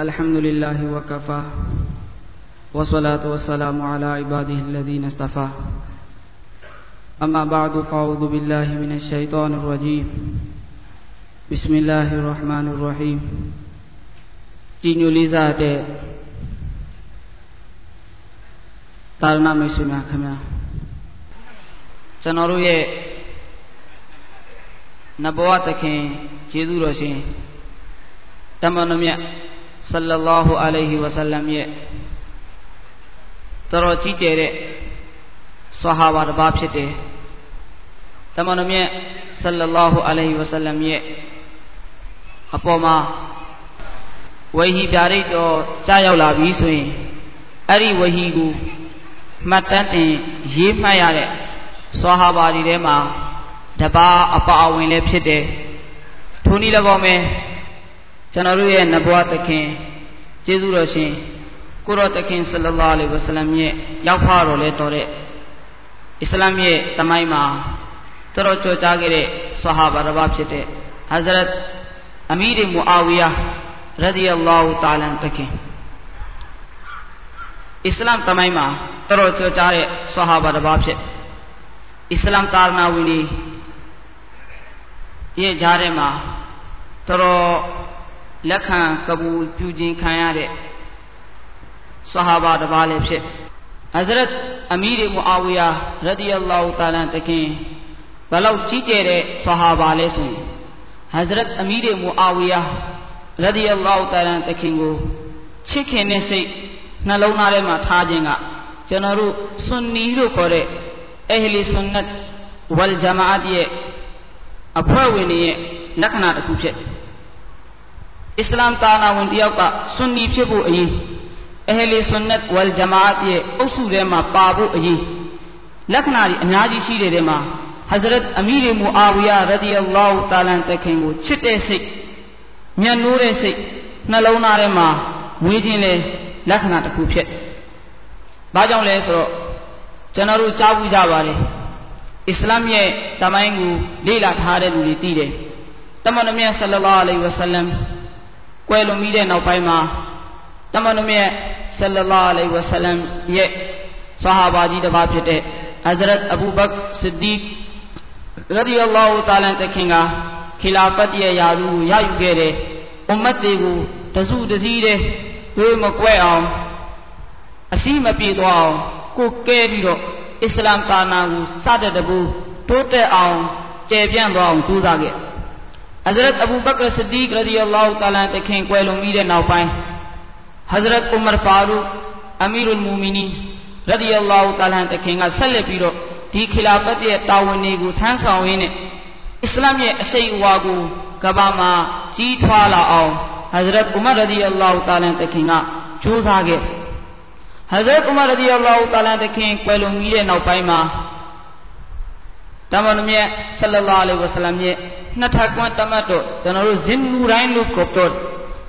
الحمد لله وكفى والصلاة والسلام على عباده الذين اصطفى أما بعد فأعوذ بالله من الشيطان الرجيم بسم الله الرحمن الرحيم ကြည်ညိုလေးစားတဲ့တာရဏမိတ်ဆွေများခင်ဗျာကျွန်တော်တို့ရဲ့နဘဝသခင်ကျေးဇူးတော်ရှင်တမန်တော်မြတ် ဆလလောဟူအလိုင်ဟီဝဆလမ်ရဲ့တော်ကြီးကျယ်တဲ့ဆွာဟာဘာတစ်ပါးဖြစ်တယ်တမန်တော်မြတ်ဆလလောဟူအလိုင်ဟီဝဆလမ်ရဲ့အပေါ်မှာဝဟီပြရိတ်တော်ကြားရောက်လာပြီဆိုရင်အဲ့ဒီဝဟီကိုမှတ်တမ်းတင်ရေးမှတ်ရတဲ့ဆွာဟာဘာတွေထဲမှာတပါးအပါအဝင်လည်းဖြစ်တယ်ထိုနည်း၎င်းပဲ ကျွန်တော်တို့ရဲ့နဘဝသခင်ကျေးဇူးတော်ရှင်ကိုရောသခင်ဆလလောလ္လဟ်အလัยဟိဝဆလမ်ရဲ့ရောက်ဖတော်လဲတော်တဲ့အစ္စလာမ်ရဲ့တမိုင်းမှာတော်တော်ကြောကြားခဲ့တဲ့ဆွာဟာဘာတစ်ပါးဖြစ်တဲ့ဟဇရတ်အမီရ်မူအာဝီယာရဒီအလာဟူတာလန်သခင်အစ္စလာမ်တမိုင်းမှာတော်တော်ကြောကြားတဲ့ဆွာဟာဘာတစ်ပါးဖြစ်အစ္စလာမ်တာရနာဝင်ကြီးရဲ့ကြားထဲမှာတော်တော် လက်ခံကပူပြုခြင်းခံရတဲ့ဆဟာဘာတစ်ပါးလည်းဖြစ်ဟဇရတ်အမီရ်မူအာဝီယာရဒီအလာဟူတာလန်တခင်ဘလောက်ကြီးကျယ်တဲ့ဆဟာဘာလဲဆိုရင်ဟဇရတ်အမီရ်မူအာဝီယာရဒီအလာဟူတာလန်တခင်ကိုချစ်ခင်တဲ့စိတ်နှလုံးသားထဲမှာထားခြင်းကကျွန်တော်တို့ဆွန်နီလို့ခေါ်တဲ့အဟလီဆွန်နတ်ဝလ်ဂျမာအတ်ရဲ့အဖွဲ့ဝင်တွေရဲ့လက္ခဏာတစ်ခုဖြစ် အစ္စလာမ်တာနာဝင်တယောက်ကဆွန်နီဖြစ်ဖို့အရေးအဟလီဆွန်နတ်ဝလ်ဂျမာအတ်ရဲ့အုပ်စုထဲမှာပါဖို့အရေးလက္ခဏာတွေအများကြီးရှိတဲ့ထဲမှာဟဇရတ်အမီရ်မူအာဝီယာရဒီအလာဟူတာလန်တခင်ကိုချစ်တဲ့စိတ်ညံ့နိုးတဲ့စိတ်နှလုံးသားထဲမှာမွေးခြင်းလေလက္ခဏာတစ်ခုဖြစ်။ဘာကြောင့်လဲဆိုတော့ကျွန်တော်တို့ကြားဘူးကြပါတယ်အစ္စလာမ်ရဲ့တမိုင်းကိုလေ့လာထားတဲ့လူတွေသိတယ်တမန်တော်မြတ်ဆလလောလဟ်အလัยဟိဝဆလမ် ကွယ်လွန်ပြီးတဲ့နောက်ပိုင်းမှာတမန်တော်မြတ်ဆလလောလဟ်အလัยဟိဝဆလမ်ရဲ့ဆဟာဘာကြီးတစ်ပါးဖြစ်တဲ့ဟဇရတ်အဘူဘက်ဆစ်ဒီရဒီအလ္လာဟူတာလန်တခင်ကခီလာဖတ်ရဲ့ယာရုကိုရယူခဲ့တယ်အွမ်မတ်တွေကိုတစုတစည်းတဲ့ဝေးမကွဲအောင်အစည်းမပြေသွားအောင်ကိုကဲပြီးတော့အစ္စလာမ်သာနာကိုစတဲ့တဘူးတိုးတက်အောင်ကျယ်ပြန့်သွားအောင်ကြိုးစားခဲ့ हजरत अबू बकर सिद्दीक रजी अल्लाह तखे कोयल उम्मीद ना पाए हजरत उमर फारूक अमीर उलमोमिनी रजी अल्लाह तखेंगा सल पीरो ती खिलाफत ताउनेगु थैंसाओने इस्लाम ये अशई वागु कबामा चीत वाला आओ हजरत उमर रजी अल्लाह तखेंगा चूज आगे हजरत उमर रजी अल्लाह तखें कोयल उम्मीद ना पाए मां तमन में सल्लल्लाहु अलैहि वसल्लम ये င်ကဆက်လက်ပြီးတော့ဒီခီလာဖတ်ရဲ့တာဝန်တွေကိုထမ်းဆောင်ရင်းနဲ့အစ္စလာမ်ရဲ့အရှိန်အဝါကိုကဘာမှာကြီးထွားလာအောင်ဟဇရတ်ဥမာရဒီအလာဟူတာလာတခင်ကကြိုးစားခဲ့ဟဇရတ်ဥမာရဒီအလာဟူတာလာတခင်ကွယ်လွန်ပြီးတဲ့နောက်ပိုင်းမှာတမန်တော်မြတ်ဆလလောလဟ်ဝဆလမ်ရဲ့နှစ်ထပ်ကွန်းတမတ်တော့ကျွန်တော်တို့ဇင်နူတိုင်းလို့ခေါ်တော့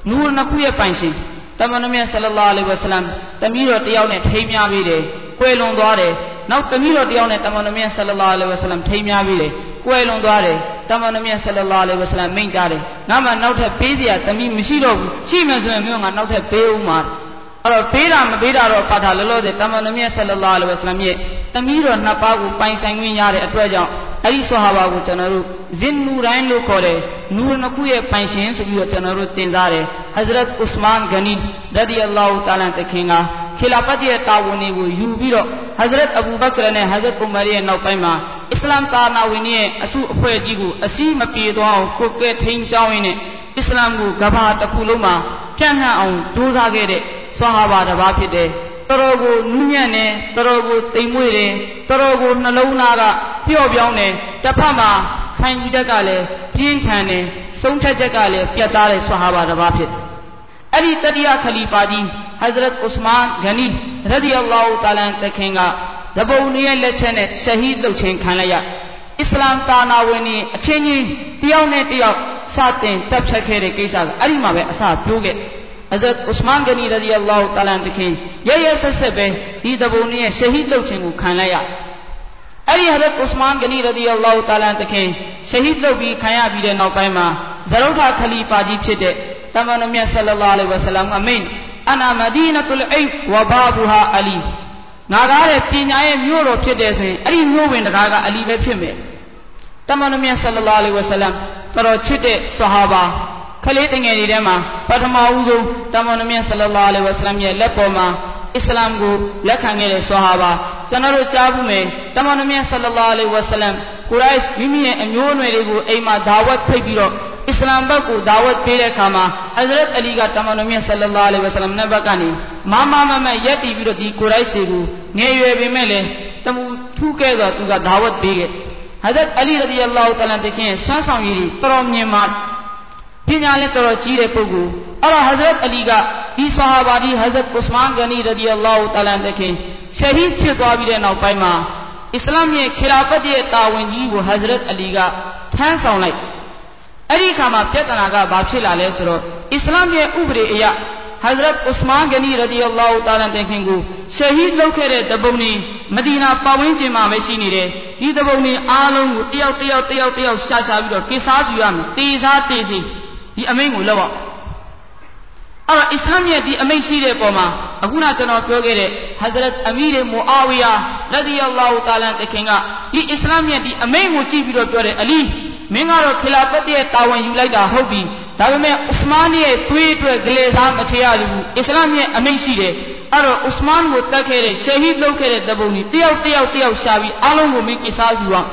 နူနှစ်ခုရဲ့ပိုင်ရှင်တမန်တော်မြတ်ဆလလောလဟ်ဝဆလမ်တမီးတော်တယောက်နဲ့ထိမ်းများပြီးတယ်ကွယ်လွန်သွားတယ်နောက်တမီးတော်တယောက်နဲ့တမန်တော်မြတ်ဆလလောလဟ်ဝဆလမ်ထိမ်းများပြီးတယ်ကွယ်လွန်သွားတယ်တမန်တော်မြတ်ဆလလောလဟ်ဝဆလမ်မိန့်ကြတယ်ငါမှနောက်ထပ်ပေးစရာတမီးမရှိတော့ဘူးရှိမှဆိုရင်မြို့ငါနောက်ထပ်ပေးဦးမှာ အဲ့တော့ပေးတာမပေးတာတော့ဖတ်တာလောလောဆယ်တမန်တော်မြတ်ဆလလောလဟ်ဝဆလမ်ရဲ့တမီးတော်နှစ်ပါးကိုပိုင်ဆိုင်ခွင့်ရတဲ့အတွက်ကြောင့်အဲ့ဒီဆွာဟာဘာကိုကျွန်တော်တို့ဇင်နူတိုင်းလို့ခေါ်တယ်နူနှစ်ခုရဲ့ပိုင်ရှင်ဆိုပြီးတော့ကျွန်တော်တို့တင်စားတယ်ဟဇရတ်ဥစမန်ဂနီရဒီအလာဟူတာလန်တခင်ကခီလာဖတ်ရဲ့တာဝန်တွေကိုယူပြီးတော့ဟဇရတ်အဘူဘကရနဲ့ဟဇရတ်ဥမာရဲ့နောက်ပိုင်းမှာအစ္စလာမ်တာနာဝင်ရဲ့အစုအဖွဲ့ကြီးကိုအစည်းမပြေသွားအောင်ကိုကဲထိန်ကြောင်းရင်းနဲ့အစ္စလာမ်ကိုကဘာတစ်ခုလုံးမှာပြန့်နှံ့အောင်ကြိုးစားခဲ့တဲ့ ဆွာဟာဘာတစ်ပါးဖြစ်တယ်တော်တော်ကိုနူးညံ့တယ်တော်တော်ကိုတိမ်မွေ့တယ်တော်တော်ကိုနှလုံးသားကပျော့ပြောင်းတယ်တစ်ဖက်မှာခံယူတက်ကလည်းပြင်းထန်တယ်ဆုံးဖြတ်ချက်ကလည်းပြတ်သားတဲ့ဆွာဟာဘာတစ်ပါးဖြစ်အဲ့ဒီတတိယခလီဖာကြီးဟဇရတ်ဥစမန်ဂနီရဒီအလာဟူတာလန်တခင်ကတပုံနည်းလက်ချက်နဲ့ရှဟီဒ်လုပ်ခြင်းခံလိုက်ရအစ္စလာမ်တာနာဝင်နေအချင်းချင်းတယောက်နဲ့တယောက်စတင်တပ်ဖြတ်ခဲ့တဲ့ကိစ္စကအဲ့ဒီမှာပဲအစပြိုးခဲ့ အဇတ်ဥစမန်ဂနီရဒီအလာဟူတာလန်တခင်ရရဆက်ဆက်ပဲဒီတပုံနဲ့ရှဟီဒ်လုပ်ခြင်းကိုခံလိုက်ရအဲ့ဒီဟဇတ်ဥစမန်ဂနီရဒီအလာဟူတာလန်တခင်ရှဟီဒ်လုပ်ပြီးခံရပြီးတဲ့နောက်ပိုင်းမှာဇရုထခလီဖာကြီးဖြစ်တဲ့တမန်တော်မြတ်ဆလ္လာလာအလိုင်းဝဆလမ်ကမိန်အနာမဒီနတုလ်အိမ်ဝဘာဘူဟာအလီငါကားတဲ့ပညာရဲ့မြို့တော်ဖြစ်တယ်ဆိုရင်အဲ့ဒီမြို့ဝင်တကားကအလီပဲဖြစ်မယ်တမန်တော်မြတ်ဆလ္လာလာအလိုင်းဝဆလမ်တော်ချစ်တဲ့ဆဟာဘာ ခလေးတငယ်တွေထဲမှာပထမဦးဆုံးတမန်တော်မြတ်ဆလ္လာလာအလိုင်းဝဆလမ်ရဲ့လက်ပေါ်မှာအစ္စလာမ်ကိုလက်ခံခဲ့တဲ့ဆဟာဘာကျွန်တော်တို့ကြားဘူးမယ်တမန်တော်မြတ်ဆလ္လာလာအလိုင်းဝဆလမ်ကိုရိုက်မိမိရဲ့အမျိုးအနွယ်တွေကိုအိမ်မှာဒါဝတ်ဖိတ်ပြီးတော့အစ္စလာမ်ဘက်ကိုဒါဝတ်ပေးတဲ့အခါမှာဟဇရတ်အလီကတမန်တော်မြတ်ဆလ္လာလာအလိုင်းဝဆလမ်နဲ့ဘက်ကနေမမမမရက်တီပြီးတော့ဒီကိုရိုက်စီကိုငယ်ရွယ်ပေမဲ့လည်းတမူထူးခဲ့တော့သူကဒါဝတ်ပေးခဲ့ဟဇရတ်အလီရဒီအလာဟူတလန်တခင်ဆွမ်းဆောင်ရည်တော်တော်မြင်မာ ပညာလည်းတော်တော်ကြီးတဲ့ပုဂ္ဂိုလ်အဲ့တော့ဟဇရတ်အလီကဒီဆဟာဘာဒီဟဇရတ်ဥစမန်ဂနီရဒီအလာဟူတလန်တခင်ရှဟီဒ်ဖြစ်သွားပြီးတဲ့နောက်ပိုင်းမှာအစ္စလာမ်ရဲ့ခေလာဖတ်ရဲ့တာဝန်ကြီးကိုဟဇရတ်အလီကထမ်းဆောင်လိုက်အဲ့ဒီအခါမှာပြဿနာကဘာဖြစ်လာလဲဆိုတော့အစ္စလာမ်ရဲ့ဥပဒေအရဟဇရတ်ဥစမန်ဂနီရဒီအလာဟူတာလန်တခင်ကိုရှဟီဒ်လုပ်ခဲ့တဲ့တပုံနေမဒီနာပတ်ဝန်းကျင်မှာပဲရှိနေတယ်ဒီတပုံနေအားလုံးကိုတယောက်တယောက်တယောက်တယောက်ရှာရှာပြီးတော့ကိစားစုရမယ်တေစားတေစီ ဒီအမိန့်ကိုလောက်အောင်အဲ့တော့အစ္စလာမ်ရဲ့ဒီအမိန့်ရှိတဲ့ပုံမှာအခုနကျွန်တော်ပြောခဲ့တဲ့ဟဇရတ်အမီရမူအာဝီယာရဒီအလာဟူတာလန်တခင်ကဒီအစ္စလာမ်ရဲ့ဒီအမိန့်ကိုကြည့်ပြီးတော့ပြောတယ်အလီမင်းကတော့ခလာဖတ်ရဲ့တာဝန်ယူလိုက်တာဟုတ်ပြီဒါပေမဲ့ဥစမန်ရဲ့သွေးအတွက်ဂလေသားမချေရဘူးအစ္စလာမ်ရဲ့အမိန့်ရှိတယ်အဲ့တော့ဥစမန်ကိုတတ်ခဲ့တဲ့ရှဟီဒ်လုပ်ခဲ့တဲ့တပုံကြီးတယောက်တယောက်တယောက်ရှာပြီးအားလုံးကိုမင်းကိစားယူအောင်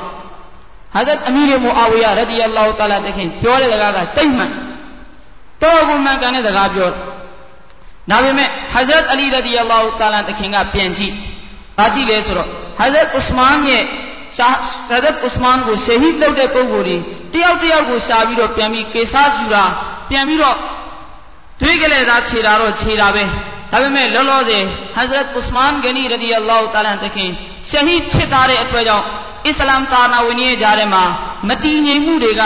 ဟာဇတ်အမီရမူအာဝီယာရဒီအလာဟူတာလာတခင်ပြောတဲ့စကားကတိတ်မှန် တော်ကိုမှန်ကန်တဲ့စကားပြောဒါပေမဲ့ဟဇရတ်အလီရဒီအလာဟူတာလာတခင်ကပြန်ကြည့်ဘာကြည့်လဲဆိုတော့ဟဇရတ်ဥစမန်ရဲ့ရှာဟဇရတ်ဥစမန်ကိုရှဟီဒ်လုပ်တဲ့ပုဂ္ဂိုလ်တွေတယောက်တယောက်ကိုရှာပြီးတော့ပြန်ပြီးကေစားယူတာပြန်ပြီးတော့တွေးကြလေသားခြေတာတော့ခြေတာပဲဒါပေမဲ့လောလောဆယ်ဟဇရတ်ဥစမန်ဂနီရဒီအလာဟူတာလာတခင်ရှဟီဒ်ဖြစ်သွားတဲ့အတွက်ကြောင့်အစ္စလာမ်သာနာဝင်ရဲ့ကြားထဲမှာမတည်ငြိမ်မှုတွေက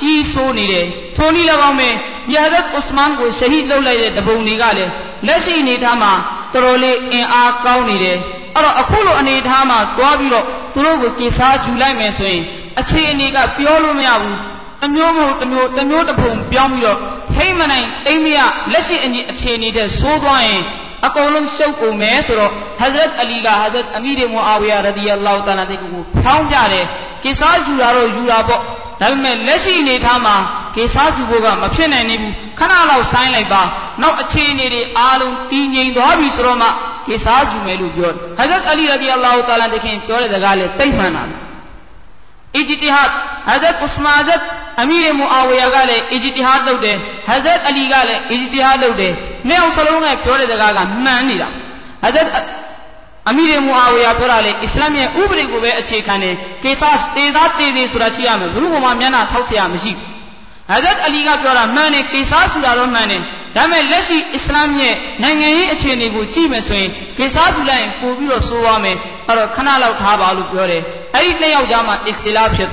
ကြီးဆိုးနေတယ်ထိုနည်း၎င်းပဲမြတ်ဥစမန်ကိုရှဟီဒ်လုပ်လိုက်တဲ့တပုံတွေကလည်းလက်ရှိအနေထားမှာတော်တော်လေးအင်အားကောင်းနေတယ်အဲ့တော့အခုလိုအနေထားမှာတွားပြီးတော့သူတို့ကိုကိစားယူလိုက်မယ်ဆိုရင်အခြေအနေကပြောလို့မရဘူးတမျိုးမဟုတ်တမျိုးတမျိုးတစ်ပုံပြောင်းပြီးတော့ထိမ့်မနိုင်အိမ်မရလက်ရှိအနေအခြေအနေတဲ့ဆိုးသွားရင် အကုန်လုံးရှုပ်ကုန်မယ်ဆိုတော့ဟဇရတ်အလီကဟဇရတ်အမီရမူအာဝီယာရဒီအလာဟူတာလာတဲ့ကိုဖောင်းကြတယ်ကိစားယူတာတော့ယူတာပေါ့ဒါပေမဲ့လက်ရှိအနေထားမှာကိစားယူဖို့ကမဖြစ်နိုင်နေဘူးခဏလောက်ဆိုင်းလိုက်ပါနောက်အခြေအနေတွေအားလုံးတည်ငြိမ်သွားပြီဆိုတော့မှကိစားယူမယ်လို့ပြောတယ်ဟဇရတ်အလီရဒီအလာဟူတာလာတခင်ပြောတဲ့စကားလေတိတ်မှန်တာအီ ဂျတီဟတ်ဟဇရတ်ဥစမာဇတ်အမီရမူအာဝီယာကလည်းအီဂျတီဟတ်လုပ်တယ်ဟဇရတ်အလီကလည်းအီဂျတီဟတ်လုပ်တယ်နှစ်အောင်စလုံးကပြောတဲ့စကားကမှန်နေတာဟဇရတ်အမီရမူအာဝီယာပြောတာလေအစ္စလာမ်ရဲ့ဥပဒေကိုပဲအခြေခံတယ်ကေသတေသာတေသေးဆိုတာရှိရမယ်ဘုရုဘမှာမျက်နှာထောက်เสียမရှိဘူးဟဇရတ်အလီကပြောတာမှန်တယ်ကေစားဆိုတာတော့မှန်တယ် ဒါပေမဲ့လက်ရှိအစ္စလာမ်ရဲ့နိုင်ငံရေးအခြေအနေကိုကြည့်မယ်ဆိုရင်ကေစားဆူလိုက်ရင်ပို့ပြီးတော့ဆိုးသွားမယ်အဲ့တော့ခဏလောက်ထားပါလို့ပြောတယ်အဲ့ဒီနှစ်ယောက်ကြားမှာအစ်ခတီလာဖြစ်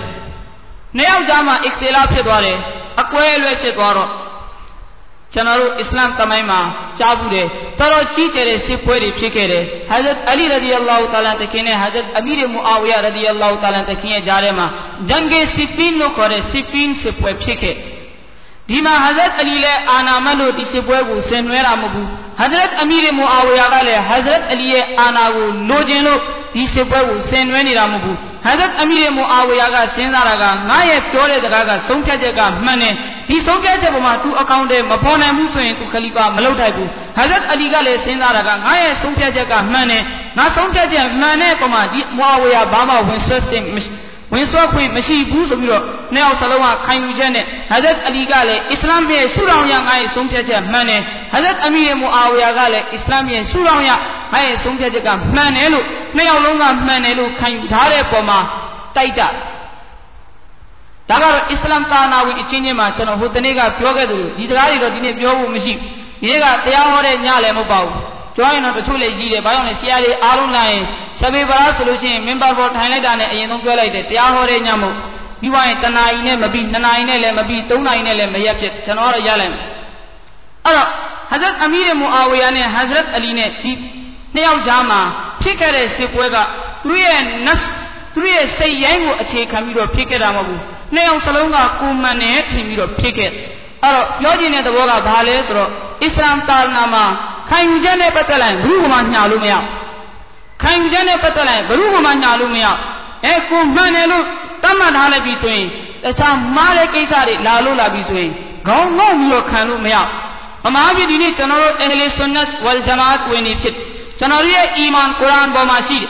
နှစ်ယောက်ကြားမှာအစ်ခတီလာဖြစ်သွားတယ်အကွဲအလွဲဖြစ်သွားတော့ကျွန်တော်တို့အစ္စလာမ်တမိုင်းမှာကြားဘူးတယ်တော်တော်ကြီးကျယ်တဲ့စစ်ပွဲတွေဖြစ်ခဲ့တယ်ဟဇရတ်အလီရဒီအလာဟူတာလာတခင်နဲ့ဟဇရတ်အမီရမူအာဝီယာရဒီအလာဟူတာလာတခင်ရဲ့ကြားထဲမှာဂျန်ဂေစီဖင်လို့ခေါ်တဲ့စီဖင်စစ်ပွဲဖြစ်ခဲ့ ဒီမှာဟဇရတ်အလီလည်းအာနာမတ်လို့ဒီစစ်ပွဲကိုဆင်နွှဲတာမဟုတ်ဘူးဟဇရတ်အမီရမူအာဝီယာကလည်းဟဇရတ်အလီရဲ့အာနာကိုလိုချင်လို့ဒီစစ်ပွဲကိုဆင်နွှဲနေတာမဟုတ်ဘူးဟဇရတ်အမီရမူအာဝီယာကစဉ်းစားတာကငါရဲ့ပြောတဲ့စကားကဆုံးဖြတ်ချက်ကမှန်တယ်ဒီဆုံးဖြတ်ချက်ပေါ်မှာသူအကောင့်ထဲမပေါ်နိုင်ဘူးဆိုရင်သူခလီဖာမလုပ်ထိုက်ဘူးဟဇရတ်အလီကလည်းစဉ်းစားတာကငါရဲ့ဆုံးဖြတ်ချက်ကမှန်တယ်ငါဆုံးဖြတ်ချက်မှန်တဲ့ပုံမှာဒီမွာဝီယာဘာမှဝင်ဆွဲစင်မရှိ ဝင်စွာခွင့်မရှိဘူးဆိုပြီးတော့နှစ်ယောက်စလုံးကခိုင်ယူချက်နဲ့ဟဇရတ်အလီကလည်းအစ္စလာမ်ရဲ့ရှုထောင့်ရငါရဲ့ဆုံးဖြတ်ချက်မှန်တယ်ဟဇရတ်အမီရမူအာဝီယာကလည်းအစ္စလာမ်ရဲ့ရှုထောင့်ရငါရဲ့ဆုံးဖြတ်ချက်ကမှန်တယ်လို့နှစ်ယောက်လုံးကမှန်တယ်လို့ခိုင်ယူထားတဲ့ပုံမှာတိုက်ကြဒါကတော့အစ္စလာမ်သာနာဝင်အချင်းချင်းမှာကျွန်တော်ဟိုတနေ့ကပြောခဲ့သလိုဒီစကားတွေတော့ဒီနေ့ပြောဖို့မရှိဘူးဒီနေ့ကတရားဟောတဲ့ညလည်းမဟုတ်ပါဘူးပြောရင်တော့တချို့လည်းကြီးတယ်ဘာကြောင့်လဲဆရာတွေအားလုံးလာရင် စပေပါဆိုလို့ရှိရင်မင်ဘာပေါ်ထိုင်လိုက်တာနဲ့အရင်ဆုံးပြောလိုက်တယ်တရားဟောတဲ့ညမို့ပြီးွားရင်တနာ ਈ နဲ့မပြီးနှစ်နာရီနဲ့လည်းမပြီးသုံးနာရီနဲ့လည်းမရက်ဖြစ်ကျွန်တော်ကတော့ရလိုက်မယ်အဲ့တော့ဟဇရတ်အမီရမူအာဝီယာနဲ့ဟဇရတ်အလီနဲ့ဒီနှစ်ယောက်ကြားမှာဖြစ်ခဲ့တဲ့စစ်ပွဲကသူရဲ့ nafs သူရဲ့စိတ်ရိုင်းကိုအခြေခံပြီးတော့ဖြစ်ခဲ့တာမဟုတ်ဘူးနှစ်ယောက်စလုံးကကိုမှန်နဲ့ထင်ပြီးတော့ဖြစ်ခဲ့အဲ့တော့ပြောချင်တဲ့သဘောကဘာလဲဆိုတော့အစ္စလာမ်တာနာမှာခံယူချက်နဲ့ပတ်သက်လိုက်ဘုရုကမှညာလို့မရ ခံယူချက်နဲ့ပတ်သက်လိုက်ဘုရုကမှညာလို့မရအဲကိုမှန်တယ်လို့တတ်မှတ်ထားလိုက်ပြီဆိုရင်တခြားမှားတဲ့ကိစ္စတွေလာလို့လာပြီဆိုရင်ခေါင်းငုံပြီးတော့ခံလို့မရအမှားဖြစ်ဒီနေ့ကျွန်တော်တို့အဟလီဆွန်နတ်ဝလ်ဂျမာတ်ဝင်နေဖြစ်ကျွန်တော်တို့ရဲ့အီမန်ကုရ်အာန်ပေါ်မှာရှိတယ်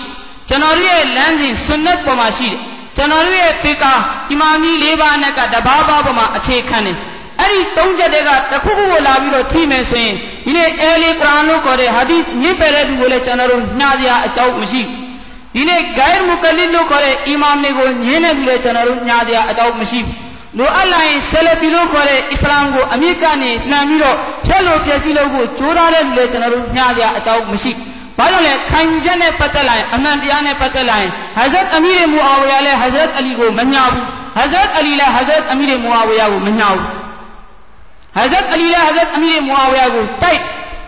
ကျွန်တော်တို့ရဲ့လမ်းစဉ်ဆွန်နတ်ပေါ်မှာရှိတယ်ကျွန်တော်တို့ရဲ့ဖေကာအီမာမီ၄ပါးနဲ့ကတဘာဘာပေါ်မှာအခြေခံတယ် အဲ့ဒီသုံးချက်တွေကတခုခုကိုလာပြီးတော့ထိမယ်ဆိုရင်ဒီနေ့အဲလီကုရ်အာန်လို့ခေါ်တဲ့ဟာဒီသ်မြင့်ပယ်တဲ့သူကိုလည်းကျွန်တော်တို့ညှာစရာအကြောင်းမရှိဒီနေ့ဂိုင်မူကလစ်လို့ခေါ်တဲ့အီမာမ်တွေကိုညင်းတဲ့သူလည်းကျွန်တော်တို့ညှာစရာအကြောင်းမရှိလိုအပ်လာရင်ဆယ်လပီလို့ခေါ်တဲ့အစ္စလာမ်ကိုအမြင့်ကနေနှံပြီးတော့ဖျက်လို့ပြည့်စည်လို့ကိုကြိုးထားတဲ့လူလည်းကျွန်တော်တို့ညှာစရာအကြောင်းမရှိဘာကြောင့်လဲခံယူချက်နဲ့ပတ်သက်လာရင်အမှန်တရားနဲ့ပတ်သက်လာရင်ဟဇရတ်အမီရမူအာဝီယာလည်းဟဇရတ်အလီကိုမညာဘူးဟဇရတ်အလီလည်းဟဇရတ်အမီရမူအာဝီယာကိုမညာဘူး ဟဇရတ်အလီလည်းဟဇရတ်အမီရမူအာဝီယာကိုတိုက်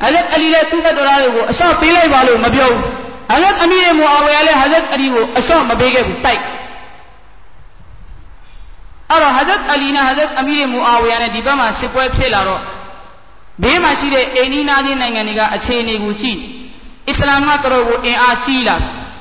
ဟဇရတ်အလီလည်းသူ့ဘက်တော်သားတွေကိုအဆော့ပေးလိုက်ပါလို့မပြောဘူးဟဇရတ်အမီရမူအာဝီယာလည်းဟဇရတ်အလီကိုအဆော့မပေးခဲ့ဘူးတိုက်အဲ့တော့ဟဇရတ်အလီနဲ့ဟဇရတ်အမီရမူအာဝီယာနဲ့ဒီဘက်မှာစစ်ပွဲဖြစ်လာတော့ဘေးမှာရှိတဲ့အိန္ဒိနာချင်းနိုင်ငံတွေကအခြေအနေကိုကြည့်အစ္စလာမ်ကတော်ကိုအင်အားကြီးလာ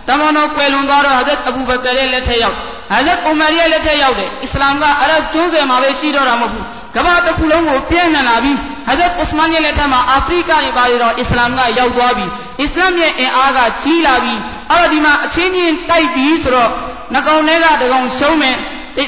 တမန်တော်ကွယ်လွန်သွားတော့ဟဇရတ်အဘူဘကာရဲ့လက်ထက်ရောက်ဟဇရတ်ဥမာရဲ့လက်ထက်ရောက်တယ်အစ္စလာမ်ကအရဗ်ကျွန်းဆွယ်မှာပဲရှိတော့တာမဟုတ်ဘူး ကမ္ဘာတစ်ခုလုံးကိုပြန့်နှံ့လာပြီးဟဇရတ်ဥစမန်ရဲ့လက်ထက်မှာအာဖရိကတွေပါရတော့အစ္စလာမ်ကရောက်သွားပြီအစ္စလာမ်ရဲ့အင်အားကကြီးလာပြီအဲ့တော့ဒီမှာအချင်းချင်းတိုက်ပြီးဆိုတော့နှကောင်ထဲကတကောင်ရှုံးမယ်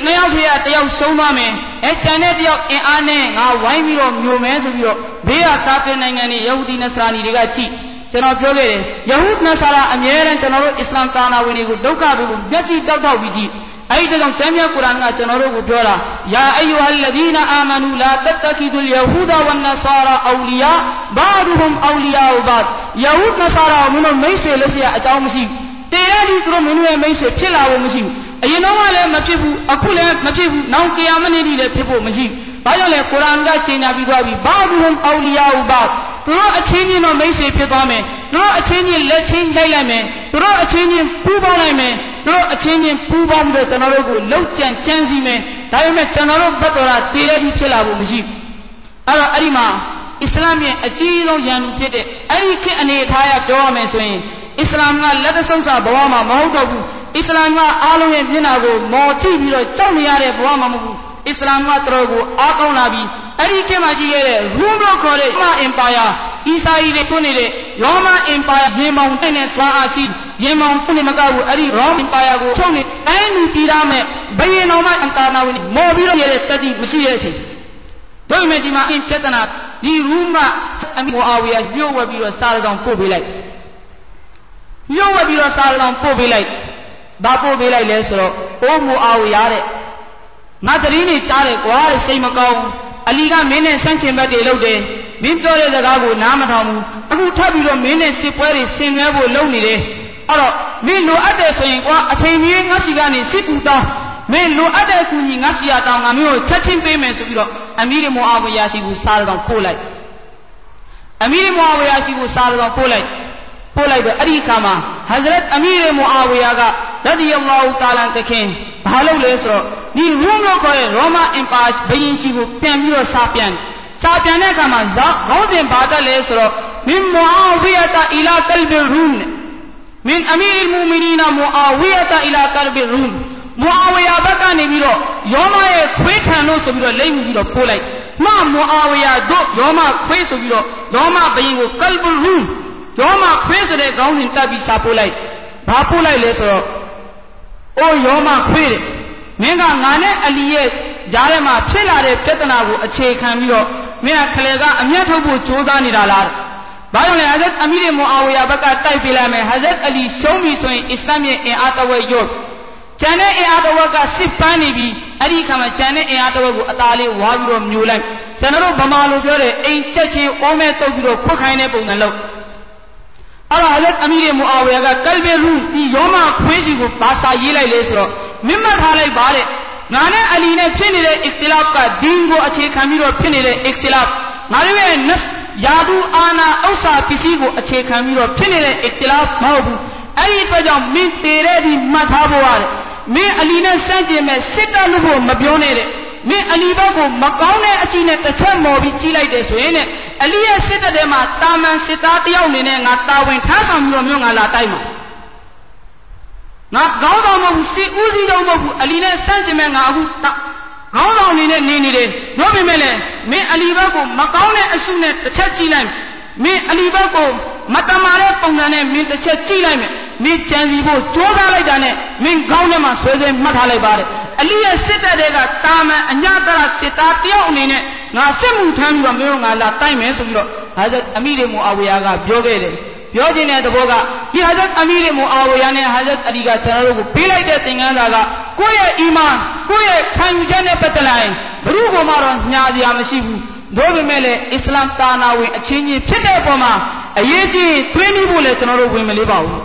နှစ်ယောက်ဖေးကတယောက်ရှုံးသွားမယ်အဲခြံတဲ့တယောက်အင်အားနဲ့ငါဝိုင်းပြီးတော့မျိုးမဲဆိုပြီးတော့ဘေးကတာပင်နိုင်ငံတွေယဟူဒီနစရာနီတွေကကြည့်ကျွန်တော်ပြောခဲ့တယ်ယဟုဒ်နဆာရာအမြဲတမ်းကျွန်တော်တို့အစ္စလာမ်သာနာဝင်တွေကိုဒုက္ခတွေကိုမျက်စိတောက်တောက်ပြီးကြည့် အဲ့ဒီကြောင့်ကျမ်းမြတ်ကုရ်အာန်ကကျွန်တော်တို့ကိုပြောတာယာအယူဟလ်လဒီနာအာမနူလာတတခိဒူလ်ယဟူဒဝနဆာရာအောလီယာဘာဒူဟွမ်အောလီယာဘာဒ်ယဟုဒ်နဆာရာမင်းတို့မိတ်ဆွေလို့ရှိရအကြောင်းမရှိဘူးတေရဒီသူတို့မင်းတို့ရဲ့မိတ်ဆွေဖြစ်လာဖို့မရှိဘူးအရင်တော့ကလည်းမဖြစ်ဘူးအခုလည်းမဖြစ်ဘူးနောင်ကြရမနေ့ဒီလည်းဖြစ်ဖို့မရှိဘူးဘာကြောင့်လဲကုရ်အာန်ကချိန်ညာပြီးသွားပြီဘာဒူဟွမ်အောလီယာဘာဒ်သူတို့အချင်းချင်းတော့မိတ်ဆွေဖြစ်သွားမယ်သူတို့အချင်းချင်းလက်ချင်းလိုက်လိုက်မယ်သူတို့အချင်းချင်းပူးပေါင်းလိုက်မယ် သူတို့အချင်းချင်းပူးပေါင်းပြီးတော့ကျွန်တော်တို့ကိုလှုပ်ကြံကြံစီမယ်ဒါပေမဲ့ကျွန်တော်တို့ဘက်တော်ကတည်ရပြီးဖြစ်လာဖို့မရှိဘူးအဲ့တော့အဲ့ဒီမှာအစ္စလာမ်ရဲ့အကြီးဆုံးရန်သူဖြစ်တဲ့အဲ့ဒီခေတ်အနေထားရပြောရမယ်ဆိုရင်အစ္စလာမ်ကလက်တဆုပ်စာဘဝမှာမဟုတ်တော့ဘူးအစ္စလာမ်ကအားလုံးရဲ့မျက်နှာကိုမော်ကြည့်ပြီးတော့ကြောက်နေရတဲ့ဘဝမှာမဟုတ်ဘူးအစ္စလာမ်ကတော်ကိုအားကောင်းလာပြီး အဲ့ဒီခေတ်မှာရှိခဲ့တဲ့ရူးလို့ခေါ်တဲ့မာအင်ပါယာအီစာအီတွေဆွနေတဲ့ရောမအင်ပါယာရင်မောင်တဲ့နဲ့စွာအားရှိရင်မောင်ခုနေမကဘူးအဲ့ဒီရောမအင်ပါယာကိုချုပ်နေတိုင်းလူပြည်သားမဲ့ဘယင်တော်မှအန်တာနာဝင်မော်ပြီးတော့ရတဲ့တတိမရှိတဲ့အချိန်တို့မဲ့ဒီမှာအင်ပြဿနာဒီရူးကအမီမူအာဝီယာပြုတ်ဝက်ပြီးတော့စားရအောင်ပို့ပေးလိုက်ပြုတ်ဝက်ပြီးတော့စားရအောင်ပို့ပေးလိုက်ဘာပို့ပေးလိုက်လဲဆိုတော့အိုးမူအာဝီယာတဲ့ငါတရင်းနေကြားတယ်ကွာတဲ့စိတ်မကောင်း အလီကမင်းနဲ့ဆန့်ကျင်ဘက်တွေလုပ်တယ်မင်းပြောတဲ့စကားကိုနားမထောင်ဘူးအခုထပ်ပြီးတော့မင်းနဲ့စစ်ပွဲတွေဆင်နွှဲဖို့လုပ်နေတယ်အဲ့တော့မင်းလိုအပ်တယ်ဆိုရင်ကွာအချိန်မီငါစီကနေစစ်ကူတောင်းမင်းလိုအပ်တဲ့အကူအညီငါစီရတောင်းငါမျိုးကိုချက်ချင်းပေးမယ်ဆိုပြီးတော့အမီးရမောအာဝယာရှိကိုစားတော့ပို့လိုက်အမီးရမောအာဝယာရှိကိုစားတော့ပို့လိုက် ပို့လိုက်တော့အဲ့ဒီအခါမှာဟဇရတ်အမီးရမောအာဝယာကရဒီယလာဟူတာလာတခင်ဘာလုပ်လဲဆိုတော့ဒီရူးလို့ခေါ်တဲ့ရောမအင်ပါဘယင်ရှိကိုပြန်ပြီးတော့စာပြန်စာပြန်တဲ့အခါမှာဇောခေါင်းစဉ်ဘာတက်လဲဆိုတော့မင်မူအာဝီယတာအီလာကလ်ဘီရူးမင်အမီအီလ်မူမီနီနာမူအာဝီယတာအီလာကလ်ဘီရူးမူအာဝီယာဘက်ကနေပြီးတော့ယောမရဲ့ခွေးထံလို့ဆိုပြီးတော့လိမ့်ပြီးတော့ပို့လိုက်မှမူအာဝီယာတို့ယောမခွေးဆိုပြီးတော့ယောမဘယင်ကိုကလ်ဘီရူး ယောမခွေးဆိုတဲ့ခေါင်းစဉ်တက်ပြီးစာပို့လိုက်ဘာပို့လိုက်လဲဆိုတော့အိုးယောမခွေးတဲ့မင်းကငါနဲ့အလီရဲ့ကြားထဲမှာဖြစ်လာတဲ့ပြဿနာကိုအခြေခံပြီးတော့မင်းကခလေကအမျက်ထုတ်ဖို့ကြိုးစားနေတာလားဘာလို့လဲဟဇတ်အမီရမူအာဝီယာဘက်ကတိုက်ပေးလိုက်မယ်ဟဇတ်အလီရှုံးပြီဆိုရင်အစ္စလာမ်ရဲ့အင်အားတဝက်ရုတ်ကျန်တဲ့အင်အားတဝက်ကစစ်ပန်းနေပြီအဲ့ဒီခါမှာကျန်တဲ့အင်အားတဝက်ကိုအသားလေးဝါပြီးတော့မျိုးလိုက်ကျွန်တော်တို့ဗမာလိုပြောတဲ့အိမ်ချက်ချင်းအိုးမဲတုပ်ပြီးတော့ဖွက်ခိုင်းတဲ့ပုံစံလို့ အဲ့ဒါဟဇတ်အမီရမူအာဝီယာကကလ်ဘီရူဒီယောမခွေးစီကိုဘာသာရေးလိုက်လဲဆိုတော့မြင့်မှတ်ထားလိုက်ပါတဲ့ငါနဲ့အလီနဲ့ဖြစ်နေတဲ့ ikhtilaf ကဒင်းကိုအခြေခံပြီးတော့ဖြစ်နေတဲ့ ikhtilaf ငါတို့ရဲ့ nas ယာဒူအာနာဥစ္စာပစ္စည်းကိုအခြေခံပြီးတော့ဖြစ်နေတဲ့ ikhtilaf မဟုတ်ဘူးအဲ့ဒီအတွက်ကြောင့်မင်းတည်တဲ့ဒီမှတ်ထားဖို့ရတယ်မင်းအလီနဲ့စန့်ကျင်မဲ့စစ်တပ်လို့ဖို့မပြောနဲ့တဲ့ မင်းအလီဘက်ကိုမကောင်းတဲ့အကြည့်နဲ့တစ်ချက်မော်ပြီးကြီးလိုက်တယ်ဆိုရင်တဲ့အလီရဲ့စစ်တပ်ထဲမှာတာမန်စစ်သားတယောက်အနေနဲ့ငါတာဝန်ထမ်းဆောင်ပြီးတော့မျိုးငါလာတိုက်မှာငါခေါင်းဆောင်မဟုတ်ဘူးစစ်ဦးစီးတော့မဟုတ်ဘူးအလီနဲ့စန့်ကျင်မဲ့ငါအခုခေါင်းဆောင်အနေနဲ့နေနေတယ်တို့ပေမဲ့လည်းမင်းအလီဘက်ကိုမကောင်းတဲ့အဆုနဲ့တစ်ချက်ကြည့်လိုက်မင်းအလီဘက်ကို မတမာတဲ့ပုံစံနဲ့မင်းတစ်ချက်ကြည့်လိုက်မယ်မင်းကြံစီဖို့ကြိုးစားလိုက်တာနဲ့မင်းခေါင်းထဲမှာဆွဲဆွဲမှတ်ထားလိုက်ပါတယ်အလီရဲ့စစ်တပ်တွေကတာမန်အညတရစစ်သားတယောက်အနေနဲ့ငါစစ်မှုထမ်းပြီးတော့မင်းတို့ငါလာတိုက်မယ်ဆိုပြီးတော့ဟာဇတ်အမိတွေမူအဝေယာကပြောခဲ့တယ်ပြောခြင်းတဲ့သဘောကဒီဟာဇတ်အမီတွေမူအာဝီယာနဲ့ဟာဇတ်အလီကကျွန်တော်တို့ကိုပေးလိုက်တဲ့သင်ခန်းစာကကိုယ့်ရဲ့အီမန်ကိုယ့်ရဲ့ခံယူချက်နဲ့ပတ်သက်လာရင်ဘုရုကမှတော့ညာစရာမရှိဘူး တို့ပေမဲ့လည်းအစ္စလာမ်တာနာဝင်အချင်းချင်းဖြစ်တဲ့အပေါ်မှာအရေးကြီးသွေးနည်းဖို့လည်းကျွန်တော်တို့ဝင်မလေးပါဘူး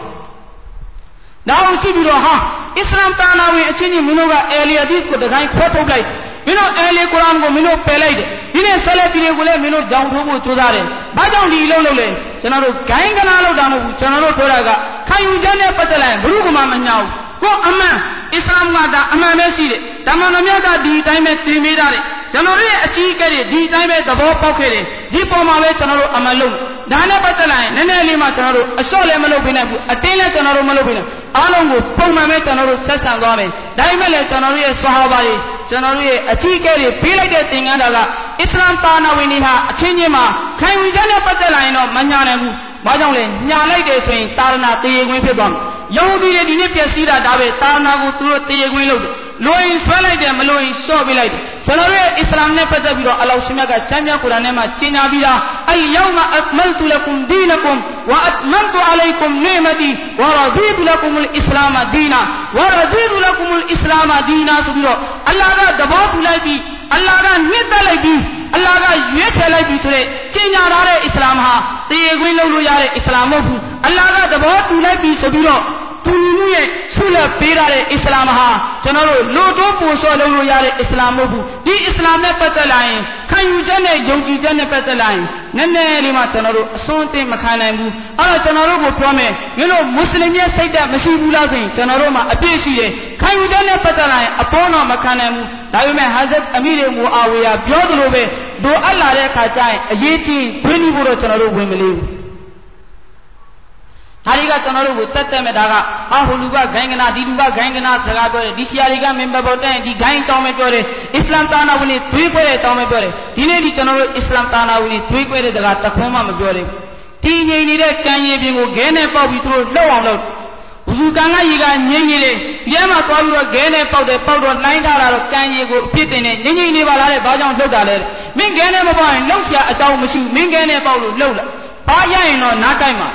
။နောက်ကြည့်ပြီးတော့ဟာအစ္စလာမ်တာနာဝင်အချင်းချင်းမင်းတို့ကအဲလီယာဒီစ်ကိုတကိုင်းခွဲထုတ်လိုက်မင်းတို့အဲလီကုရ်အာန်ကိုမင်းတို့ပယ်လိုက်တယ်ဒီနေ့ဆလဖီတွေကိုလည်းမင်းတို့ကြောင်ထိုးဖို့ကြိုးစားတယ်။ဘာကြောင့်ဒီအလုပ်လုပ်လဲကျွန်တော်တို့ဂိုင်းကနာလောက်တာမဟုတ်ဘူးကျွန်တော်တို့ပြောတာကခံယူချက်နဲ့ပတ်သက်လိုက်ဘုရုကမှမညာဘူး ကိုအမှန်အစ္စလာမ်ကဒါအမှန်ပဲရှိတယ်ဓမ္မတော်မြတ်ကဒီအတိုင်းပဲတင်ပေးတာတယ်ကျွန်တော်တို့ရဲ့အကြီးအကဲတွေဒီအတိုင်းပဲသဘောပေါက်ခဲ့တယ်ဒီပေါ်မှာပဲကျွန်တော်တို့အမှန်လုံးဒါနဲ့ပတ်သက်လိုက်နည်းနည်းလေးမှကျွန်တော်တို့အလျှော့လည်းမလုပ်ပေးနိုင်ဘူးအတင်းလည်းကျွန်တော်တို့မလုပ်ပေးနိုင်အားလုံးကိုပုံမှန်ပဲကျွန်တော်တို့ဆက်ဆံသွားမယ်ဒါပေမဲ့လည်းကျွန်တော်တို့ရဲ့ဆွာဟာဘာတွေကျွန်တော်တို့ရဲ့အကြီးအကဲတွေပေးလိုက်တဲ့သင်ခန်းတာကအစ္စလာမ်တာနာဝင်တွေဟာအချင်းချင်းမှာခံယူချက်နဲ့ပတ်သက်လာရင်တော့မညာနိုင်ဘူးဘာကြောင့်လဲညာလိုက်တယ်ဆိုရင်တာရဏတရေခွင်းဖြစ်သွားမယ် ယုံကြည်တယ်ဒီနေ့ပျက်စီးတာဒါပဲတာရဏကိုသူတို့တရေခွင်းလုပ်တယ်လူရင်ဆွဲလိုက်တယ်မလို့ရင်ရှော့ပေးလိုက်တယ်ကျွန်တော်တို့ရဲ့အစ္စလာမ်နဲ့ပတ်သက်ပြီးတော့အလောရှင်မြတ်ကကျမ်းမြတ်ကုရ်အာန်ထဲမှာကျင့်ညာပြီးတာအလ်ယောမအကမလ်တူလကုမ်ဒီနကုမ်ဝအတ်မမ်တူအလိုင်ကုမ်နိမတီဝရဒီတူလကုမ်အလ်အစ္စလာမဒီနာဝရဒီတူလကုမ်အလ်အစ္စလာမဒီနာဆိုပြီးတော့အလ္လာဟ်ကသဘောတူလိုက်ပြီးအလ္လာဟ်ကမြင့်တက်လိုက်ပြီးအလ္လာဟ်ကရွေးချယ်လိုက်ပြီးဆိုတဲ့ကျင့်ညာထားတဲ့အစ္စလာမ်ဟာတရေခွင်းလုပ်လို့ရတဲ့အစ္စလာမ်မဟုတ်ဘူးအလ္လာဟ်ကသဘောတူလိုက်ပြီးဆိုပြီးတော့ တူညီမှုရဲ့ဆုလက်ပေးထားတဲ့အစ္စလာမ်ဟာကျွန်တော်တို့လူတိုးပူဆော်လုပ်လို့ရတဲ့အစ္စလာမ်မဟုတ်ဘူးဒီအစ္စလာမ်နဲ့ပတ်သက်လာရင်ခံယူချက်နဲ့ယုံကြည်ချက်နဲ့ပတ်သက်လာရင်နည်းနည်းလေးမှကျွန်တော်တို့အစွန်းတင်မခံနိုင်ဘူးအဲ့တော့ကျွန်တော်တို့ကိုပြောမယ်မင်းတို့မွတ်စလင်ရဲ့စိတ်ဓာတ်မရှိဘူးလားဆိုရင်ကျွန်တော်တို့မှာအပြည့်ရှိတယ်ခံယူချက်နဲ့ပတ်သက်လာရင်အပေါ်တော့မခံနိုင်ဘူးဒါပေမဲ့ဟာဇတ်အမီတွေမူအာဝီယာပြောသလိုပဲဒိုအပ်လာတဲ့အခါကျရင်အရေးကြီးဘင်းဒီဖို့တော့ကျွန်တော်တို့ဝင်မလေးဘူး ဒါတွေကကျွန်တော်တို့ကိုတက်တက်မဲ့ဒါကအာဟိုလူကဂိုင်းကနာဒီလူကဂိုင်းကနာစကားပြောတယ်ဒီဆရာတွေကမင်ဘပေါ်တဲ့ဒီဂိုင်းအကြောင်းပဲပြောတယ်အစ္စလာမ်တာနာဝင်တွေတွေးခွဲတဲ့အကြောင်းပဲပြောတယ်ဒီနေ့ဒီကျွန်တော်တို့အစ္စလာမ်တာနာဝင်တွေတွေးခွဲတဲ့စကားတခွန်းမှမပြောသေးဘူးတည်ငြိမ်နေတဲ့ကံရည်ပြင်ကိုဂဲနဲ့ပေါက်ပြီးသူတို့လှုပ်အောင်လုပ်ဘုဇူကံကရေကငြိမ်နေတယ်ဒီထဲမှာသွားပြီးတော့ဂဲနဲ့ပေါက်တယ်ပေါက်တော့နှိုင်းထားတာတော့ကံရည်ကိုအပြစ်တင်နေငြိမ်ငြိမ်နေပါလားတဲ့ဘာကြောင့်လှုပ်တာလဲမင်းဂဲနဲ့မပေါက်ရင်လှုပ်ရှားအကြောင်းမရှိဘူးမင်းဂဲနဲ့ပေါက်လို့လှုပ်လာဘာရရင်တော့နားကြိုက်မှာ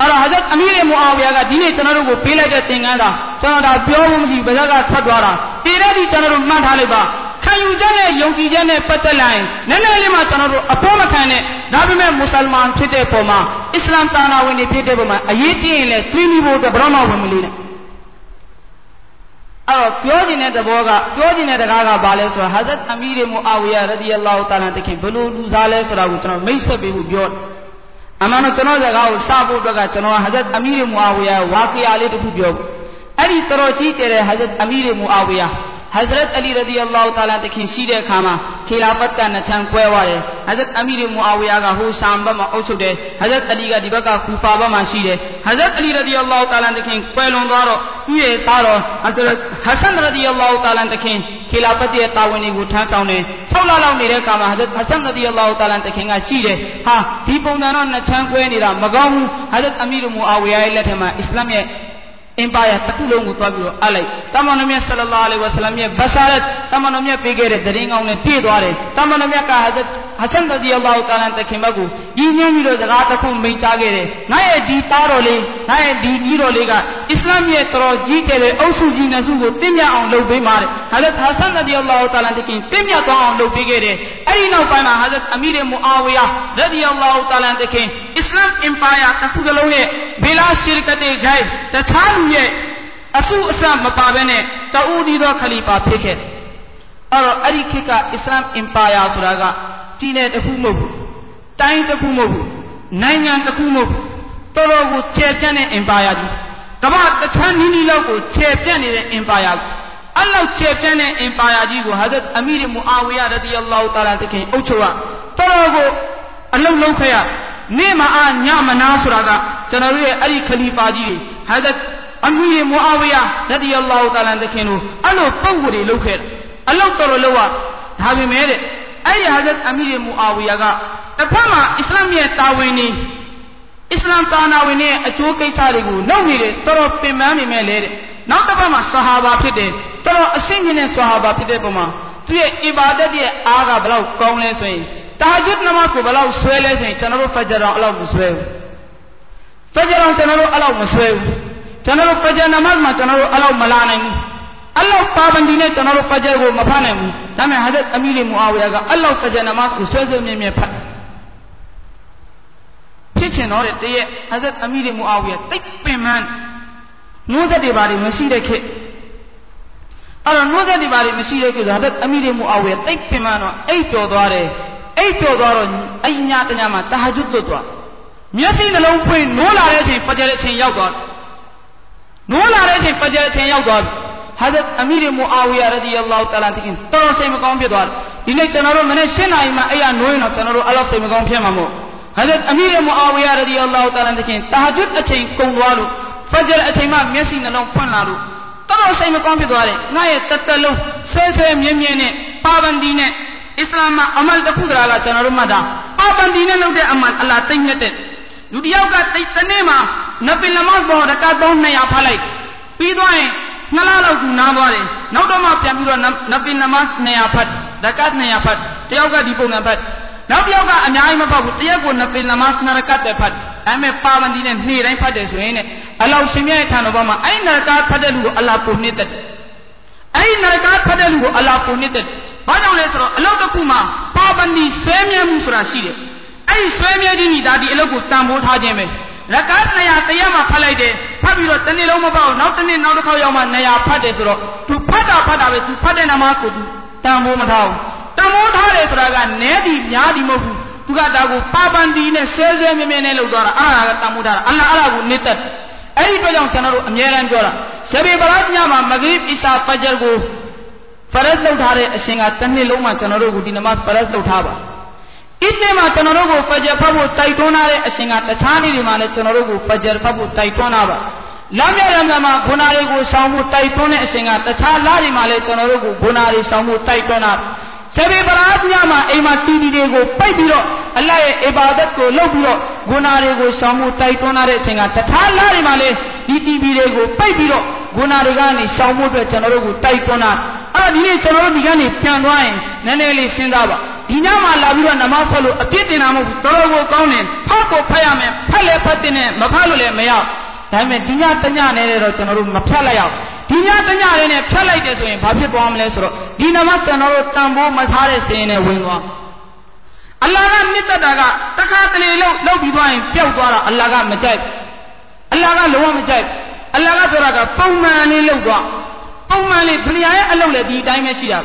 အဲ့တော့ဟာဇတ်အမီရမူအာဝီယာကဒီနေ့ကျွန်တော်တို့ကိုပေးလိုက်တဲ့သင်ခန်းစာကျွန်တော်ဒါပြောဖို့မရှိဘူးဗဇက်ကထွက်သွားတာတည်တဲ့ဒီကျွန်တော်တို့မှတ်ထားလိုက်ပါခံယူချက်နဲ့ယုံကြည်ချက်နဲ့ပတ်သက်လာရင်နည်းနည်းလေးမှကျွန်တော်တို့အပေါ်မခံနဲ့ဒါပေမဲ့မွတ်စလမန်ဖြစ်တဲ့ပုံမှာအစ္စလာမ်တာနာဝင်တွေဖြစ်တဲ့ပုံမှာအရေးကြီးရင်လည်းတွေးမိဖို့အတွက်ဘယ်တော့မှဝင်မလို့နဲ့အဲ့တော့ပြောခြင်းတဲ့သဘောကပြောခြင်းတဲ့တကားကဘာလဲဆိုတော့ဟာဇတ်အမီရမူအာဝီယာရဒီအလ္လာဟူတာလာတခင်ဘလို့လူစားလဲဆိုတာကိုကျွန်တော်မိတ်ဆက်ပေးဖို့ပြောတယ် အမှန်တော့ကျွန်တော်စကားကိုစဖို့အတွက်ကကျွန်တော်ဟာဇတ်အမီရမူအာဝီယာဝါကီယာလေးတစ်ခုပြောဖို့အဲ့ဒီတော်ကြီးကျတဲ့ဟာဇတ်အမီရမူအာဝီယာ Hazrat Ali radhiyallahu ta'ala တခင်ရှိတဲ့အခါမှာခီလာဖတ်ကနှစ်ချမ်းကွဲသွားတယ်။ Hazrat Amir Muawiyah ကဟိုရှမ်ဘက်မှာအုပ်ချုပ်တယ်။ Hazrat Ali ကဒီဘက်ကကူဖာဘက်မှာရှိတယ်။ Hazrat Ali radhiyallahu ta'ala တခင်ကွဲလွန်သွားတော့သူ့ရဲ့သားတော် Hazrat Hasan radhiyallahu ta'ala တခင်ခီလာဖတ်ရဲ့တာဝန်တွေကိုထမ်းဆောင်တယ်။၆လလောက်နေတဲ့အခါမှာ Hazrat Hasan radhiyallahu ta'ala တခင်ကကြည့်တယ်။ဟာဒီပုံစံတော့နှစ်ချမ်းကွဲနေတာမကောင်းဘူး။ Hazrat Amir Muawiyah ရဲ့လက်ထက်မှာအစ္စလာမ်ရဲ့ အင်ပါယာတစ်ခုလုံးကိုသွားပြီးတော့အလိုက်တမန်တော်မြတ်ဆလလာအလိုင်ဝဆလမ်ရဲ့ဘရှာရတ်တမန်တော်မြတ်ပေးခဲ့တဲ့တရင်ကောင်းနဲ့ပြည့်သွားတယ်တမန်တော်မြတ်ကဟာဇတ်ဟဆန်ရဒီအလ္လာဟူတာလာတခင်ဘက်ကိုညီညွတ်ပြီးတော့စကားတစ်ခုမိန့်ကြားခဲ့တယ်ငါရဲ့ဒီသားတော်လေးငါရဲ့ဒီညီတော်လေးကအစ္စလာမ်ရဲ့တော်ကြီးကျယ်တဲ့အုပ်စုကြီးနှစ်စုကိုတင့်မြတ်အောင်လုပ်ပေးပါတဲ့ဟာဇတ်ဟဆန်ရဒီအလ္လာဟူတာလာတခင်တင့်မြတ်သွားအောင်လုပ်ပေးခဲ့တယ်အဲ့ဒီနောက်ပိုင်းမှာဟာဇတ်အမီရမူအာဝီယာရဒီအလ္လာဟူတာလာတခင်အစ္စလာမ်အင်ပါယာတစ်ခုလုံးရဲ့ဘေလာရှီရကတ်တဲ့ဂိုင်းတခြားလူရဲ့အစုအစမပါဘဲနဲ့တူဒီသောခလီဖာဖြစ်ခဲ့တယ်အဲ့တော့အဲ့ဒီခေတ်ကအစ္စလာမ်အင်ပါယာဆိုတာကတီနယ်တစ်ခုမဟုတ်ဘူးတိုင်းတစ်ခုမဟုတ်ဘူးနိုင်ငံတစ်ခုမဟုတ်ဘူးတော်တော်ကိုခြေပြန့်တဲ့အင်ပါယာကြီး ကမ္ဘာတခြားနီးနီးလောက်ကိုခြေပြန့်နေတဲ့အင်ပါယာအလောက်ကျယ်ပြန့်တဲ့အင်ပါယာကြီးကိုဟာဇတ်အမီရမူအာဝီယာရဒီအလ္လာဟူတာလာတခင်အုပ်ချုပ်ကတော်ကိုအလုံးလုံးခဲ့ရနေ့မအားညမနာဆိုတာကကျွန်တော်တို့ရဲ့အဲ့ဒီခလီဖာကြီးတွေဟာဇတ်အမီရမူအာဝီယာရဒီအလ္လာဟူတာလာတခင်တို့အဲ့လိုပုံကိုယ်တွေလုပ်ခဲ့တယ်အလောက်တော်တော်လောက်ရဒါပေမဲ့တဲ့အဲ့ဒီဟာဇတ်အမီရမူအာဝီယာကတစ်ဖက်မှာအစ္စလာမ်ရဲ့တာဝန်နေ အစ္စလာမ်တာနာဝင်ရဲ့အကျိုးကိစ္စတွေကိုလုပ်နေတယ်တော်တော်ပင်ပန်းနေမဲ့လေတဲ့နောက်တစ်ပတ်မှာဆဟာဘာဖြစ်တယ်တော်တော်အဆင့်မြင့်တဲ့ဆဟာဘာဖြစ်တဲ့ပုံမှာသူရဲ့အီဘာဒတ်ရဲ့အားကဘယ်လောက်ကောင်းလဲဆိုရင်တာဂျွတ်နမတ်ကိုဘယ်လောက်ဆွဲလဲဆိုရင်ကျွန်တော်တို့ဖဂျာရောအဲ့လောက်မဆွဲဘူးဖဂျာရောကျွန်တော်တို့အဲ့လောက်မဆွဲဘူးကျွန်တော်တို့ဖဂျာနမတ်မှာကျွန်တော်တို့အဲ့လောက်မလာနိုင်ဘူးအဲ့လောက်ပါဘန်ဒီနဲ့ကျွန်တော်တို့ဖဂျာကိုမဖတ်နိုင်ဘူးဒါပေမဲ့ဟာဇတ်အမီလီမူအာဝီယာကအဲ့လောက်ဖဂျာနမတ်ကိုဆွဲဆွဲမြဲမြဲဖတ် ဖြစ်ချင်တော့တဲ့တရက်ဟာဇတ်အမီလီမူအာဝီယာတိတ်ပင်ပန်းနှိုးဆက်တွေပါတွေမရှိတဲ့ခေတ်အဲ့တော့နှိုးဆက်တွေပါတွေမရှိတဲ့ခေတ်ဆိုတော့အမီတွေမူအဝဲတိတ်ပင်မတော့အိတ်ပျော်သွားတယ်အိတ်ပျော်သွားတော့အဲ့ညတညမှာတာဟဂျွတ်သွတ်သွားမျက်စိနှလုံးဖွင့်နိုးလာတဲ့အချိန်ဖဂျာအချိန်ရောက်သွားနိုးလာတဲ့အချိန်ဖဂျာအချိန်ရောက်သွားဟာဇတ်အမီရမူအာဝီယာရဒီအလ္လာဟူတာလာတခင်တော်တော်စိတ်မကောင်းဖြစ်သွားတယ်ဒီနေ့ကျွန်တော်တို့မနေ့ရှင်းနိုင်မှအဲ့ရနိုးရင်တော့ကျွန်တော်တို့အလောက်စိတ်မကောင်းဖြစ်မှာမို့ဟာဇတ် အမီရမူအာဝီယာရဒီအလ္လာဟူတာလာတခင်တာဟဂျွတ်အချိန်ကုန်သွားလို့ဖဂျာအချိန်မှမျက်စိနှလုံးဖွင့်လာလို့တော်တော်စိတ်မကောင်းဖြစ်သွားတယ်ငါရဲ့တသက်လုံးဆဲဆဲမြဲမြဲနဲ့ပါဘန်ဒီနဲ့အစ္စလာမ်မှာအမလ်တစ်ခုတည်းလားကျွန်တော်တို့မှတ်တာပါဘန်ဒီနဲ့လုပ်တဲ့အမလ်အလ္လာတိတ်မြတ်တဲ့လူတယောက်ကတိတ်တနေ့မှာနဖီလမတ်ဘောရကာတ်200ဖတ်လိုက်ပြီးသွားရင်နှစ်လလောက်ကူနားသွားတယ်နောက်တော့မှပြန်ပြီးတော့နဖီနမတ်200ဖတ်ရကာတ်200ဖတ်တယောက်ကဒီပုံစံဖတ် နောက်တစ်ယောက်ကအများကြီးမဖတ်ဘူးတရက်ကိုနဖီနမတ်2ရကတ်ပဲဖတ်ဒါပေမဲ့ပါဘန်ဒီနဲ့နေ့တိုင်းဖတ်တယ်ဆိုရင်ねအလောက်ရှင်မြတ်ရဲ့ဌာနဘောမှာအဲ့နရကဖတ်တဲ့လူကိုအလားပုံနှစ်သက်အဲ့နရကဖတ်တဲ့လူကိုအလားပုံနှစ်သက်ဘာကြောင့်လဲဆိုတော့အလောက်တစ်ခုမှာပါဘန်ဒီဆွဲမြဲမှုဆိုတာရှိတယ်အဲ့ဒီဆွဲမြဲခြင်းဒီဒါဒီအလောက်ကိုတန်ဖိုးထားခြင်းပဲရကတ်200တရက်မှဖတ်လိုက်တယ်ဖတ်ပြီးတော့တစ်နေ့လုံးမပေါ့နောက်တစ်နေ့နောက်တစ်ခေါက်ရောက်မှ200ဖတ်တယ်ဆိုတော့သူဖတ်တာဖတ်တာပဲသူဖတ်တဲ့နမတ်ကိုသူတန်ဖိုးမထားဘူး တန်ဖိုးထားတယ်ဆိုတာကနဲသည်များသည်မဟုတ်ဘူးသူကဒါကိုပါပန်ဒီနဲ့ဆဲဆဲမြဲမြဲနဲ့လုပ်သွားတာအဲ့ဒါကတန်ဖိုးထားတာအလ္လာဟ်အဲ့ဒါကိုနေတတ်အဲ့ဒီအတွက်ကြောင့်ကျွန်တော်တို့အမြဲတမ်းပြောတာဇဘေဘရတ်ညမှာမဂရိဘ်အီစာဖဂျ်ကိုဖရတ်လုပ်ထားတဲ့အရှင်ကတစ်နှစ်လုံးမှာကျွန်တော်တို့ကိုဒီနမတ်ဖရတ်လုပ်ထားပါဣဒ်မှာကျွန်တော်တို့ကိုဖဂျ်ဖတ်ဖို့တိုက်တွန်းထားတဲ့အရှင်ကတခြားနေ့တွေမှာလည်းကျွန်တော်တို့ကိုဖဂျ်ဖတ်ဖို့တိုက်တွန်းတာပါလမ်းမြရံမှာဂုဏတွေကိုဆောင်ဖို့တိုက်တွန်းတဲ့အရှင်ကတခြားလတွေမှာလည်းကျွန်တော်တို့ကိုဂုဏတွေဆောင်ဖို့တိုက်တွန်းတာ ဆဘေပရာညမှာအိမ်မှာတီဗီတွေကိုပိတ်ပြီးတော့အလတ်ရဲ့အဘာဒတ်ကိုလုပ်ပြီးတော့ဂုဏတွေကိုဆောင်မှုတိုက်တွန်းတဲ့အချိန်ကတခြားလတွေမှာလည်းဒီတီဗီတွေကိုပိတ်ပြီးတော့ဂုဏတွေကနေဆောင်မှုအတွက်ကျွန်တော်တို့ကိုတိုက်တွန်းတာအဲ့ဒီနေ့ကျွန်တော်တို့ဒီကနေပြန်သွားရင်နည်းနည်းလေးစဉ်းစားပါဒီညမှာလာပြီးတော့နမတ်ဖတ်လို့အပြစ်တင်တာမဟုတ်ဘူးတော်တော်ကိုကောင်းတယ်ဖတ်ကိုဖတ်ရမယ်ဖတ်လဲဖတ်တင်တယ်မဖတ်လို့လည်းမရဒါပေမဲ့ဒီညတညနဲ့တော့ကျွန်တော်တို့မဖြတ်လိုက်ရအောင် ဒီညတညလေးနဲ့ဖြတ်လိုက်တယ်ဆိုရင်ဘာဖြစ်သွားမလဲဆိုတော့ဒီနမတ်ကျွန်တော်တို့တန်ဖိုးမထားတဲ့စင်နဲ့ဝင်သွားအလ္လာဟ်ကမြစ်တတ်တာကတခါတလေလောက်လောက်ပြီးသွားရင်ပျောက်သွားတာအလ္လာဟ်ကမကြိုက်အလ္လာဟ်ကလုံးဝမကြိုက်အလ္လာဟ်ကဆိုတာကပုံမှန်လေးလောက်သွားပုံမှန်လေးဒုနီယာရဲ့အလုပ်လည်းဒီအတိုင်းပဲရှိတာ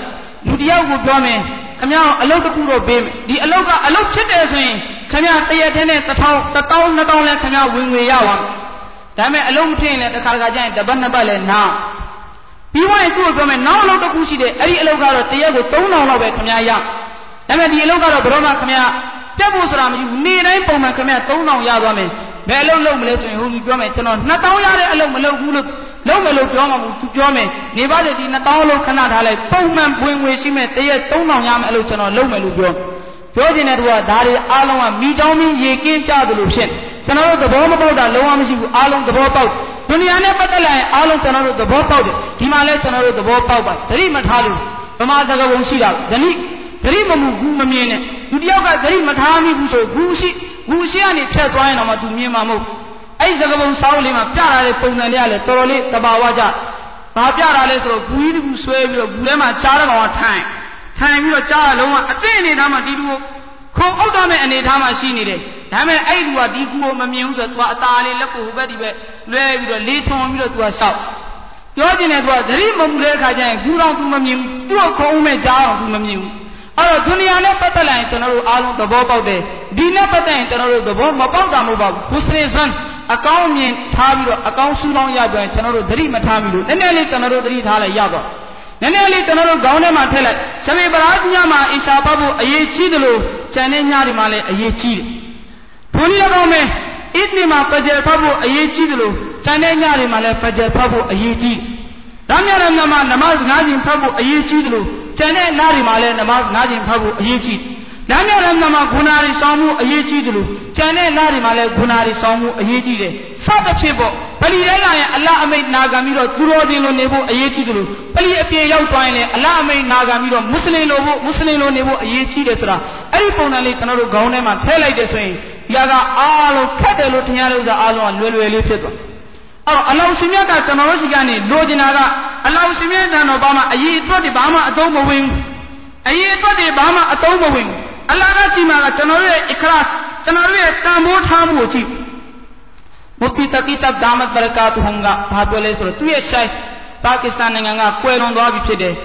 လူတယောက်ကိုပြောမယ်ခမရအလုပ်တစ်ခုတော့ပေးမယ်ဒီအလုပ်ကအလုပ်ဖြစ်တယ်ဆိုရင်ခမရတရက်တည်းနဲ့တစ်ထောင်တစ်တောင်းနှစ်တောင်းလဲခမရဝင်ငွေရပါမယ် ဒါပေမဲ့အလုံးမထင်ရင်လည်းတစ်ခါတစ်ခါကျရင်တပတ်နှစ်ပတ်လည်းနားပြီးွားရင်သူ့ကိုပြောမယ်နောက်အလုပ်တစ်ခုရှိတယ်အဲ့ဒီအလုပ်ကတော့တရက်ကို3000လောက်ပဲခင်ဗျားရဒါပေမဲ့ဒီအလုပ်ကတော့ဘယ်တော့မှခင်ဗျားပြတ်ဖို့ဆိုတာမရှိဘူးနေ့တိုင်းပုံမှန်ခင်ဗျား3000ရသွားမယ်ဘယ်အလုပ်လုပ်မလဲဆိုရင်ဟိုကြီးပြောမယ်ကျွန်တော်2000ရတဲ့အလုပ်မလုပ်ဘူးလို့လုပ်မယ်လို့ပြောမှာမဟုတ်သူပြောမယ်နေပါစေဒီ2000အလုပ်ခဏထားလိုက်ပုံမှန်ဝင်ငွေရှိမယ်တရက်3000ရမယ်အလုပ်ကျွန်တော်လုပ်မယ်လို့ပြော ပြောချင်တဲ့သူကဒါတွေအားလုံးကမိချောင်းမင်းရေကင်းကြသလိုဖြစ်ကျွန်တော်တို့သဘောမပေါက်တာလုံးဝမရှိဘူးအားလုံးသဘောပေါက်ဒုနီယာနဲ့ပတ်သက်လာရင်အားလုံးကျွန်တော်တို့သဘောပေါက်တယ်ဒီမှာလဲကျွန်တော်တို့သဘောပေါက်ပါသတိမထားလို့ဗမာစကားပုံရှိတာဓနိသတိမမှုဘူးမမြင်နဲ့လူတယောက်ကသတိမထားမိဘူးဆိုဘူးရှိဘူးရှိကနေဖြတ်သွားရင်တော့မှ तू မြင်မှာမဟုတ်အဲ့စကားပုံစောင်းလေးမှာပြတာလေပုံစံတွေကလည်းတော်တော်လေးတဘာဝကြဘာပြတာလဲဆိုတော့ဘူးကြီးတကူဆွဲပြီးတော့ဘူးထဲမှာကြားတဲ့ကောင်ကထိုင် ထိုင်ပြီးတော့ကြားလုံးဝအသိအနေထားမှာဒီလူကိုခုံအောက်တော့မဲ့အနေထားမှာရှိနေတယ်ဒါပေမဲ့အဲ့လူကဒီကူကိုမမြင်ဘူးဆိုတော့သူကအသာလေးလက်ကိုဟိုဘက်ဒီဘက်လွဲပြီးတော့လေးထုံပြီးတော့သူကရှောက်ပြောကျင်တယ်သူကသတိမမှုတဲ့အခါကျရင်ကူတော့သူမမြင်ဘူးသူ့ကိုခုံဦးမဲ့ကြားအောင်သူမမြင်ဘူးအဲ့တော့ဒုနီယာနဲ့ပတ်သက်လာရင်ကျွန်တော်တို့အားလုံးသဘောပေါက်တယ်ဒီနဲ့ပတ်သက်ရင်ကျွန်တော်တို့သဘောမပေါက်တာမဟုတ်ပါဘူးဟူစနေဆန်အကောင်းမြင်ထားပြီးတော့အကောင်းရှုထောင့်ရပြန်ကျွန်တော်တို့သတိမထားဘူးလို့နည်းနည်းလေးကျွန်တော်တို့သတိထားလိုက်ရတော့ နည်းနည်းလေးကျွန်တော်တို့ခေါင်းထဲမှာထည့်လိုက်ရှမေပရာညမှာအီရှာဖတ်ဖို့အရေးကြီးတယ်လို့ကျန်တဲ့ညတွေမှာလည်းအရေးကြီးတယ်ဘုန်းကြီးတော်မယ်အစ်နီမှာဖဂျာဖတ်ဖို့အရေးကြီးတယ်လို့ကျန်တဲ့ညတွေမှာလည်းဖဂျာဖတ်ဖို့အရေးကြီးတယ်ဒါမြတ်ရမြတ်မှာနမတ်၅ချိန်ဖတ်ဖို့အရေးကြီးတယ်လို့ကျန်တဲ့ညတွေမှာလည်းနမတ်၅ချိန်ဖတ်ဖို့အရေးကြီးတယ် ဒါမြတ်ရမြတ်မှာဂုဏရီဆောင်မှုအရေးကြီးတယ်လို့ကျန်တဲ့ညတွေမှာလည်းဂုဏရီဆောင်မှုအရေးကြီးတယ်စသဖြင့်ပေါ့ပလီထဲလာရင်အလ္လာဟ်အမိန့်နာခံပြီးတော့သူတော်ချင်းလိုနေဖို့အရေးကြီးတယ်လို့ပလီအပြင်ရောက်သွားရင်လည်းအလ္လာဟ်အမိန့်နာခံပြီးတော့မွတ်စလင်လိုဖို့မွတ်စလင်လိုနေဖို့အရေးကြီးတယ်ဆိုတာအဲ့ဒီပုံစံလေးကျွန်တော်တို့ခေါင်းထဲမှာထည့်လိုက်တယ်ဆိုရင်ဒီကအားလုံးခက်တယ်လို့ထင်ရတဲ့ဥစ္စာအားလုံးကလွယ်လွယ်လေးဖြစ်သွားအဲ့တော့အလောရှင်မြတ်ကကျွန်တော်တို့ရှိကနေလိုချင်တာကအလောရှင်မြတ်တန်တော်ဘာမှအရေးအတွက်တွေဘာမှအသုံးမဝင်ဘူးအရေးအတွက်တွေဘာမှအသုံးမဝင်ဘူး အလ္လာဟ်ကကြည်မှာကကျွန်တော်တို့ရဲ့ ikhlas ကျွန်တော်တို့ရဲ့တန်ဖိုးထားမှုကိုကြည့်မုဖတီတကီဆပ်ဒါမတ်ဘရကာတူဟွန်ကဘာပြောလဲဆိုတော့သူရဲ့ရှိုင်းပါကစ္စတန်နိုင်ငံကကွယ်လွန်သွားပြီဖြစ်တယ်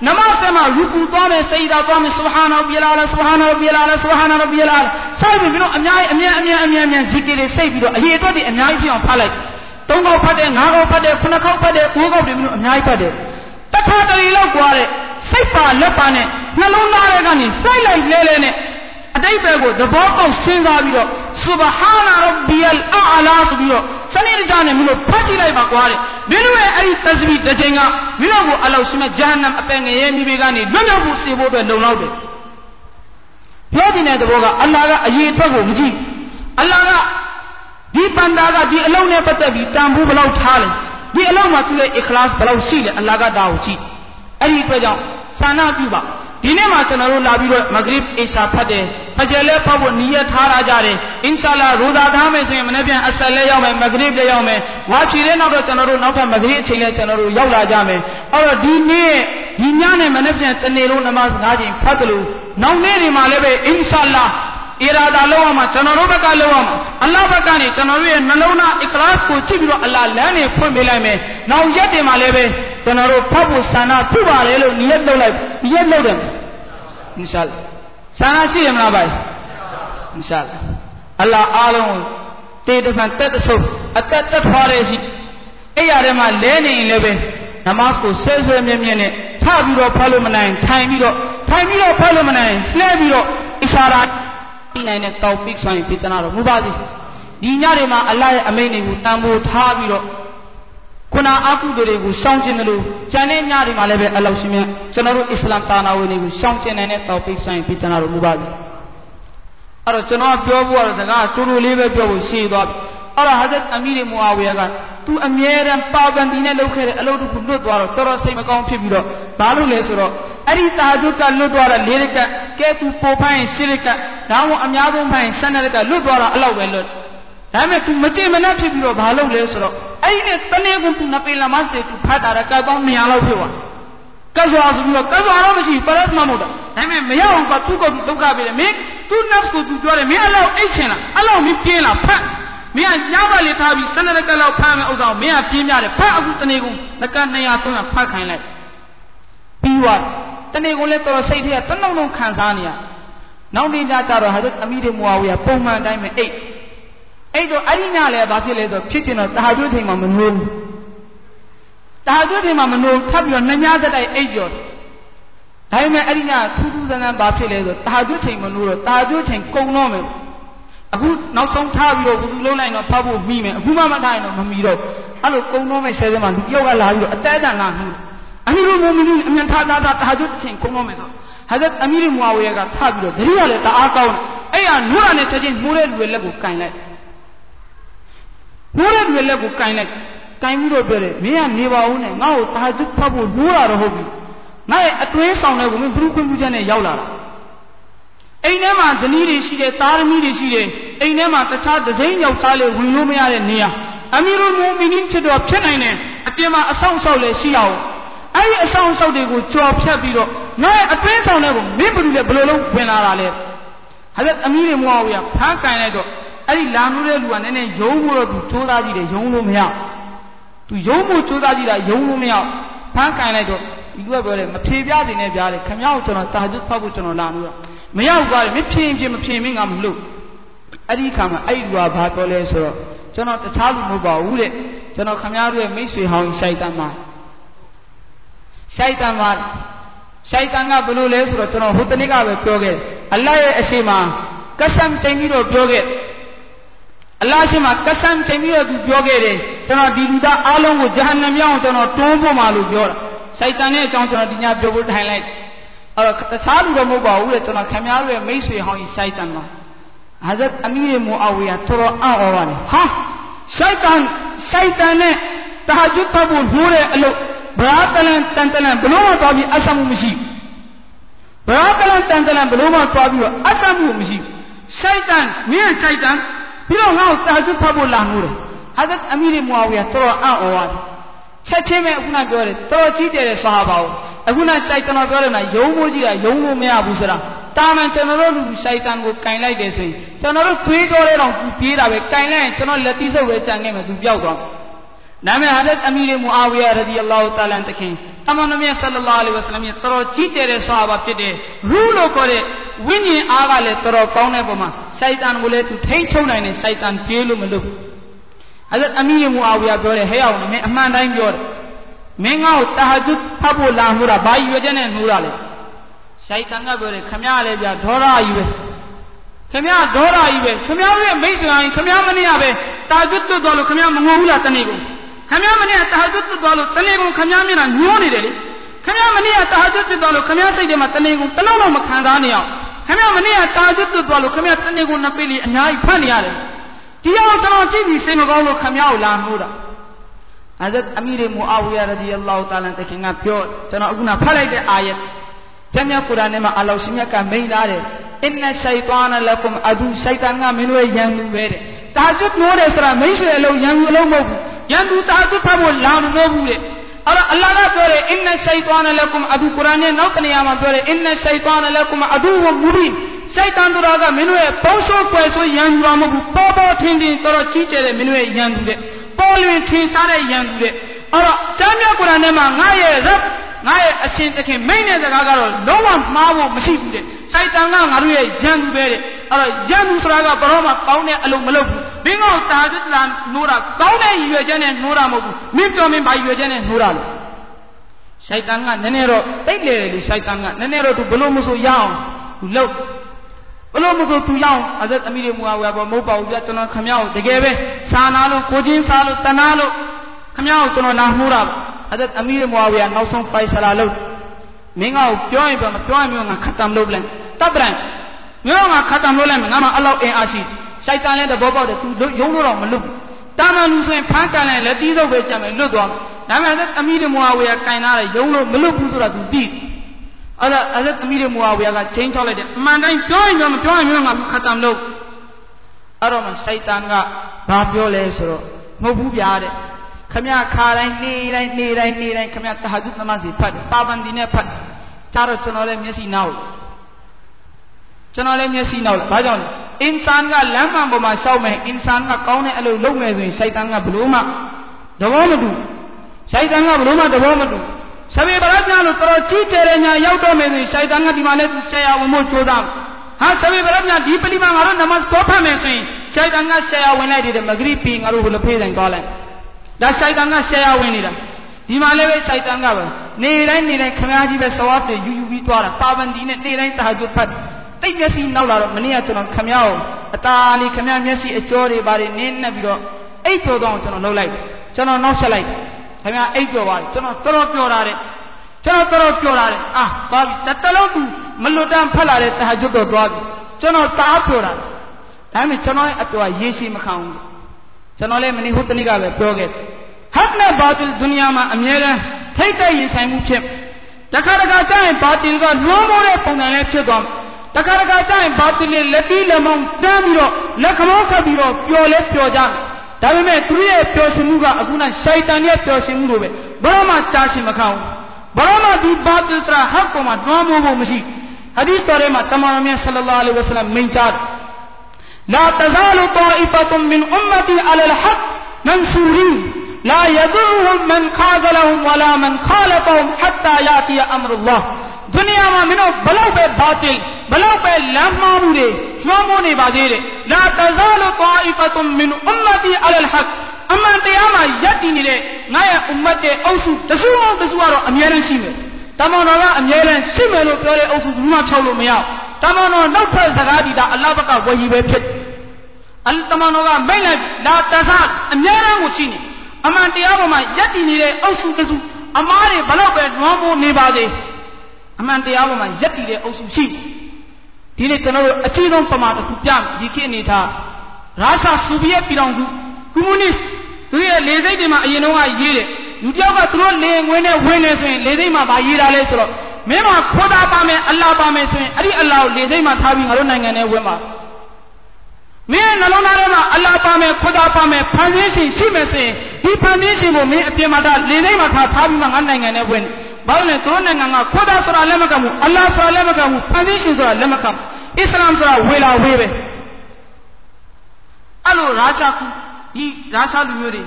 ဟကီမုမတ်ဟဇရတ်မောရနာအရှရတ်အလီခါနဝီရဟမတုလာလိုင်ခလီဖာကြီးတပါဖြစ်တယ်ဒေါက်တာအဗ်ဒุลဟိုင်ရဟမတုလာလိုင်ဒီဒေါက်တာအဗ်ဒุลဟိုင်ရဟမတုလာလိုင်ကတဲ့မုဖတီတကီဆပ်ကမင်းတခါတခါကျရင်ဂျိုးပင်လာပြီဆိုရင်ဘာပြောလဲဆိုတော့မင်းတို့ကွာတဲ့နမတ်ဆမှာရူကူသွားမယ်စိတ်ဓာတ်သွားမယ်ဆူဟာနာဘီလာလာဆူဟာနာဘီလာလာဆူဟာနာဘီလာလာဆိုပြီးပြီးတော့အများကြီးအများအများအများအများဇီကီတွေစိတ်ပြီးတော့အရေးအတွက်တွေအများကြီးဖြစ်အောင်ဖတ်လိုက်သုံးခေါက်ဖတ်တယ်ငါးခေါက်ဖတ်တယ်ခုနှစ်ခေါက်ဖတ်တယ်ကိုးခေါက်တွေပြီးတော့အများကြီးဖတ်တယ်တခါတလေလောက်ကွာတဲ့စိတ်ပါလက်ပါနဲ့နှလုံးသားတွေကနေစိုက်လိုက်လဲလဲနဲ့အတိတ်ပဲကိုသဘောပေါက်စဉ်းစားပြီးတော့ ဆူဘဟာနာရဘီအလ်အာလာဆိုပြီးတော့စနေတကြနဲ့မင်းတို့ဖတ်ကြည့်လိုက်ပါကွာတဲ့မင်းတို့ရဲ့အဲ့ဒီတစဘီတစ်ချိန်ကမင်းတို့ကိုအလောရှိမဲ့ဂျဟန္နမ်အပင်ငရဲမိဘကနေလွတ်မြောက်ဖို့စေဖို့အတွက်လုံလောက်တယ်ပြောချင်တဲ့သဘောကအလ္လာဟ်ကအရေးအတွက်ကိုမကြည့်အလ္လာဟ်ကဒီပန္တာကဒီအလုံးနဲ့ပတ်သက်ပြီးတန်ဖိုးဘယ်လောက်ထားလဲဒီအလုံးမှာသူ့ရဲ့ ikhlas ဘယ်လောက်ရှိလဲအလ္လာဟ်ကဒါကိုကြည့်အဲ့ဒီအတွက်ကြောင့်ဆန္ဒပြုပါ ဒီနေ့မှာကျွန်တော်တို့လာပြီးတော့မဂရစ်အီရှာဖတ်တယ်ဖဂျ်လည်းဖတ်ဖို့နီးရထားရကြတယ်အင်ရှာလာရိုဇာထားမယ်ဆိုရင်မနေ့ပြန်အဆက်လည်းရောက်မယ်မဂရစ်လည်းရောက်မယ်ဝါချီတဲ့နောက်တော့ကျွန်တော်တို့နောက်ထပ်မဂရစ်အချိန်လည်းကျွန်တော်တို့ရောက်လာကြမယ်အဲ့တော့ဒီနေ့ဒီညနဲ့မနေ့ပြန်တနေ့လုံးနမတ်၅ချိန်ဖတ်တယ်လို့နောက်နေ့တွေမှာလည်းပဲအင်ရှာလာ အီရာဒါလုံးအောင်မှာကျွန်တော်တို့ဘက်ကလုံးအောင်မှာအလ္လာဟ်ဘက်ကနေကျွန်တော်တို့ရဲ့နှလုံးသားအစ်ခလာစ်ကိုကြည့်ပြီးတော့အလ္လာဟ်လမ်းနေဖွင့်ပေးလိုက်မယ်။နောက်ရက်တွေမှာလည်းပဲကျွန်တော်တို့ဖတ်ဖို့ဆန္ဒပြုပါလေလို့ညီရက်လုပ်လိုက်ညီရက်လုပ်တယ်။အင်ရှာအလ္လာဟ်ဆန္ဒရှိရမလားဗျ။အင်ရှာအလ္လာဟ်အလ္လာဟ်အားလုံးတေတဖန်တက်တဆုပ်အသက်တက်ထွားတဲ့ရှိအဲ့ရတဲ့မှာလဲနေရင်လည်းပဲနမတ်ကိုဆဲဆဲမြဲမြဲနဲ့ထပြီးတော့ဖတ်လို့မနိုင်ထိုင်ပြီးတော့ထိုင်ပြီးတော့ဖတ်လို့မနိုင်လှဲပြီးတော့အစ်ရှာရာ ပြီးနိုင်တဲ့တောက်ပိဆိုင်ပြတနာတော်မူပါသည်ဒီညတွေမှာအလ္လာဟ်ရဲ့အမိန့်တွေကိုတန်ဖိုးထားပြီးတော့ခုနအကုသိုလ်တွေကိုရှောင်ကျင်တယ်လို့ကျန်တဲ့ညတွေမှာလည်းပဲအလောရှင်မြတ်ကျွန်တော်တို့အစ္စလာမ်တာနာဝင်တွေကိုရှောင်ကျင်နိုင်တဲ့တောက်ပိဆိုင်ပြတနာတော်မူပါသည်အဲ့တော့ကျွန်တော်ပြောဖို့ကတော့ဒါကတူတူလေးပဲပြောဖို့ရှေ့သွားပြီအဲ့တော့ဟာဇတ်အမီရမူအာဝီယာကသူအမြဲတမ်းပါဘန်ဒီနဲ့လုပ်ခဲ့တဲ့အလုပ်တစ်ခုလွတ်သွားတော့တော်တော်စိတ်မကောင်းဖြစ်ပြီးတော့ဘာလို့လဲဆိုတော့အဲ့ဒီတာဒုကလွတ်သွားတာ၄ရက်ကဲသူပိုဖိုင်းရှစ်ရက်က ဒါမှမဟုတ်အများဆုံးဖိုင်း၁၂ရက်ကလွတ်သွားတာအဲ့လောက်ပဲလွတ်ဒါပေမဲ့ तू မကြင်မနှက်ဖြစ်ပြီးတော့ဘာလုပ်လဲဆိုတော့အဲ့ဒီနဲ့တနေ့က तू နပေလာမတ်တွေ तू ဖတ်တာကကောင်း200လောက်ဖြစ်သွားကတ်စွာဆိုပြီးတော့ကတ်စွာတော့မရှိပရတ်မမဟုတ်တော့ဒါပေမဲ့မရဘူးကသူ့ကိုယ်သူဒုက္ခပေးတယ်မင်းသူ့ nafs ကို तू ပြောတယ်မင်းအဲ့လောက်အိတ်ချင်လားအဲ့လောက်မင်းပြင်းလားဖတ်မင်းကညပါလေထားပြီး12ရက်ကလောက်ဖတ်မယ်ဥစ္စာကိုမင်းကပြင်းများတယ်ဖတ်အခုတနေ့ကုန်လက်က200 300ဖတ်ခိုင်းလိုက်ပြီးသွားတနေ့ကုန်လဲတော်တော်စိတ်ထဲကတနှုံနှုံခံစားနေရ နောက်နေ့ညကျတော့ဟာဇတ်အမီရမူအာဝီယာပုံမှန်တိုင်းပဲအိတ်အဲ့တော့အဲ့ဒီညလည်းဘာဖြစ်လဲဆိုဖြစ်ချင်တော့တာဟာကျွေးချိန်မှာမနှိုးဘူးတာဟာကျွေးချိန်မှာမနှိုးထပ်ပြီးတော့နှစ်ညသက်တိုက်အိတ်ကြော်တယ်ဒါပေမဲ့အဲ့ဒီညထူးထူးဆန်းဆန်းဘာဖြစ်လဲဆိုတာဟာကျွေးချိန်မနှိုးတော့တာဟာကျွေးချိန်ကုန်တော့မယ်အခုနောက်ဆုံးထားပြီးတော့ဘုသူလုံးလိုက်တော့ဖတ်ဖို့မိမယ်အခုမှမထားရင်တော့မမီတော့အဲ့လိုကုံတော့မဲ့ဆဲဆဲမှာလူတယောက်ကလာပြီးတော့အတဲတန်လာမှုအမီရမူမီနီအမြန်ထားထားတာတာကျွတ်ချင်းကုံတော့မယ်ဆို ဟာဇတ်အမီရမူအာဝီယာကထပြီးတော့တတိယလည်းတအားကောင်းတယ်အဲ့ဟာနူရနဲ့ချက်ချင်းမှုတဲ့လူရဲ့လက်ကိုကင်လိုက်မှုတဲ့လူရဲ့လက်ကိုကင်လိုက်ကင်ပြီးတော့ပြောတယ်မင်းကနေပါဦးနဲ့ငါ့ကိုတာကျွတ်ဖတ်ဖို့နူးရတော့ဟုတ်ပြီငါ့ရဲ့အတွင်းဆောင်တဲ့ကိုမင်းဘုရုခွင့်ပြုချက်နဲ့ရောက်လာတာအိမ်ထဲမှာဇနီးတွေရှိတယ်သားသမီးတွေရှိတယ်အိမ်ထဲမှာတခြားဒဇိမ့်ယောက်ျားလေးဝင်လို့မရတဲ့နေရာအမီရူမူမီနင်းဖြစ်တော့ဖြစ်နိုင်တယ်အပြင်မှာအဆောင်အဆောက်လည်းရှိအောင် အဲ့ဒီအဆောင်အဆောက်တွေကိုကြော်ဖြတ်ပြီးတော့ငါ့ရဲ့အတွင်းဆောင်တဲ့ကိုမင်းဘယ်လိုလဲဘယ်လိုလုံးဝင်လာတာလဲဟာလက်အမီရမွားဝီကဖမ်းကန်လိုက်တော့အဲ့ဒီလာနိုးတဲ့လူကနည်းနည်းယုံဖို့တော့သူစူးစမ်းကြည့်တယ်ယုံလို့မရသူယုံဖို့စူးစမ်းကြည့်တာယုံလို့မရဖမ်းကန်လိုက်တော့ဒီလူကပြောတယ်မဖြေပြတင်နဲ့ပြားတယ်ခမည်းကျွန်တော်တာဂျွတ်ဖတ်ဖို့ကျွန်တော်လာလို့မရောက်သွားတယ်မဖြင်ဖြင်မဖြင်မင်းကမလို့အဲ့ဒီခါမှာအဲ့ဒီလူကဘာပြောလဲဆိုတော့ကျွန်တော်တခြားလူမဟုတ်ပါဘူးတဲ့ကျွန်တော်ခမည်းတော်ရဲ့မိတ်ဆွေဟောင်းရှိုက်တန်မှာ ရှိုက်တန်မှာရှိုက်တန်ကဘယ်လိုလဲဆိုတော့ကျွန်တော်ဟိုတနေ့ကပဲပြောခဲ့အလ္လာဟ်ရဲ့အရှိမကဆမ်ချိန်ပြီးတော့ပြောခဲ့အလ္လာဟ်ရှိမှကဆမ်ချိန်ပြီးတော့သူပြောခဲ့တယ်ကျွန်တော်ဒီလူသားအားလုံးကိုဂျဟန္နမ်ရောက်ကျွန်တော်တွန်းဖို့မှလို့ပြောတာရှိုက်တန်ရဲ့အကြောင်းကျွန်တော်ဒီညပြောဖို့ထိုင်လိုက်အဲ့တော့တခြားလူတော့မဟုတ်ပါဘူးလေကျွန်တော်ခင်ဗျားတို့ရဲ့မိတ်ဆွေဟောင်းကြီးရှိုက်တန်မှာဟာဇတ်အမီရမူအဝီယာတော်တော်အံ့ဩပါတယ်ဟာရှိုက်တန်ရှိုက်တန်နဲ့တဟာဂျွတ်ပတ်ဖို့နှိုးတဲ့အလုပ် ဗရာတလန်တန်တလန်ဘလို့မှသွားပြီးအဆမှုမရှိဗရာတလန်တန်တလန်ဘလို့မှသွားပြီးတော့အဆမှုမရှိရှိုက်တန်မင်းရှိုက်တန်ပြီးတော့ငါ့ကိုတာဂျွတ်ဖတ်ဖို့လာနှိုးတယ်ဟာဇတ်အမီရမူအဝီယာတော်တော်အံ့ဩပါတယ်ချက်ချင်းပဲအခုနပြောတယ်တော်ကြီးတယ်တဲ့ဆဟာဘာကိုအခုနရှိုက်ကျွန်တော်ပြောတယ်မှာယုံမိုးကြီးကယုံမိုးမရဘူးဆိုတာတာမန်ကျွန်တော်တို့လူရှိုက်တန်ကိုကင်လိုက်တယ်ဆိုရင်ကျွန်တော်တို့သွေးကြောတဲ့တော့သူပြေးတာပဲကင်လိုက်ရင်ကျွန်တော်လက်သီးဆုပ်ပဲကြံခဲ့မယ်သူပျောက်သွားမယ် ဒါမဲ့ဟာဇတ်အမီရမူအာဝီယာရဒီအလ္လာဟူတာလန်တခင်အမှန်မြတ်ဆလ္လာလဟ်အလိုင်ဝဆလမ်ရဲ့တော်တော်ကြီးကျယ်တဲ့ဆဟာဘာဖြစ်တဲ့ရူးလို့ခေါ်တဲ့ဝိညာဉ်အားကလည်းတော်တော်ကောင်းတဲ့ပုံမှာရှိုက်တန်ကိုလည်းသူထိမ့်ချုံနိုင်တယ်ရှိုက်တန်ပြေးလို့မလုပ်ဘူးဟာဇတ်အမီရမူအာဝီယာပြောတယ်ဟဲ့အောင်မင်းအမှန်တိုင်းပြောတယ်မင်းငါ့ကိုတာဟဂျွတ်ဖတ်ဖို့လာမှုတာဘာရွယ်ချက်နဲ့နှိုးတာလဲရှိုက်တန်ကပြောတယ်ခမရလည်းပြဒေါရကြီးပဲခမရဒေါရကြီးပဲခမရရဲ့မိတ်ဆွေဟိုင်းခမရမနေ့ကပဲတာဟဂျွတ်တွတ်သွားလို့ခမရမငိုဘူးလားတနေ့ကုန် ခမရမနေ့ကတာဟဂျွတ်တွတ်သွားလို့တနေ့ကုန်ခမရမျက်နှာညှိုးနေတယ်လေခမရမနေ့ကတာဟဂျွတ်တွတ်သွားလို့ခမရစိတ်ထဲမှာတနေ့ကုန်တလုံးလုံးမခံစားနေအောင်ခမရမနေ့ကတာဟဂျွတ်တွတ်သွားလို့ခမရတနေ့ကုန်နှစ်ပိလီအများကြီးဖတ်နေရတယ်ဒီအောင်ကျွန်တော်ကြည့်ပြီးစိတ်မကောင်းလို့ခမရကိုလာနှိုးတာဟဇတ်အမီရမူအာဝီယာရဒီအလ္လာဟူတာလာတခင်ကပြောကျွန်တော်အခုနဖတ်လိုက်တဲ့အာယတ်ကျမ်းမြတ်ကုရ်အာန်ထဲမှာအလ္လာဟ်ရှင်မြတ်ကမိန့်ထားတယ်အင်နရှိုက်သွားနလကုမ်အဒူရှိုက်တန်ကမင်းတို့ရဲ့ရန်သူပဲတဲ့တာဂျွတ်နိုးတယ်ဆိုတာမိတ်ဆွေအလုံးရန်သူအလုံးမဟုတ်ဘူး ရန်သူတာဂျွတ်ဖတ်ဖို့လာမလို့ဘူးတဲ့အဲ့တော့အလ္လာဟ်ကပြောတယ်အင်နရှိုက်သွားနလကုမ်အဒူကုရ်အာန်ရဲ့နောက်တနေရာမှာပြောတယ်အင်နရှိုက်သွားနလကုမ်အဒူဝမူဘီရှိုက်တန်တို့ကမင်းတို့ရဲ့ပေါင်းဆိုးကွယ်ဆိုးရန်သူတော်မဟုတ်ဘူးပေါ်ပေါ်ထင်ထင်တော်တော်ကြီးကျယ်တဲ့မင်းတို့ရဲ့ရန်သူတဲ့ပေါ်လွင်ထင်ရှားတဲ့ရန်သူတဲ့အဲ့တော့ကျမ်းမြတ်ကုရ်အာန်ထဲမှာငါရဲ့ရတ်ငါရဲ့အရှင်တခင်မိန့်တဲ့စကားကတော့လုံးဝမှားဖို့မရှိဘူးတဲ့ စိုက်တန်ကငါတို့ရဲ့ရန်သူပဲတဲ့အဲ့တော့ရန်သူဆိုတာကဘရောမှကောင်းတဲ့အလုပ်မလုပ်ဘူးမင်းကတာသစ်လာနိုးတာကောင်းတဲ့ရည်ရွယ်ချက်နဲ့နိုးတာမဟုတ်ဘူးမင်းပြောမင်းဘာရည်ရွယ်ချက်နဲ့နိုးတာလဲရှိုက်တန်ကနည်းနည်းတော့တိတ်လေတယ်လူရှိုက်တန်ကနည်းနည်းတော့သူဘလို့မဆိုရအောင်သူလုပ်ဘလို့မဆိုသူရအောင်အသက်အမိတွေမူဝါဘောမဟုတ်ပါဘူးပြကျွန်တော်ခမရကိုတကယ်ပဲစာနာလို့ကိုချင်းစားလို့တနာလို့ခမရကိုကျွန်တော်လာမှုတာအသက်အမီးမွာဝီယာနောက်ဆုံးပိုက်ဆလာလို့ မင်းကပြောရင်ပြောမပြောရင်မျိုးငါခတ်တမ်လုပ်လိုက်တပ်ပရန်မျိုးငါခတ်တမ်လုပ်လိုက်ငါမှအလောက်အင်အားရှိရှိုက်တန်လည်းတဘောပေါက်တယ်သူယုံလို့တော့မလွတ်တာမန်လူဆိုရင်ဖမ်းကန်လိုက်လက်တီးစုပ်ပဲကြံမယ်လွတ်သွားဒါပေမဲ့အမီးမွာဝီယာကင်လာတယ်ယုံလို့မလွတ်ဘူးဆိုတာသူသိအဲ့ဒါအဲ့ဒါအမီးမွာဝီယာကချင်းချောက်လိုက်တယ်အမှန်တိုင်းပြောရင်ပြောမပြောရင်မျိုးငါခတ်တမ်လုပ်အဲ့တော့မှရှိုက်တန်ကဘာပြောလဲဆိုတော့မဟုတ်ဘူးဗျာတဲ့ ခမခါတိုင်းနေတိုင်းနေတိုင်းနေတိုင်းခမတဟာဂျုနမဇ်ဖတ်ပါဘန်ဒီနဲ့ဖတ်ကြတော့ကျွန်တော်လည်းမျက်စိနောက်ကျွန်တော်လည်းမျက်စိနောက်ဘာကြောင့်လဲအင်ဆန်ကလမ်းမှန်ပေါ်မှာရှောက်မယ်အင်ဆန်ကကောင်းတဲ့အလုပ်လုပ်မယ်ဆိုရင်ရှိုက်တန်ကဘလို့မှသဘောမတူရှိုက်တန်ကဘလို့မှသဘောမတူဆဘေဗရတ်ညာလို့တော်တော်ကြီးကျယ်တဲ့ညာရောက်တော့မယ်ဆိုရင်ရှိုက်တန်ကဒီမှာလည်းဆရာဝင်ဖို့ကြိုးစားဟာဆဘေဗရတ်ညာဒီပလီမှာငါတို့နမတ်ကိုဖတ်မယ်ဆိုရင်ရှိုက်တန်ကဆရာဝင်လိုက်တယ်မဂရိပီငါတို့ဘယ်လိုဖေးတိုင်းသွားလိုက် ဒါရှိုက်တန်ကဆရာဝင်နေတာဒီမှာလည်းပဲရှိုက်တန်ကပဲနေတိုင်းနေတိုင်းခမားကြီးပဲစဝါပြေယူယူပြီးသွားတာပါဗန်ဒီနဲ့နေတိုင်းတာဂျွတ်ဖတ်တိတ်မျက်စိနောက်လာတော့မနေ့ကကျွန်တော်ခမားကိုအตาလေးခမားမျက်စိအကျော်တွေဘာတွေနင်းနေပြီးတော့အိတ်ပြောတော့ကျွန်တော်လှုပ်လိုက်ကျွန်တော်နောက်ဆက်လိုက်ခမားအိတ်ပြောပါတယ်ကျွန်တော်တော်တော်ပြောတာတဲ့ကျွန်တော်တော်တော်ပြောတာတဲ့အာဘာပြီတတလုံးသူမလွတ်တမ်းဖတ်လာတဲ့တာဂျွတ်တော့သွားပြီကျွန်တော်တားပြောတာဒါပေမဲ့ကျွန်တော်ရဲ့အပြောရေရှိမခံဘူး ကျွန်တော်လည်းမနေ့ဟိုတနေ့ကပဲပြောခဲ့ဟတ်နဲ့ဘာတိလ်ဒုနီယာမှာအမြဲတမ်းထိတ်တဲ့ရင်ဆိုင်မှုဖြစ်တခါတခါကျရင်ဘာတိလ်ကလွန်မိုးတဲ့ပုံစံလေးဖြစ်သွားတခါတခါကျရင်ဘာတိလ်လက်ပြီးလက်မောင်းတန်းပြီးတော့လက်ခမောခတ်ပြီးတော့ပျော်လဲပျော်ကြဒါပေမဲ့သူရဲ့ပျော်ရွှင်မှုကအခုနရှိုက်တန်ရဲ့ပျော်ရွှင်မှုလိုပဲဘာမှကြားရှင်မခံဘူးဘာမှဒီဘာတိလ်စရာဟတ်ကောင်မှာလွန်မိုးဖို့မရှိဟဒီသ်တော်ထဲမှာတမန်တော် لا تزال طائفة من أمتي على الحق منصورين. لا يدعوهم من خاذلهم ولا من خالفهم حتى يأتي أمر الله. دنیا ما منو؟ بلو پہ باطل بلو پہ لمحہ مورے شوموں نے لا تزال طائفة من أمتي على الحق. اما تیاما یقین لے نایا امت اوسو تسوو بسوارو امیرن شی میں تمون اللہ امیرن شی میں لو پرے اوسو دنیا چھو لو میا تمون نو نو پھر زگا دا اللہ بکا وہی بے پھت. အွမ်မတ်ရဲ့အုပ်စုတစုလုံးတစုကတော့အမြဲတမ်းရှိမယ်တမန်တော်ကအမြဲတမ်းရှိမယ်လို့ပြောတဲ့အုပ်စုဘူးမှဖြောက်လို့မရတမန်တော်နောက်ထပ်စကားဒီဒါအလ္လာဟ်ဘက်ကဝေကြီးပဲဖြစ်အလ်တမန်တော်ကမိတ်လိုက်လာတဇာအမြဲတမ်းကိုရှိနေအမှန်တရားပေါ်မှာယက်တည်နေတဲ့အုပ်စုတစုအမားတွေဘလောက်ပဲလွှမ်းမိုးနေပါသေးအမှန်တရားပေါ်မှာယက်တည်တဲ့အုပ်စုရှိဒီနေ့ကျွန်တော်တို့အကြီးဆုံးပမာတစ်ခုပြဒီခေတ်အနေထားရုရှားဆိုဗီယက်ပြည်ထောင်စုကွန်မြူနစ်သူရဲ့လေစိတ်တွေမှာအရင်တော့ရေးတယ်လူတယောက်ကသူတို့လေငွေနဲ့ဝင်နေဆိုရင်လေစိတ်မှာဗာရေးတာလဲဆိုတော့မင်းမှာခိုးတာပါမယ်အလ္လာဟ်ပါမယ်ဆိုရင်အဲ့ဒီအလ္လာဟ်ကိုလေစိတ်မှာထားပြီးငါတို့နိုင်ငံထဲဝင်ပါ မင်းနှလုံးသားထဲမှာအလ္လာဟ်ပါမယ်ခိုးတာပါမယ်ဖန်ဆင်းရှင်ရှိမယ်ဆိုရင်ဒီဖန်ဆင်းရှင်ကိုမင်းအပြင်မှာထားလေစိတ်မှာထားထားပြီးမှငါနိုင်ငံထဲဝင်ဘာလို့လဲသူတို့နိုင်ငံကခိုးတာဆိုတာလက်မခံဘူးအလ္လာဟ်ဆိုတာလက်မခံဘူးဖန်ဆင်းရှင်ဆိုတာလက်မခံဘူးအစ္စလာမ်ဆိုတာဝေလာဝေးပဲအဲ့လိုရုရှားကူဒီရုရှားလူမျိုးတွေ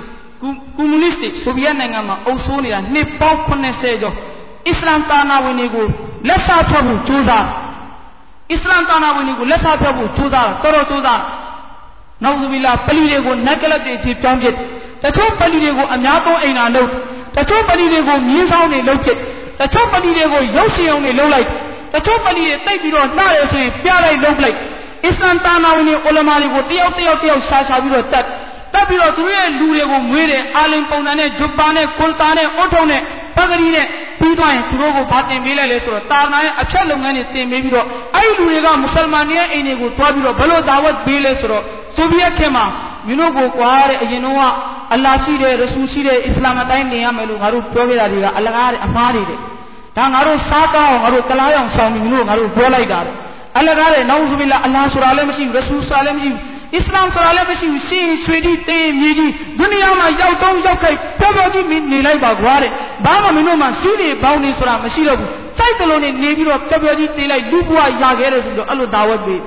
ကွန်မြူနစ်တွေဆိုဗီယက်နိုင်ငံမှာအုပ်စိုးနေတာနှစ်ပေါင်း80ကျော်အစ္စလာမ်တာနာဝင်တွေကိုလက်စားထွက်ဖို့ကြိုးစားအစ္စလာမ်တာနာဝင်တွေကိုလက်စားထွက်ဖို့ကြိုးစားတော်တော်ကြိုးစား နောက်သဘီလာပလီတွေကိုနက်ကလပ်တွေအဖြစ်ပြောင်းပြစ်တချို့ပလီတွေကိုအများဆုံးအိမ်သာလုပ်တချို့ပလီတွေကိုမြင်းဆောင်တွေလုပ်ပြစ်တချို့ပလီတွေကိုရုပ်ရှင်အောင်တွေလုပ်လိုက်တချို့ပလီတွေတိတ်ပြီးတော့နှားရဆိုရင်ပြလိုက်လုပ်လိုက်အစ္စလမ်တာနာဝင်တွေအူလမာတွေကိုတယောက်တယောက်တယောက်ရှာရှာပြီးတော့တတ်တက်ပြီးတော့သူတို့ရဲ့လူတွေကိုမွေးတယ်အာလင်ပုံစံနဲ့ဂျပန်နဲ့ကွန်တာနဲ့အွတ်ထုံနဲ့ ပဂရီနဲ့ပြီးသွားရင်သူတို့ကိုဗာတင်ပေးလိုက်လဲဆိုတော့တာနာရဲ့အဖြတ်လုပ်ငန်းတွေတင်ပေးပြီးတော့အဲ့ဒီလူတွေကမွတ်စလမန်တွေရဲ့အိမ်တွေကိုတွားပြီးတော့ဘလို့ဒါဝတ်ပေးလဲဆိုတော့ဆိုဗီယက်ခေတ်မှာမင်းတို့ကိုကွာတဲ့အရင်တော့ကအလ္လာရှိတယ်ရဆူရှိတယ်အစ္စလာမ်အတိုင်းနေရမယ်လို့ငါတို့ပြောခဲ့တာတွေကအလကားတဲ့အမားတွေတဲ့ဒါငါတို့စားကောင်းငါတို့ကလားအောင်ဆောင်ပြီးမင်းတို့ငါတို့ပြောလိုက်တာတဲ့အလကားတဲ့နောင်ဇူဘီလာအလ္လာဆိုတာလည်းမရှိဘူးရဆူဆိုတာလည်းမရှိဘူး အစ္စလာမ်ဆိုတာလည်းမရှိဘူးရှင်ရွှေတိတေးမြေကြီးဒုနီယာမှာရောက်တော့ရောက်ခိုက်ပြောပြောကြီးနေလိုက်ပါကွာတဲ့ဘာမှမင်းတို့မှစီးတွေပေါင်းနေဆိုတာမရှိတော့ဘူးစိုက်တလုံးနဲ့နေပြီးတော့ပြောပြောကြီးတေးလိုက်လူဘွားရခဲ့တယ်ဆိုတော့အဲ့လိုဒါဝတ်ပေး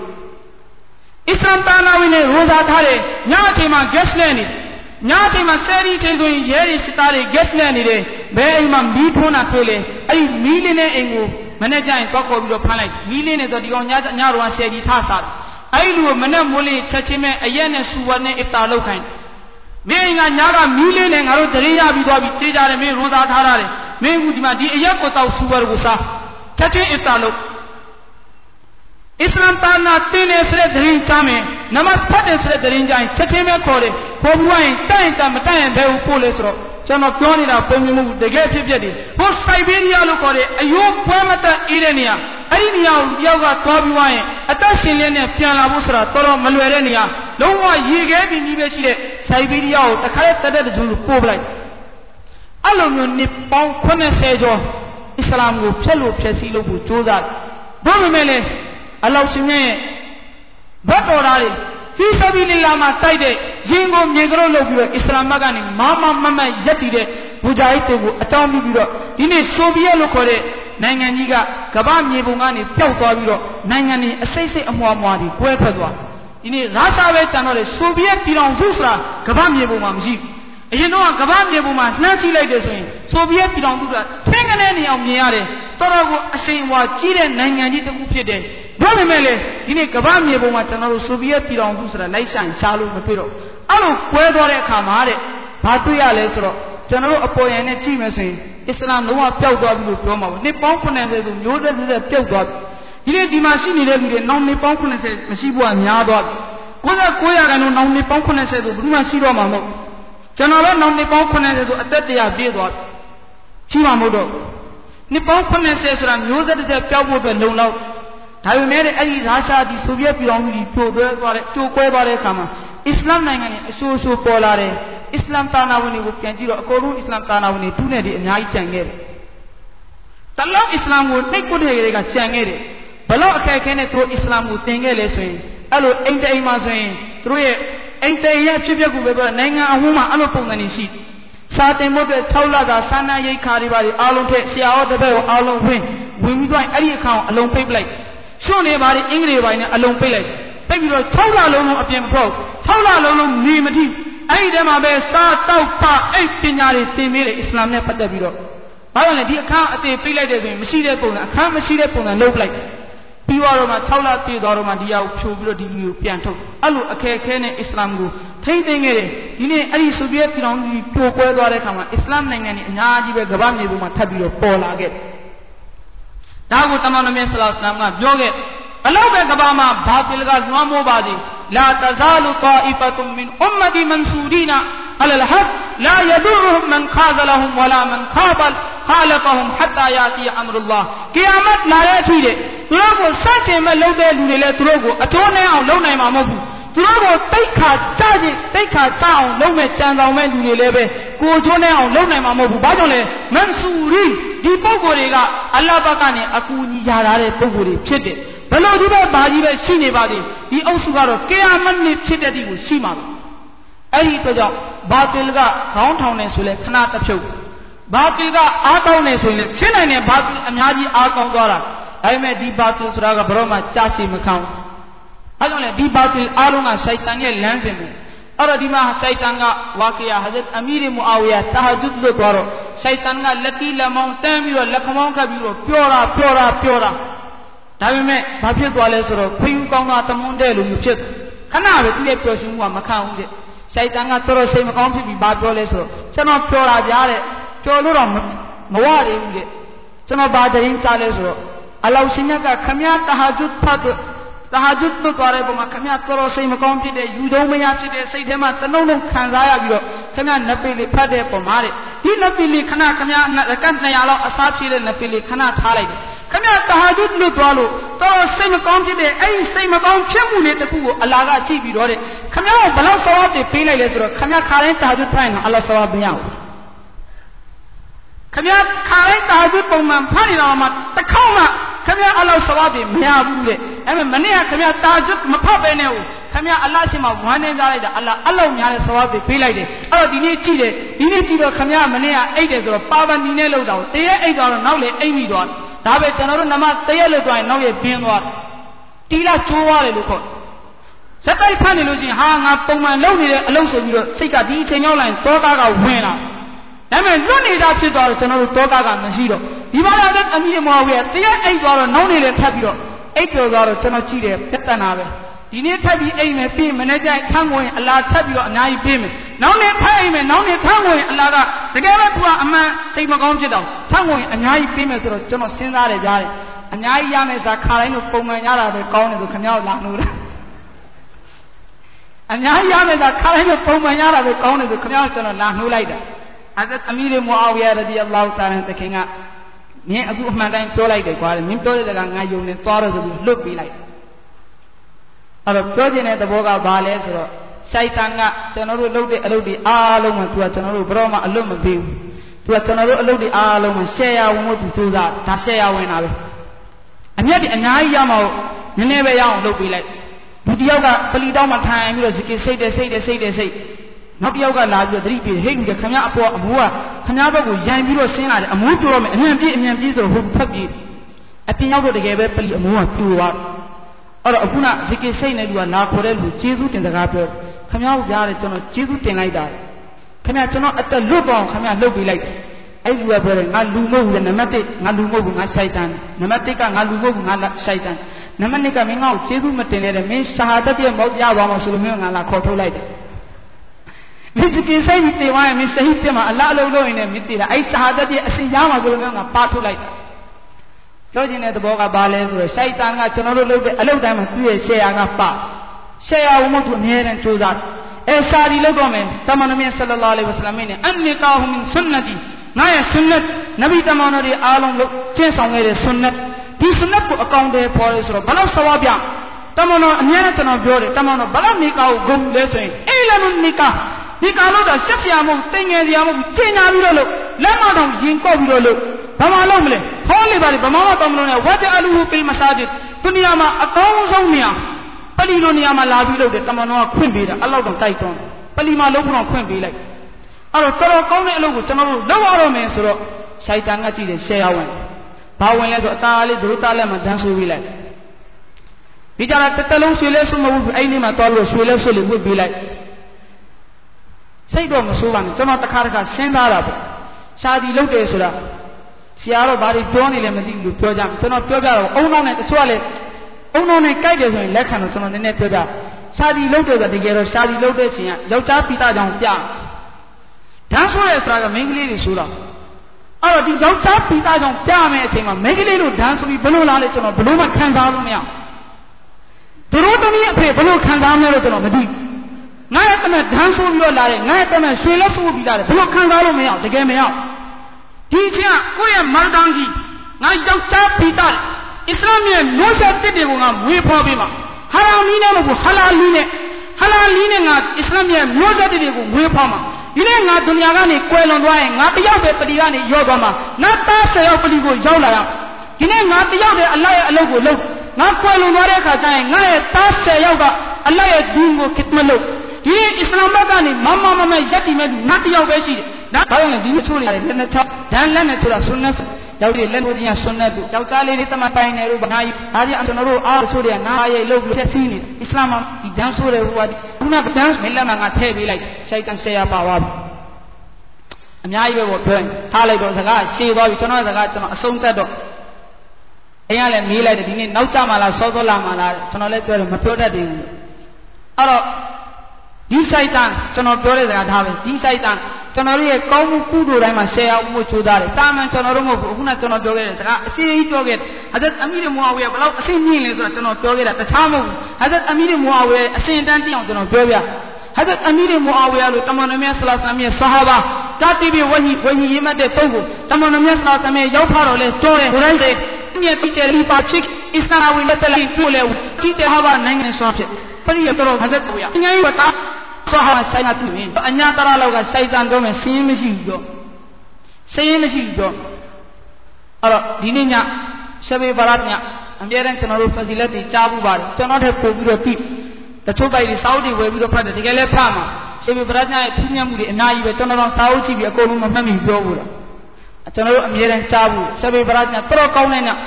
အစ္စလာမ်တာနာဝင်နဲ့ရိုဇာထားတယ်ညအချိန်မှာ guest နဲ့နေညအချိန်မှာဆယ်ရီချိန်ဆိုရင်ရဲရီစစ်သားတွေ guest နဲ့နေတယ်ဘယ်အိမ်မှာမီးထွန်းတာတွေ့လဲအဲ့ဒီမီးလင်းတဲ့အိမ်ကိုမနေ့ကျရင်တော့ခေါ်ပြီးတော့ဖမ်းလိုက်မီးလင်းနေတော့ဒီကောင်ညညတော့ဆယ်ရီထားစားတယ် အဲ့လူကိုမနဲ့မိုးလေးချက်ချင်းမဲ့အရက်နဲ့စူဝါနဲ့အစ်တာလောက်ခိုင်းမင်းကညာကမီးလေးနဲ့ငါတို့တရင်ရပြီးသွားပြီတေးကြတယ်မင်းရိုးသားထားရတယ်မင်းကဒီမှာဒီအရက်ကိုတောက်စူဝါကိုစားချက်ချင်းအစ်တာလောက်အစ္စလာမ်တာနာတင်းနေဆိုတဲ့တရင်ချမယ်နမတ်ဖတ်တယ်ဆိုတဲ့တရင်ကြရင်ချက်ချင်းပဲခေါ်တယ်ခေါ်ပြီးရင်တိုင်တမတိုင်ဘဲကိုပို့လဲဆိုတော့ ကျွန်တော်ပြောနေတာပုံမြင်မှုတကယ်ဖြစ်ဖြစ်တယ်ဟိုစိုက်ဘေးရီးယားလို့ခေါ်တဲ့အယိုးပွဲမတက်အေးတဲ့နေရာအဲ့ဒီနေရာကိုယောက်ကသွားပြီးသွားရင်အသက်ရှင်လင်းနဲ့ပြန်လာဖို့ဆိုတာတော်တော်မလွယ်တဲ့နေရာလုံးဝရေခဲပြီးကြီးပဲရှိတဲ့စိုက်ဘေးရီးယားကိုတခါတည်းတက်တဲ့တူပို့ပလိုက်အဲ့လိုမျိုးနှစ်ပေါင်း80ကျော်အစ္စလာမ်ကိုဖျက်လို့ဖျက်ဆီးလို့ကိုကြိုးစားတယ်ဒါပေမဲ့လည်းအလောရှင်ရဲ့ဘတ်တော်သားတွေ ဖီဆဘီလီလာမှာတိုက်တဲ့ရင်ကိုမြေကလေးလုပ်ပြီးတော့အစ္စလာမ်ဘက်ကနေမမမမရက်တည်တဲ့ဘူဂျာဟစ်တွေကိုအကြောင်းပြုပြီးတော့ဒီနေ့ဆိုဗီယက်လို့ခေါ်တဲ့နိုင်ငံကြီးကကမ္ဘာမြေပုံကနေပျောက်သွားပြီးတော့နိုင်ငံတွေအစိတ်စိတ်အမွားမွားတွေကွဲထွက်သွားဒီနေ့ရုရှားပဲကြံတော့လေဆိုဗီယက်ပြည်တော်စုဆိုတာကမ္ဘာမြေပုံမှာမရှိဘူး အရင်တော့ကမ္ဘာမြေပုံမှာနှမ်းချိလိုက်တယ်ဆိုရင်ဆိုဗီယက်ပြည်တော်စုကသင်္ကန်းနဲ့နေအောင်မြင်ရတယ်တော်တော်ကိုအရှိန်အဝါကြီးတဲ့နိုင်ငံကြီးတစ်ခုဖြစ်တယ်ဒါပေမဲ့လေဒီနေ့ကမ္ဘာမြေပုံမှာကျွန်တော်တို့ဆိုဗီယက်ပြည်တော်စုဆိုတာလိုက်ဆိုင်ရှားလို့မတွေ့တော့အဲ့လိုကွဲသွားတဲ့အခါမှာတဲ့ဘာတွေ့ရလဲဆိုတော့ကျွန်တော်တို့အပေါ်ယံနဲ့ကြည့်မယ်ဆိုရင်အစ္စလာမ်လုံးဝပျောက်သွားပြီလို့ပြောမှာပေါ့နှစ်ပေါင်း80ဆိုမျိုးသက်သက်ပျောက်သွားပြီဒီနေ့ဒီမှာရှိနေတဲ့လူတွေနောက်နှစ်ပေါင်း80မရှိဘူးကများသွားပြီ99ရာခိုင်နှုန်းနောက်နှစ်ပေါင်း80ဆိုဘယ်သူမှရှိတော့မှာမဟုတ် ကျွန်တော်လည်းနောက်နှစ်ပေါင်း80ဆိုအသက်တရာပြည့်သွားပြီရှိမှာမဟုတ်တော့နှစ်ပေါင်း80ဆိုတာမျိုးသက်သက်ပျောက်ဖို့အတွက်လုံလောက်ဒါပေမဲ့အဲ့ဒီရုရှားဒီဆိုဗီယက်ပြည်တော်စုကြီးပြိုသွဲသွားတဲ့ပြိုကွဲသွားတဲ့အခါမှာအစ္စလာမ်နိုင်ငံတွေအဆိုးအဆိုးပေါ်လာတယ်အစ္စလာမ်တာနာဝင်တွေကိုပြန်ကြည့်တော့အကုန်လုံးအစ္စလာမ်တာနာဝင်တွေသူ့နဲ့ဒီအများကြီးကြံခဲ့တယ်တလောက်အစ္စလာမ်ကိုနှိပ်ကွပ်တဲ့တွေကကြံခဲ့တယ်ဘလို့အခက်အခဲနဲ့သူတို့အစ္စလာမ်ကိုသင်ခဲ့လဲဆိုရင်အဲ့လိုအိမ်တိမ်မှာဆိုရင်သူတို့ရဲ့ အိမ်တိမ်ရဲ့ဖြစ်ပျက်ကိုပဲပြောနိုင်ငံအဝန်းမှာအဲ့လိုပုံစံတွေရှိစာတင်ဖို့အတွက်6လသာစာနာရိတ်ခါတွေပါအားလုံးထက်ဆရာတော်တပည့်ကိုအားလုံးဝင်ဝင်ပြီးတော့အဲ့ဒီအခါကိုအလုံးပိတ်ပလိုက်ရှွန့်နေပါလေအင်္ဂလိပ်ပိုင်းနဲ့အလုံးပိတ်လိုက်ပိတ်ပြီးတော့6လလုံးလုံးအပြင်မဖောက်6လလုံးလုံးနေမထိအဲ့ဒီထဲမှာပဲစားတောက်ပါအိတ်ပညာတွေသင်ပေးတယ်အစ္စလာမ်နဲ့ပတ်သက်ပြီးတော့ဘာလို့လဲဒီအခန်းအသေးပြိလိုက်တယ်ဆိုရင်မရှိတဲ့ပုံစံအခန်းမရှိတဲ့ပုံစံလုပ်လိုက် ပြီးတော့မှ6လပြည့်သွားတော့မှဒီရောက်ဖြိုပြီးတော့ဒီလူကိုပြန်ထုတ်အဲ့လိုအခက်အခဲနဲ့အစ္စလာမ်ကိုထိမ့်သိမ်းခဲ့တယ်ဒီနေ့အဲ့ဒီဆိုဗီယက်ပြည်တော်စုပြိုကွဲသွားတဲ့အခါမှာအစ္စလာမ်နိုင်ငံတွေအများကြီးပဲကမ္ဘာမြေပေါ်မှာထပ်ပြီးတော့ပေါ်လာခဲ့ဒါကိုတမန်တော်မြတ်ဆလောလ္လဟ်အလိုင်းကပြောခဲ့ဘလောက်ပဲကဘာမှာဘာတိလကလွှမ်းမိုးပါသည်လာတဇာလူတာအီဖတ်မင်အွမ်မတီမန်ဆူဒီနာအလလဟ တ်လာယဒူရဟ်မန်ခါဇလဟမ်ဝလာမန်ခါဘလ်ခါလဖဟမ်ဟတ်တာယာတီအမရုလ္လာကီယာမတ်လာတဲ့အထိတဲ့သူတို့ကိုစန့်ကျင်မဲ့လုပ်တဲ့လူတွေလည်းသူတို့ကိုအကျိုးနဲ့အောင်လုပ်နိုင်မှာမဟုတ်ဘူးသူတို့ကိုတိတ်ခါကြခြင်းတိတ်ခါကြအောင်လုပ်မဲ့ကြံဆောင်မဲ့လူတွေလည်းပဲကိုကျိုးနဲ့အောင်လုပ်နိုင်မှာမဟုတ်ဘူးဘာကြောင့်လဲမန်ဆူရီဒီပုံကိုယ်တွေကအလ္လာဟ်ဘက်ကနေအကူအညီရထားတဲ့ပုံကိုယ်တွေဖြစ်တယ်ဘလို့ဒီဘက်ဘာကြီးပဲရှိနေပါသေးဒီအုပ်စုကတော့ကေယာမတ်နေ့ဖြစ်တဲ့ဒီကိုရှိမှာပဲအဲ့ဒီအတွက်ကြောင့်ဘာတိလကခေါင်းထောင်နေဆိုလဲခဏတစ်ဖြုတ်ဘာတိလကအားကောင်းနေဆိုရင်လည်းဖြစ်နိုင်တယ်ဘာတိလအများကြီးအားကောင်းသွားတာ ဒါပေမဲ့ဒီဘာတိလဆိုတာကဘရောမှကြာရှည်မခံဘူးအဲကြောင့်လေဒီဘာတိလအားလုံးကရှိုက်တန်ရဲ့လမ်းစဉ်ပဲအဲ့တော့ဒီမှာရှိုက်တန်ကဝါကီယာဟဇရတ်အမီရမူအာဝီယာတာဟဂျုဒ်လို့ပြောတော့ရှိုက်တန်ကလက်တီလက်မောင်းတန်းပြီးတော့လက်ခမောင်းခတ်ပြီးတော့ပြောတာပြောတာပြောတာဒါပေမဲ့ဘာဖြစ်သွားလဲဆိုတော့ခွေးယူကောင်းတာတမွန်းတဲ့လူမျိုးဖြစ်ခဏပဲသူ့ရဲ့ပျော်ရွှင်မှုကမခံဘူးတဲ့ရှိုက်တန်ကတော်တော်စိတ်မကောင်းဖြစ်ပြီးဘာပြောလဲဆိုတော့ကျွန်တော်ပြောတာကြားတဲ့ပြောလို့တော့မဝရဘူးတဲ့ကျွန်တော်ဘာတရင်ကြားလဲဆိုတော့ အလောရှင်မြတ်ကခမည်းတဟာဂျုဒ်ဖတ်တဟာဂျုဒ်လွတ်သွားတဲ့ပုံမှာခမည်းတော်တော်စိတ်မကောင်းဖြစ်တဲ့ယူတုံးမရဖြစ်တဲ့စိတ်ထဲမှာတနှုံလုံးခံစားရပြီးတော့ခမည်းနပိလေးဖတ်တဲ့ပုံမှာတဲ့ဒီနပိလေးခဏခမည်းကတ်200လောက်အစားဖြည့်တဲ့နပိလေးခဏထားလိုက်တယ်ခမရတဟာဒုလွတ်သွားလို့တော်စိတ်မကောင်းဖြစ်တဲ့အဲ့ဒီစိတ်မကောင်းဖြစ်မှုလေးတစ်ခုကိုအလာကကြည့်ပြီးတော့တဲ့ခမရကိုဘလောက်ဆဝတ်တွေပေးလိုက်လဲဆိုတော့ခမရခါတိုင်းတာဒုဖိုင်တော့အလ္လာဟ်ဆဝတ်မရဘူး ခမရခါတိုင်းတာဒုပုံမှန်ဖတ်နေတာမှတစ်ခေါက်မှခမရအလ္လာဟ်ဆဝတ်တွေမရဘူးတဲ့အဲ့မဲ့မနေ့ကခမရတာဒုမဖတ်ပဲနဲ့ဘူးခမရအလ္လာဟ်ရှင်မှာဝမ်းနေကြလိုက်တာအလ္လာဟ်အလောက်များတဲ့ဆဝတ်တွေပေးလိုက်တယ်အဲ့တော့ဒီနေ့ကြည့်တယ်ဒီနေ့ကြည့်တော့ခမရမနေ့ကအိတ်တယ်ဆိုတော့ပါပန်ဒီနဲ့လောက်တော့တရေအိတ်သွားတော့နောက်လေအိတ်မိသွားတယ်ဒါပဲကျွန်တော်တို့နမတရက်လို့သွားရင်နောက်ရပြင်းသွားတီလာချိုးသွားတယ်လို့ခေါ်ဇက်တိုက်ဖတ်နေလို့ရှိရင်ဟာငါပုံမှန်လုပ်နေတဲ့အလုပ်ဆိုပြီးတော့စိတ်ကဒီအချိန်ရောက်လာရင်တောကားကဝင်လာ ဒါပေမဲ့လွတ်နေတာဖြစ်သွားတော့ကျွန်တော်တို့တောကားကမရှိတော့ဒီမှာလည်းအမိမောဝေးတရက်အိတ်သွားတော့နောက်နေလည်းထပ်ပြီးတော့အိတ်ပြောသွားတော့ကျွန်တော်ကြည့်တယ်ပြတ်တနာပဲဒီနေ့ထပ်ပြီးအိမ်မယ်ပြီးမနေ့ကျရင်ခန်းဝင်အလားထပ်ပြီးတော့အများကြီးပြေးမယ်နောက်နေ့ထပ်အိမ်မယ်နောက်နေ့ခန်းဝင်အလားကတကယ်ပဲသူကအမှန်စိတ်မကောင်းဖြစ်တော့ထပ်ဝင်အများကြီးပြေးမယ်ဆိုတော့ကျွန်တော်စဉ်းစားတယ်ကြားတယ်အများကြီးရမယ်ဆိုတာခါတိုင်းလို့ပုံမှန်ရတာပဲကောင်းတယ်ဆိုခင်ဗျားတို့လာလို့လားအများကြီးရမယ်ဆိုတာခါတိုင်းလို့ပုံမှန်ရတာပဲကောင်းတယ်ဆိုခင်ဗျားတို့ကျွန်တော်လာနှိုးလိုက်တာ အဇတ်အမီရမူအာဝီယာရဒီအလ္လာဟူတာလန်တခင်ကမင်းအခုအမှန်တိုင်းပြောလိုက်တယ်ကွာမင်းပြောတဲ့ကငါယုံနေသွားတော့ဆိုပြီးလွတ်ပေးလိုက်အဲ့တော့ပြောခြင်းတဲ့သဘောကဘာလဲဆိုတော့ရှိုက်တန်ကကျွန်တော်တို့လုပ်တဲ့အလုပ်တွေအားလုံးမှာသူကကျွန်တော်တို့ဘရောမှအလုပ်မပေးဘူးသူကကျွန်တော်တို့အလုပ်တွေအားလုံးမှာရှယ်ယာဝင်ဖို့သူစူးစမ်းဒါရှယ်ယာဝင်တာပဲအမျက်တွေအများကြီးရမှာနည်းနည်းပဲရအောင်လုပ်ပေးလိုက်ဒီတယောက်ကပလီတောင်းမှထိုင်ပြီးတော့ဇကိစိတ်တယ်စိတ်တယ်စိတ်တယ်စိတ် နောက်တစ်ယောက်ကလာပြီးတော့သတိပေးဟိတ်ကြီးခမရအပေါ်အမိုးကခမရဘက်ကိုရန်ပြီးတော့ဆင်းလာတယ်အမိုးပြိုတော့မယ်အမြန်ပြေးအမြန်ပြေးဆိုတော့ဟိုဖက်ပြေးအပြင်ရောက်တော့တကယ်ပဲပလီအမိုးကပြိုသွားအဲ့တော့အခုနဇကိစိတ်နဲ့သူကလာခေါ်တဲ့လူကျေးဇူးတင်စကားပြောခမရကိုကြားတယ်ကျွန်တော်ကျေးဇူးတင်လိုက်တာခမရကျွန်တော်အသက်လွတ်သွားအောင်ခမရလှုပ်ပေးလိုက်အဲ့ဒီကပြောတယ်ငါလူမဟုတ်ဘူးနံပါတ်1ငါလူမဟုတ်ဘူးငါရှိုက်တန်နံပါတ်1ကငါလူမဟုတ်ဘူးငါရှိုက်တန်နံပါတ်2ကမင်းငါ့ကိုကျေးဇူးမတင်နဲ့တဲ့မင်းရှာတတ်တဲ့မောက်ပြသွားမှာဆိုလို့မင်းငါလာခေါ်ထုတ်လိုက်တယ် မင်းစကိစိတ်ပြီးတေဝါရင်မင်းစဟိတက်မှာအလားအလုံးလုံးရင်လည်းမင်းတေတာအဲ့ရှာတတ်တဲ့အစီရမှာဆိုလို့မင်းငါပါထုတ်လိုက်တာပြောခြင်းတဲ့သဘောကဘာလဲဆိုတော့ရှိုက်တန်ကကျွန်တော်တို့လုပ်တဲ့အလုပ်တိုင်းမှာသူ့ရဲ့ရှယ်ယာကပါရှယ်ယာဝမသူအမြဲတမ်းကြိုးစားအဲစာဒီလုပ်တော့မယ်တမန်တော်မြတ်ဆလလောလ္လဟ်အလိုင်းဝါဆလမ်နဲ့အန်နီကာဟူမင်ဆွန်နတီငါရဲ့ဆွန်နတ်နဗီတမန်တော်တွေအားလုံးလို့ကျင့်ဆောင်ခဲ့တဲ့ဆွန်နတ်ဒီဆွန်နတ်ကိုအကောင့်တွေပေါ်လဲဆိုတော့ဘလို့ဆဝါပြတမန်တော်အများနဲ့ကျွန်တော်ပြောတယ်တမန်တော်ဘလို့နီကာကိုဂုံလဲဆိုရင်အေလမန်နီကာ ဒီကာလို့တော့ရှက်ဖျားမှုတင်ငယ်စရာမှုကျင်ညာပြီးတော့လို့လက်မတော်ရင်ကော့ပြီးတော့လို့ဘာမှလုပ်မလဲဟောလေပါလေဗမာမတော်မလို့နဲ့ဝတ်အလူဟူပိမစာဂျစ်ဒုနီယာမှာအကောင်းဆုံးနေရာပလီလိုနေရာမှာလာပြီးလုပ်တယ်တမန်တော်ကခွင့်ပေးတယ်အလောက်တော့တိုက်တွန်းပလီမှာလုံးဖို့တော့ခွင့်ပေးလိုက်အဲ့တော့တော်တော်ကောင်းတဲ့အလုပ်ကိုကျွန်တော်တို့လုပ်ရတော့မယ်ဆိုတော့ရှိုက်တန်ကကြည့်တယ်ရှယ်ရဝင်ဘာဝင်လဲဆိုအသားလေးဒုရတာလက်မှာဒန်းဆူပေးလိုက်ဒီကြတာတစ်တလုံးရွှေလဲဆွမဟုတ်ဘူးအဲ့ဒီမှာသွားလို့ရွှေလဲဆွလေဝတ်ပေးလိုက် စိတ်တော့မဆိုးပါနဲ့ကျွန်တော်တစ်ခါတစ်ခါစဉ်းစားတာပေါ့ရှားဒီလုပ်တယ်ဆိုတာဆရာတော်ဘာတွေပြောနေလဲမသိဘူးလို့ပြောကြမယ်ကျွန်တော်ပြောပြတော့အုံနောက်နဲ့တချို့ကလည်းအုံနောက်နဲ့ကြိုက်တယ်ဆိုရင်လက်ခံတော့ကျွန်တော်နည်းနည်းပြောပြရှားဒီလုပ်တယ်ဆိုတာတကယ်တော့ရှားဒီလုပ်တဲ့ချိန်ကယောက်ျားပိတာကြောင့်ပြဓာတ်ဆိုရဲဆိုတာကမိန်းကလေးတွေဆိုတော့အဲ့တော့ဒီယောက်ျားပိတာကြောင့်ပြမယ်အချိန်မှာမိန်းကလေးတို့ဓာတ်ဆိုပြီးဘလို့လားလဲကျွန်တော်ဘလို့မှခံစားလို့မရဘူးသူတို့တမီးအဖေဘလို့ခံစားမလဲလို့ကျွန်တော်မသိဘူး ငါရဲ့တမန်ဒန်းဆိုးပြီးတော့လာတယ်ငါရဲ့တမန်ရွှေလက်ဆိုးပြီးလာတယ်ဘလို့ခံစားလို့မရအောင်တကယ်မရအောင်ဒီချင်းကိုယ့်ရဲ့မာဒန်ကြီးငါယောက်ျားပိတာအစ္စလာမ်ရဲ့မျိုးဆက်တစ်တွေကိုငါမွေးဖော်ပေးမှာဟာရာမီနဲ့မဟုတ်ဘူးဟလာလီနဲ့ဟလာလီနဲ့ငါအစ္စလာမ်ရဲ့မျိုးဆက်တစ်တွေကိုမွေးဖော်မှာဒီနေ့ငါဒုနီယာကနေကွယ်လွန်သွားရင်ငါတယောက်ပဲပလီကနေရော့သွားမှာငါသားဆယ်ယောက်ပလီကိုရောက်လာရဒီနေ့ငါတယောက်ပဲအလတ်ရဲ့အလုပ်ကိုလုပ်ငါကွယ်လွန်သွားတဲ့အခါကျရင်ငါရဲ့သားဆယ်ယောက်ကအလတ်ရဲ့ဒင်းကိုခစ်မလို့ ဒီနေ့အစ္စလာမ်ဘက်ကနေမမမမရက်တည်မဲ့ငါတယောက်ပဲရှိတယ်ဒါဘာလို့လဲဒီနေ့ချိုးနေရတယ်လက်နဲ့ချောက်ဒန်လက်နဲ့ဆိုတာဆွန်းနဲ့ယောက်ျားလက်လို့ချင်းဆွန်းနဲ့သူယောက်ျားလေးတွေတမပိုင်နေလို့ဘာသာကြီးဒါကြီးကျွန်တော်တို့အားချိုးတယ်ငါရဲ့လုတ်ပြီးဖြည့်ဆည်းနေအစ္စလာမ်မှာဒီဒန်ဆိုတဲ့ဟိုကခုနကဒန်မလက်မှာငါထည့်ပေးလိုက်ရှိုက်တန်ဆရာပါသွားပြီအများကြီးပဲပေါ့ပြောရင်ထားလိုက်တော့စကားရှည်သွားပြီကျွန်တော်စကားကျွန်တော်အဆုံးသတ်တော့အိမ်ကလည်းမေးလိုက်တယ်ဒီနေ့နောက်ကြမှာလားစောစောလာမှာလားကျွန်တော်လည်းပြောတယ်မပြောတတ်သေးဘူးအဲ့တော့ ဒီဆိုင်တန်ကျွန်တော်ပြောတဲ့စကားဒါပဲဒီဆိုင်တန်ကျွန်တော်တို့ရဲ့ကောင်းမှုကုသိုလ်တိုင်းမှာ share အောင်မှုချိုးသားတယ်တာမန်ကျွန်တော်တို့မဟုတ်ဘူးအခုနကျွန်တော်ပြောခဲ့တဲ့စကားအစီအကြီးပြောခဲ့ဟဇတ်အမီရမူအာဝီယာဘယ်လောက်အဆင့်မြင့်လဲဆိုတော့ကျွန်တော်ပြောခဲ့တာတခြားမဟုတ်ဘူးဟဇတ်အမီရမူအာဝီယာအဆင့်တန်းတိအောင်ကျွန်တော်ပြောပြဟဇတ်အမီရမူအာဝီယာလို့တမန်တော်မြတ်ဆလာဆမ်ရဲ့ဆဟာဘာတာတိဘီဝဟီဝဟီရေးမှတ်တဲ့ပုဂ္ဂိုလ်တမန်တော်မြတ်ဆလာဆမ်ရဲ့ရောက်ဖတော့လဲတွန်းရဲ့ဟိုတိုင်းစေမြတ်တိကျလီပါဖြစ်အစ္စလာမ်ဝင်တဲ့လက်ပို့လဲကြည့်တဲ့ဟာဘာနိုင်ငံဆွမ်းဖြစ်ပရိယတော်ဟဇတ်ကိုရအညာကြီးကတာ ဆဟာဆိုင်ကသူရင်အညာတရလောက်ကစိုက်တန်တော့မယ်စင်းမရှိဘူးတော့စင်းမရှိဘူးတော့အဲ့တော့ဒီနေ့ညရှဘေဘာရတ်ညအမြဲတမ်းကျွန်တော်တို့ဖစီလက်တွေကြားဘူးပါတယ်ကျွန်တော်ထပ်ပို့ပြီးတော့တိတချို့ပိုက်တွေစာအုပ်တွေဝယ်ပြီးတော့ဖတ်တယ်တကယ်လည်းဖတ်မှာရှဘေဘာရတ်ညရဲ့ဖူးမြတ်မှုတွေအများကြီးပဲကျွန်တော်တို့စာအုပ်ကြည့်ပြီးအကုန်လုံးမမှတ်မိပြောဘူးလားကျွန်တော်တို့အမြဲတမ်းကြားဘူးရှဘေဘာရတ်ညတော်တော်ကောင်းတဲ့ညဘယ်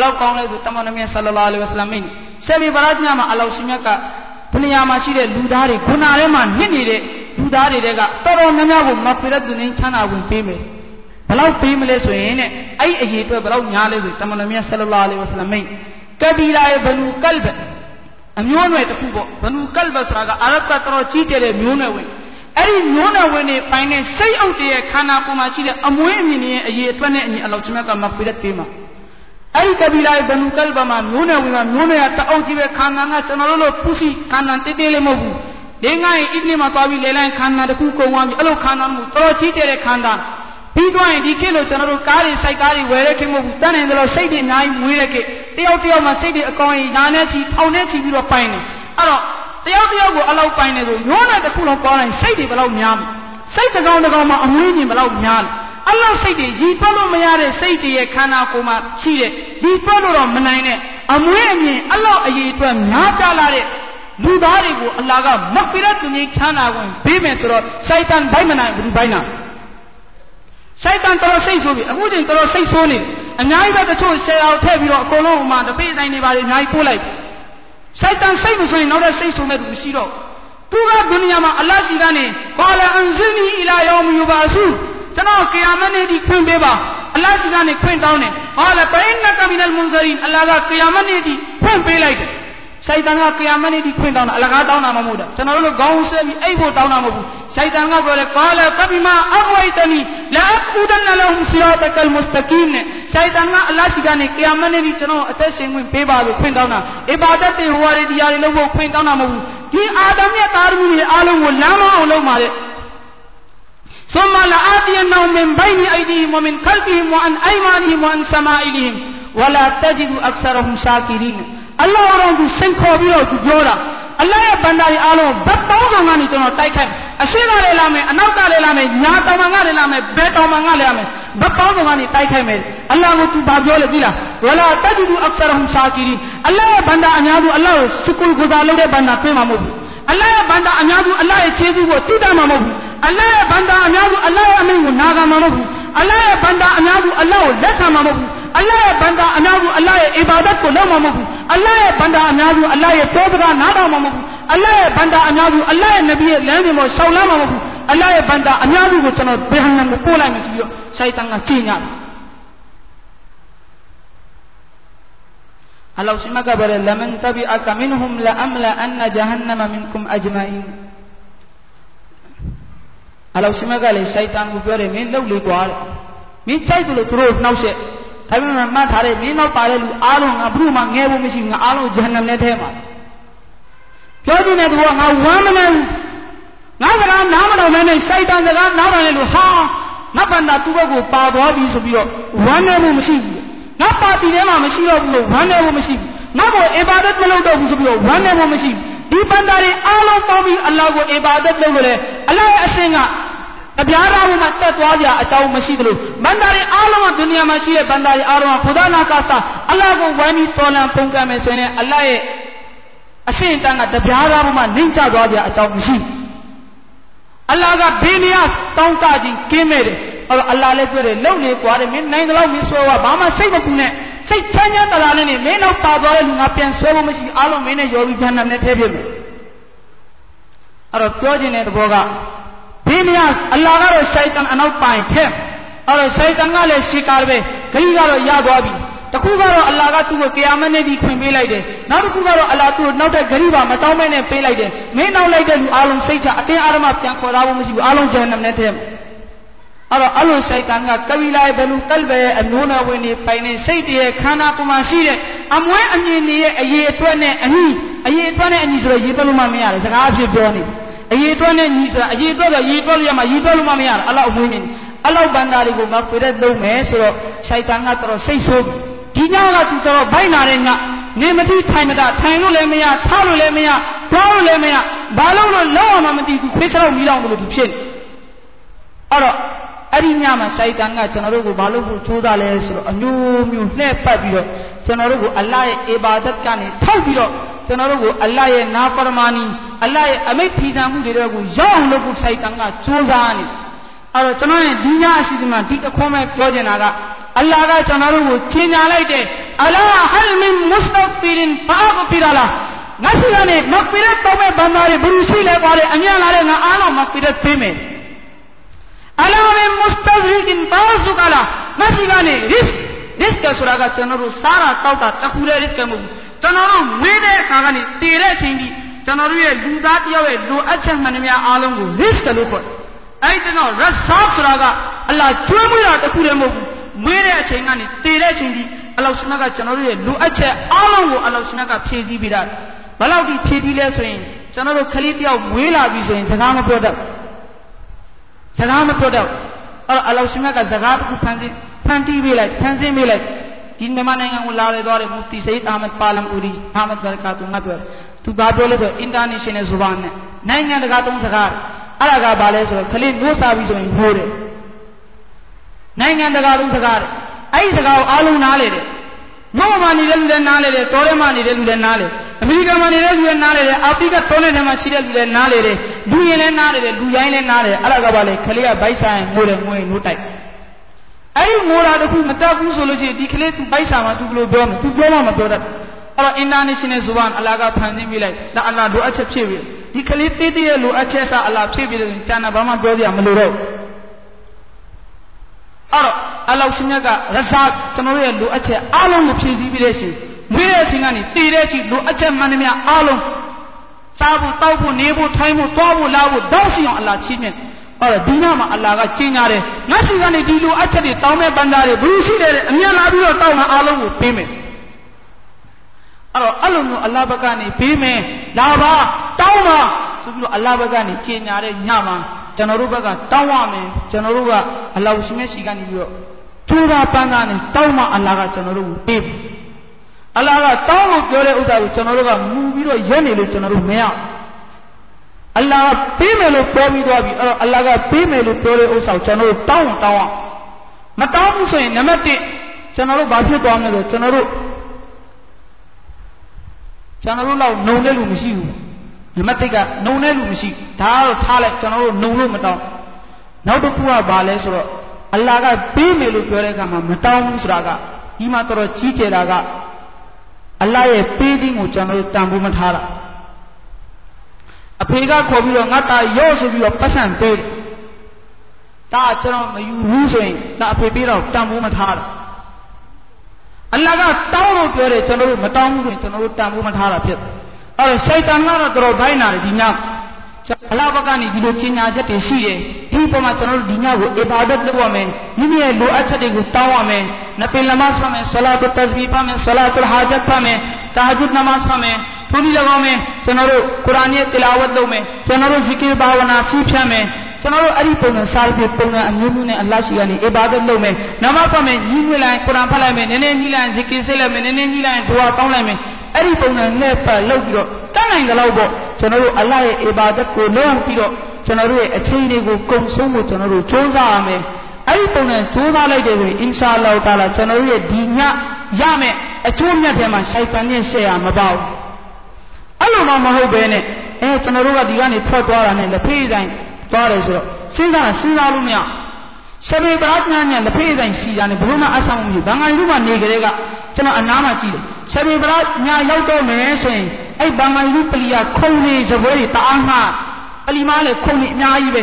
လောက်ကောင်းလဲဆိုတမန်တော်မြတ်ဆလလာလဟ်ဝဆလမ်မင်းရှဘေဘာရတ်ညမှာအလောရှင်မြတ်က ဘုနေရာမှာရှိတဲ့လူသားတွေခုနာထဲမှာညစ်နေတဲ့လူသားတွေတဲ့ကတော်တော်များများကိုမဖိရတ်သူနေချမ်းသာဝင်ပေးမယ်ဘလောက်ပေးမလဲဆိုရင်တဲ့အဲ့အရေးအတွက်ဘလောက်များလဲဆိုတမန်တော်မြတ်ဆလလာလဟ်ဝဆလမ်မိတ်ကဘီလာရဲ့ဘနူကလ်ဘအမျိုးနွယ်တစ်ခုပေါ့ဘနူကလ်ဘဆိုတာကအာရဗ်ကတော်တော်ကြီးကျယ်တဲ့မျိုးနွယ်ဝင်အဲ့ဒီမျိုးနွယ်ဝင်တွေပိုင်းတဲ့စိတ်အုပ်တရဲ့ခန္ဓာကိုယ်မှာရှိတဲ့အမွေးအမြင်တွေရဲ့အရေးအတွက်နဲ့အညီအလောချမတ်ကမဖိရတ်ပေးမှာ အဲ့ဒီကဘီလာရဲ့ဘနူကလ်ဘမှာမျိုးနွယ်ဝင်ကမျိုးနွယ်ကတအုပ်ကြီးပဲခန္ဓာကကျွန်တော်တို့လိုပုစီခန္ဓာတေးသေးလေးမဟုတ်ဘူးဒီငါရင်အစ်နေမှာသွားပြီးလေလိုင်းခန္ဓာတစ်ခုကုန်သွားပြီအဲ့လိုခန္ဓာမျိုးတော်တော်ကြီးကျယ်တဲ့ခန္ဓာပြီးတော့ရင်ဒီခေတ်လို့ကျွန်တော်တို့ကားတွေစိုက်ကားတွေဝယ်တဲ့ခေတ်မဟုတ်ဘူးတန်းနေတယ်လို့စိတ်တွေအများကြီးမွေးတဲ့ခေတ်တယောက်တယောက်မှာစိတ်တွေအကောင်ရင်ညာနဲ့ချီထောင်နဲ့ချီပြီးတော့ပိုင်တယ်အဲ့တော့တယောက်တယောက်ကိုအလောက်ပိုင်နေဆိုမျိုးနဲ့တစ်ခုလုံးပေါ်လိုက်စိတ်တွေဘယ်လောက်များစိတ်တကောင်တကောင်မှာအမွေးမြင်ဘယ်လောက်များလဲ အလောက်စိတ်တွေရီတွက်လို့မရတဲ့စိတ်တွေရဲ့ခန္ဓာကိုယ်မှာရှိတဲ့ရီတွက်လို့တော့မနိုင်တဲ့အမွေးအမြင်အလောက်အရေးအတွက်များပြလာတဲ့လူသားတွေကိုအလ္လာဟ်ကမဂ်ဖီရတ်သူကြီးချမ်းသာဝင်ပေးမယ်ဆိုတော့ရှိုက်တန်ဘိုက်မနိုင်ဘူးဘိုက်နာရှိုက်တန်တော်စိတ်ဆိုးပြီအခုချိန်တော်စိတ်ဆိုးနေအများကြီးပဲတချို့ဆယ်အောင်ထည့်ပြီးတော့အကုန်လုံးဟိုမှာတပိအတိုင်းတွေပါလေအများကြီးပို့လိုက်ရှိုက်တန်စိတ်မဆိုရင်နောက်တဲ့စိတ်ဆိုးမဲ့သူမရှိတော့သူကဒုနီယာမှာအလ္လာဟ်ရှိကနေဘာလာအန်ဇီနီအီလာယောမယူဘာဆူ ကျွန်တော်ကီယာမတ်နေ့ဒီခွင့်ပေးပါအလ္လာဟ်ရှိကနေခွင့်တောင်းတယ်ဟာလေဘိနကမီနလ်မွန်ဇရီအလ္လာဟ်ကကီယာမတ်နေ့ဒီခွင့်ပေးလိုက်တယ်ရှိုက်တန်ကကီယာမတ်နေ့ဒီခွင့်တောင်းတာအလကားတောင်းတာမဟုတ်တာကျွန်တော်တို့ခေါင်းဆွဲပြီးအိတ်ဖို့တောင်းတာမဟုတ်ဘူးရှိုက်တန်ကပြောတယ်ကာလာကဘီမာအဝိတနီလာအူဒန်နလဟမ်ဆီရာတကလ်မုစတကီမ်နဲ့ရှိုက်တန်ကအလ္လာဟ်ရှိကနေကီယာမတ်နေ့ဒီကျွန်တော်အသက်ရှင်ခွင့်ပေးပါလို့ခွင့်တောင်းတာအီဘာဒတ်တွေဟိုရီဒီယာတွေလုပ်ဖို့ခွင့်တောင်းတာမဟုတ်ဘူးဒီအာဒမ်ရဲ့သားသမီးတွေအားလုံးကိုလမ်းမအောင်လုပ်ပါတဲ့ ثم لآتينهم من بين أيديهم ومن خلفهم وعن أيمانهم وعن سمائلهم ولا تجد أكثرهم شاكرين الله أرون دو سنخو بيو دو جورا الله يا بنداري آلو بطاو زنغاني تنو تايكاي أشيغا للامي أنوكا للامي نياتا مانغا للامي بيتاو مانغا للامي بطاو زنغاني تايكاي ميل الله نو تو بابيو لديلا ولا تجد أكثرهم شاكرين الله يا بندا أنيادو الله سكول غزالو دي بندا بيما موبي الله يا بندا أنيادو الله يا چيزو بو تيدا ما موبي န်ကလည်းလာမယ်ဘယ်တောင်မှန်ကလည်းလာမယ်ဘက်ပေါင်းစုံကနေတိုက်ခိုက်မယ်အလ္လာဟ်ကိုသူဘာပြောလဲသိလားဝလာတဂျီဒူအက္ဆရဟမ်ရှာကီရီအလ္လာဟ်ရဲ့ဘန္တာအများစုအလ္လာဟ်ကိုရှုကုလ်ဂူဇာလုပ်တဲ့ဘန္တာတွေ့မှာမဟုတ်ဘူးအလ္လာဟ်ရဲ့ဘန္တာအများစုအလ္လာဟ်ရဲ့ခြေဆုကိုတိတတ်မှာမဟုတ်ဘူးအလ္လာဟ်ရဲ့ဘန္တာအများစုအလ္လာဟ်ရဲ့အမိန့်ကိုနာခံမှာမဟုတ်ဘူးအလ္လာဟ်ရဲ့ဘန္တာအများစုအလ္လာဟ်ကိုလက်ခံမှာမဟုတ်ဘူးအလ္လာဟ်ရဲ့ဘန္တာအများစုအလ္လာဟ်ရဲ့အီဘာဒတ်ကိုလုပ်မှာမဟုတ်ဘူးအလ္လာဟ်ရဲ့ဘန္တာအများစုအလ္လာဟ်ရဲ့တောစကားနားထောင်မှာမဟုတ်ဘူးအလ္လာဟ်ရဲ့ဘန္တာအများစုအလ္လာဟ်ရဲ့နဗီရဲ့လမ်းစဉ်ပေါ်ရှောက်လမ်းမှာမဟုတ်ဘူးအလ္လာဟ်ရဲ့ဘန္တာအများစုကိုကျွန်တော်ဘယ်ဟန်နမ်ကိုပို့လိုက်မယ်ဆိုပြီးတော့ရှိုက်တန်ကကြီးညာတယ်အလ္လာဟ်ရှိမကဘရလမန်တဘီအကမင်ဟุมလအမလ အန်နဂျဟန္နမမင်ကုမ်အဂျမအင်အလ္လာဟ်ရှိမကလည်းရှိုက်တန်ကိုပြောတယ်မင်းလှုပ်လေကွာတဲ့မင်းကြိုက်တယ်လို့သူတို့နှောက်ရက်ဒါပေမဲ့မှတ်ထားတယ်မင်းနောက်ပါတဲ့လူအားလုံးငါဘုရုမှငဲဖို့မရှိဘူးငါအားလုံးဂျဟန္နမ်နဲ့ထဲမှာပြောချင်တဲ့သူကငါဝမ်းမနေဘူးငါစကားနားမတော်မဲနဲ့စိုက်တန်စကားနားတော်နဲ့လို့ဟာငါပန္နာသူ့ဘက်ကိုပါသွားပြီဆိုပြီးတော့ဝမ်းနေမှုမရှိဘူးငါပါတီထဲမှာမရှိတော့ဘူးလို့ဝမ်းနေမှုမရှိဘူးငါကိုအီဘာဒတ်မလုပ်တော့ဘူးဆိုပြီးတော့ဝမ်းနေမှုမရှိဘူး ဒီပန္နာတွေအားလုံးပေါင်းပြီးအလ္လာဟ်ကိုအီဘာဒတ်လုပ်လို့လေအလ္လာဟ်ရဲ့အရှင်ကတပြားသားမှာတက်သွားကြအကြောင်းမရှိသလိုဘန္တာတွေအားလုံးကဒုနီယာမှာရှိတဲ့ဘန္တာတွေအားလုံးကခုဒါနာကာစတာအလ္လာဟ်ကိုဝိုင်းပြီးတော်လန်ပုံကံမယ်ဆိုရင်အလ္လာဟ်ရဲ့အရှင်းတန်းကတပြားသားမှာနှိမ့်ချသွားကြအကြောင်းမရှိအလ္လာဟ်ကဘေးနေရတောင်းတခြင်းကင်းမဲ့တယ်အဲ့တော့အလ္လာဟ်လည်းပြောတယ်လုံနေကွာတယ်မင်းနိုင်တော့မင်းဆွဲဝဘာမှစိတ်မပူနဲ့ စိတ်ချမ်းချမ်းတလာနဲ့နေမင်းတော့ပါသွားတဲ့လူငါပြန်ဆွဲဖို့မရှိအားလုံးမင်းနဲ့ရောပြီးဂျန်နတ်နဲ့ထဲပြမယ်အဲ့တော့ပြောခြင်းတဲ့သဘောကဘေးမရအလ္လာဟ်ကတော့ရှိုက်တန်အနောက်ပိုင်ထဲအဲ့တော့ရှိုက်တန်ကလည်းရှေကာပဲဂရိကတော့ရသွားပြီတခုကတော့အလ္လာဟ်ကသူ့ကိုကီယာမတ်နေ့ဒီခွင့်ပေးလိုက်တယ်နောက်တစ်ခုကတော့အလ္လာဟ်သူ့ကိုနောက်တဲ့ဂရိပါမတောင်းမဲနဲ့ပေးလိုက်တယ်မင်းနောက်လိုက်တဲ့လူအားလုံးစိတ်ချအတင်းအာရမပြန်ခေါ်ထားဖို့မရှိဘူးအားလုံးဂျဟန္နမ်နဲ့ထဲ အဲ့တော့အဲ့လိုရှိုက်တန်ကကဝီလာရဲ့ဘလူကလ်ဘရဲ့အနိုးနာဝင်နေပိုင်နေစိတ်တည်းခန္ဓာကိုယ်မှာရှိတဲ့အမွဲအမြင်တွေရဲ့အရေးအတွက်နဲ့အညီအရေးအတွက်နဲ့အညီဆိုတော့ရေးပလို့မှမရတယ်စကားအဖြစ်ပြောနေတယ်အရေးအတွက်နဲ့ညီဆိုတာအရေးအတွက်ဆိုရေးအတွက်လို့ရမှာရေးအတွက်လို့မှမရဘူးအလောက်အမွေးမြင်အလောက်ဘန္တာတွေကိုမဖေရက်သုံးမယ်ဆိုတော့ရှိုက်တန်ကတော်စိတ်ဆိုးဒီညကသူတော်ဘိုက်နာတဲ့ညနေမတိထိုင်မတာထိုင်လို့လည်းမရထားလို့လည်းမရသွားလို့လည်းမရဘာလို့လို့လောက်အောင်မသိဘူးခွေးချောက်မီးလောင်လို့သူဖြစ်နေအဲ့တော့ အဲ့ဒီညမှာရှိုက်တန်ကကျွန်တော်တို့ကိုဘာလို့ဖို့သိုးသားလဲဆိုတော့အမျိုးမျိုးလှည့်ပတ်ပြီးတော့ကျွန်တော်တို့ကိုအလ္လာဟ်ရဲ့အီဘာဒတ်ကနေထောက်ပြီးတော့ကျွန်တော်တို့ကိုအလ္လာဟ်ရဲ့နာဖရမာနီအလ္လာဟ်ရဲ့အမိတ်ဖီဆန်မှုတွေကိုရောက်အောင်လုပ်ဖို့ရှိုက်တန်ကစူးစမ်းနေအဲ့တော့ကျွန်တော်ရဲ့ဒီညအစီအစဉ်မှာဒီတခွန်းမဲ့ပြောချင်တာကအလ္လာဟ်ကကျွန်တော်တို့ကိုချင်ညာလိုက်တယ်အလာဟလ်မင်မုစတဖီရင်ဖာဂဖီရလာငါရှိကနေမဂ်ဖီရတ်တောင်းမဲ့ဘန္တာတွေဘယ်လိုရှိလဲပါလေအမြင်လာတဲ့ငါအားလုံးမဂ်ဖီရတ်ပေးမယ် အလာမင်မုစတဇရီကင်ပါဆုကလာငါရှိကနေ risk risk ဆိုတာကကျွန်တော်တို့စားတာတောက်တာတခုတည်း risk မဟုတ်ဘူးကျွန်တော်တို့ဝေးတဲ့အခါကနေတည်တဲ့အချိန်ကြီးကျွန်တော်တို့ရဲ့လူသားတယောက်ရဲ့လိုအပ်ချက်မှန်သမျှအားလုံးကို risk လို့ခေါ်တယ်အဲ့ဒီတော့ reserve ဆိုတာကအလ္လာဟ်ကျွေးမွေးတာတခုတည်းမဟုတ်ဘူးမွေးတဲ့အချိန်ကနေတည်တဲ့အချိန်ကြီးအလ္လာဟ်ရှင်ကကျွန်တော်တို့ရဲ့လိုအပ်ချက်အားလုံးကိုအလ္လာဟ်ရှင်ကဖြည့်ဆည်းပေးတာဘယ်လောက်ဒီဖြည့်ပြီးလဲဆိုရင်ကျွန်တော်တို့ခလေးတယောက်မွေးလာပြီဆိုရင်စကားမပြောတတ် စကားမပြောတတ်အဲ့တော့အလ္လာဟ်ရှင်ကစကားတစ်ခုဖန်ဆင်းဖန်တီးပေးလိုက်ဖန်ဆင်းပေးလိုက်ဒီမြန်မာနိုင်ငံကိုလာလေသွားတဲ့မူဖတီစိတ်အာမတ်ပါလမ်ဦးဒီအာမတ်ဘရကာတူငါပြောသူဘာပြောလဲဆို international ဇူဘာနဲ့နိုင်ငံတကာသုံးစကားအဲ့ဒါကဘာလဲဆိုတော့ခလေးနိုးစားပြီဆိုရင်ဟိုးတယ်နိုင်ငံတကာသုံးစကားတဲ့အဲ့ဒီစကားကိုအားလုံးနားလေတယ် မြို့မှာနေတဲ့လူလည်းနားလေတယ်တောထဲမှာနေတဲ့လူလည်းနားလေအမေရိကန်မှာနေတဲ့လူလည်းနားလေတယ်အာဖရိကတောထဲမှာရှိတဲ့လူလည်းနားလေတယ်လူရင်လည်းနားလေတယ်လူရိုင်းလည်းနားလေတယ်အဲ့ဒါကဘာလဲခလေးကဗိုက်ဆိုင်ငိုတယ်ငွေနိုးတိုက်အဲ့ဒီငိုတာတခုမတတ်ဘူးဆိုလို့ရှိရင်ဒီကလေးသူဗိုက်ဆိုင်မှာသူဘယ်လိုပြောမလဲသူပြောမှမပြောတတ်အဲ့တော့ international ဇူဘန်အလာကဖန်ဆင်းပေးလိုက်ဒါအလာလိုအပ်ချက်ဖြည့်ပြီဒီကလေးတေးသေးရဲ့လိုအပ်ချက်စအလာဖြည့်ပြီးတယ်ကျန်တာဘာမှပြောပြမလို့တော့အဲ့တော့ အလောက်ရှင်မြတ်ကရဇာကျွန်တော်ရဲ့လိုအပ်ချက်အားလုံးကိုဖြည့်ဆည်းပြီးတဲ့ရှင်မွေးတဲ့အချိန်ကနေတည်တဲ့အချိန်လိုအပ်ချက်မှန်သမျှအားလုံးစားဖို့တောက်ဖို့နေဖို့ထိုင်ဖို့သွားဖို့လာဖို့တောက်စီအောင်အလာချီးမြှင့်အဲ့တော့ဒီနာမှာအလာကကျင်းညာတယ်ငါရှိကနေဒီလိုအပ်ချက်တွေတောင်းမဲ့ပန်းသားတွေဘူးရှိတယ်အမြင်လာပြီးတော့တောင်းတာအားလုံးကိုပေးမယ်အဲ့တော့အဲ့လိုမျိုးအလ္လာဟ်ဘက်ကနေပေးမယ်လာပါတောင်းပါဆိုပြီးတော့အလ္လာဟ်ဘက်ကနေကျင်ညာတဲ့ညမှာကျွန်တော်တို့ဘက်ကတောင်းရမယ်ကျွန်တော်တို့ကအလ္လာဟ်ရှင်ရဲ့ရှိကနေပြီးတော့ ကျိုးသာပန်းသားနဲ့တောင်းမှအလ္လာဟ်ကကျွန်တော်တို့ကိုပေးတယ်အလ္လာဟ်ကတောင်းလို့ပြောတဲ့ဥစ္စာကိုကျွန်တော်တို့ကမူပြီးတော့ရက်နေလို့ကျွန်တော်တို့မရအလ္လာဟ်ပေးမယ်လို့ပြောပြီးသွားပြီအဲ့တော့အလ္လာဟ်ကပေးမယ်လို့ပြောတဲ့ဥစ္စာကိုကျွန်တော်တို့တောင်းတောင်းအောင်မတောင်းဘူးဆိုရင်နံပါတ်1ကျွန်တော်တို့ဘာဖြစ်သွားမလဲဆိုကျွန်တော်တို့ကျွန်တော်တို့လောက်နှုံတဲ့လူမရှိဘူးနံပါတ်1ကနှုံတဲ့လူမရှိဒါကတော့ထားလိုက်ကျွန်တော်တို့နှုံလို့မတောင်းနောက်တစ်ခုကဘာလဲဆိုတော့ အလ္လာဟ်ကပေးမယ်လို့ပြောတဲ့အခါမှာမတောင်းဘူးဆိုတာကဒီမှာတော်တော်ကြီးကျယ်တာကအလ္လာဟ်ရဲ့ပေးခြင်းကိုကျွန်တော်တို့တန်ဖိုးမထားတာအဖေကခေါ်ပြီးတော့ငါတာရော့ဆိုပြီးတော့ပတ်စံပေးတယ်ဒါကျွန်တော်မယူဘူးဆိုရင်ဒါအဖေပေးတော့တန်ဖိုးမထားတာအလ္လာဟ်ကတောင်းလို့ပြောတယ်ကျွန်တော်တို့မတောင်းဘူးဆိုရင်ကျွန်တော်တို့တန်ဖိုးမထားတာဖြစ်တယ်အဲ့တော့ရှိုက်တန်ကတော့တော်ဘိုင်းနာတယ်ဒီည အလာဘကနေဒီလိုချင်ညာချက်တွေရှိတယ်ဒီပုံမှာကျွန်တော်တို့ဒီညကိုအဘာဒတ်လုပ်ရမယ်မိမိရဲ့လိုအပ်ချက်တွေကိုတောင်းရမယ်နဖီလမတ်ဖတ်မယ်ဆလာတ်တစဘီဖတ်မယ်ဆလာတ်ဟာဂျတ်ဖတ်မယ်တာဟဂျ်နမတ်ဖတ်မယ်ထိုနည်း၎င်းမယ်ကျွန်တော်တို့ကုရ်အာန်ရဲ့တလာဝတ်လုပ်မယ်ကျွန်တော်တို့ဇီကီဘာဝနာစီးဖြတ်မယ်ကျွန်တော်တို့အဲ့ဒီပုံစံစားပြီးပုံစံအမျိုးမျိုးနဲ့အလ္လာဟ်ရှိကနေအဘာဒတ်လုပ်မယ်နမတ်ဖတ်မယ်ညီးငွေလိုက်ကုရ်အာန်ဖတ်လိုက်မယ်နည်းနည်းညီးလိုက်ဇီကီဆက်လိုက်မယ်နည်းနည်းညီးလိုက်ဒူဝါတောင်းလိုက်မယ် အဲ့ဒီပုံစံနဲ့ပတ်လုပ်ပြီးတော့တတ်နိုင်ကြလို့ပေါ့ကျွန်တော်တို့အလ္လာဟ်ရဲ့အဘာဒတ်ကိုလုပ်ပြီးတော့ကျွန်တော်တို့ရဲ့အချိန်တွေကိုကုံဆုံးဖို့ကျွန်တော်တို့စူးစမ်းရမယ်အဲ့ဒီပုံစံစူးစမ်းလိုက်တယ်ဆိုရင်အင်ရှာအလ္လာဟ်တာလာကျွန်တော်တို့ရဲ့ဒီညရမယ်အကျိုးမြတ်ထဲမှာရှိုက်တန်နဲ့ရှေ့ရမပေါ့အဲ့လိုမှမဟုတ်ပဲနဲ့အဲကျွန်တော်တို့ကဒီကနေထွက်သွားတာနဲ့လက်ဖေးတိုင်းသွားတယ်ဆိုတော့စဉ်းစားစဉ်းစားလို့မရ ဆဘေပရတ်ညာညာလက်ဖေးတိုင်းစီတာနဲ့ဘလို့မှအဆောင်မရှိဘင်္ဂါလူမှနေကြတဲ့ကကျွန်တော်အနားမှာကြည့်တယ်ဆဘေပရတ်ညာရောက်တော့မယ်ဆိုရင်အဲ့ဘင်္ဂါလူပလီယာခုံနေစပွဲတွေတအားငှအလီမားလည်းခုံနေအများကြီးပဲ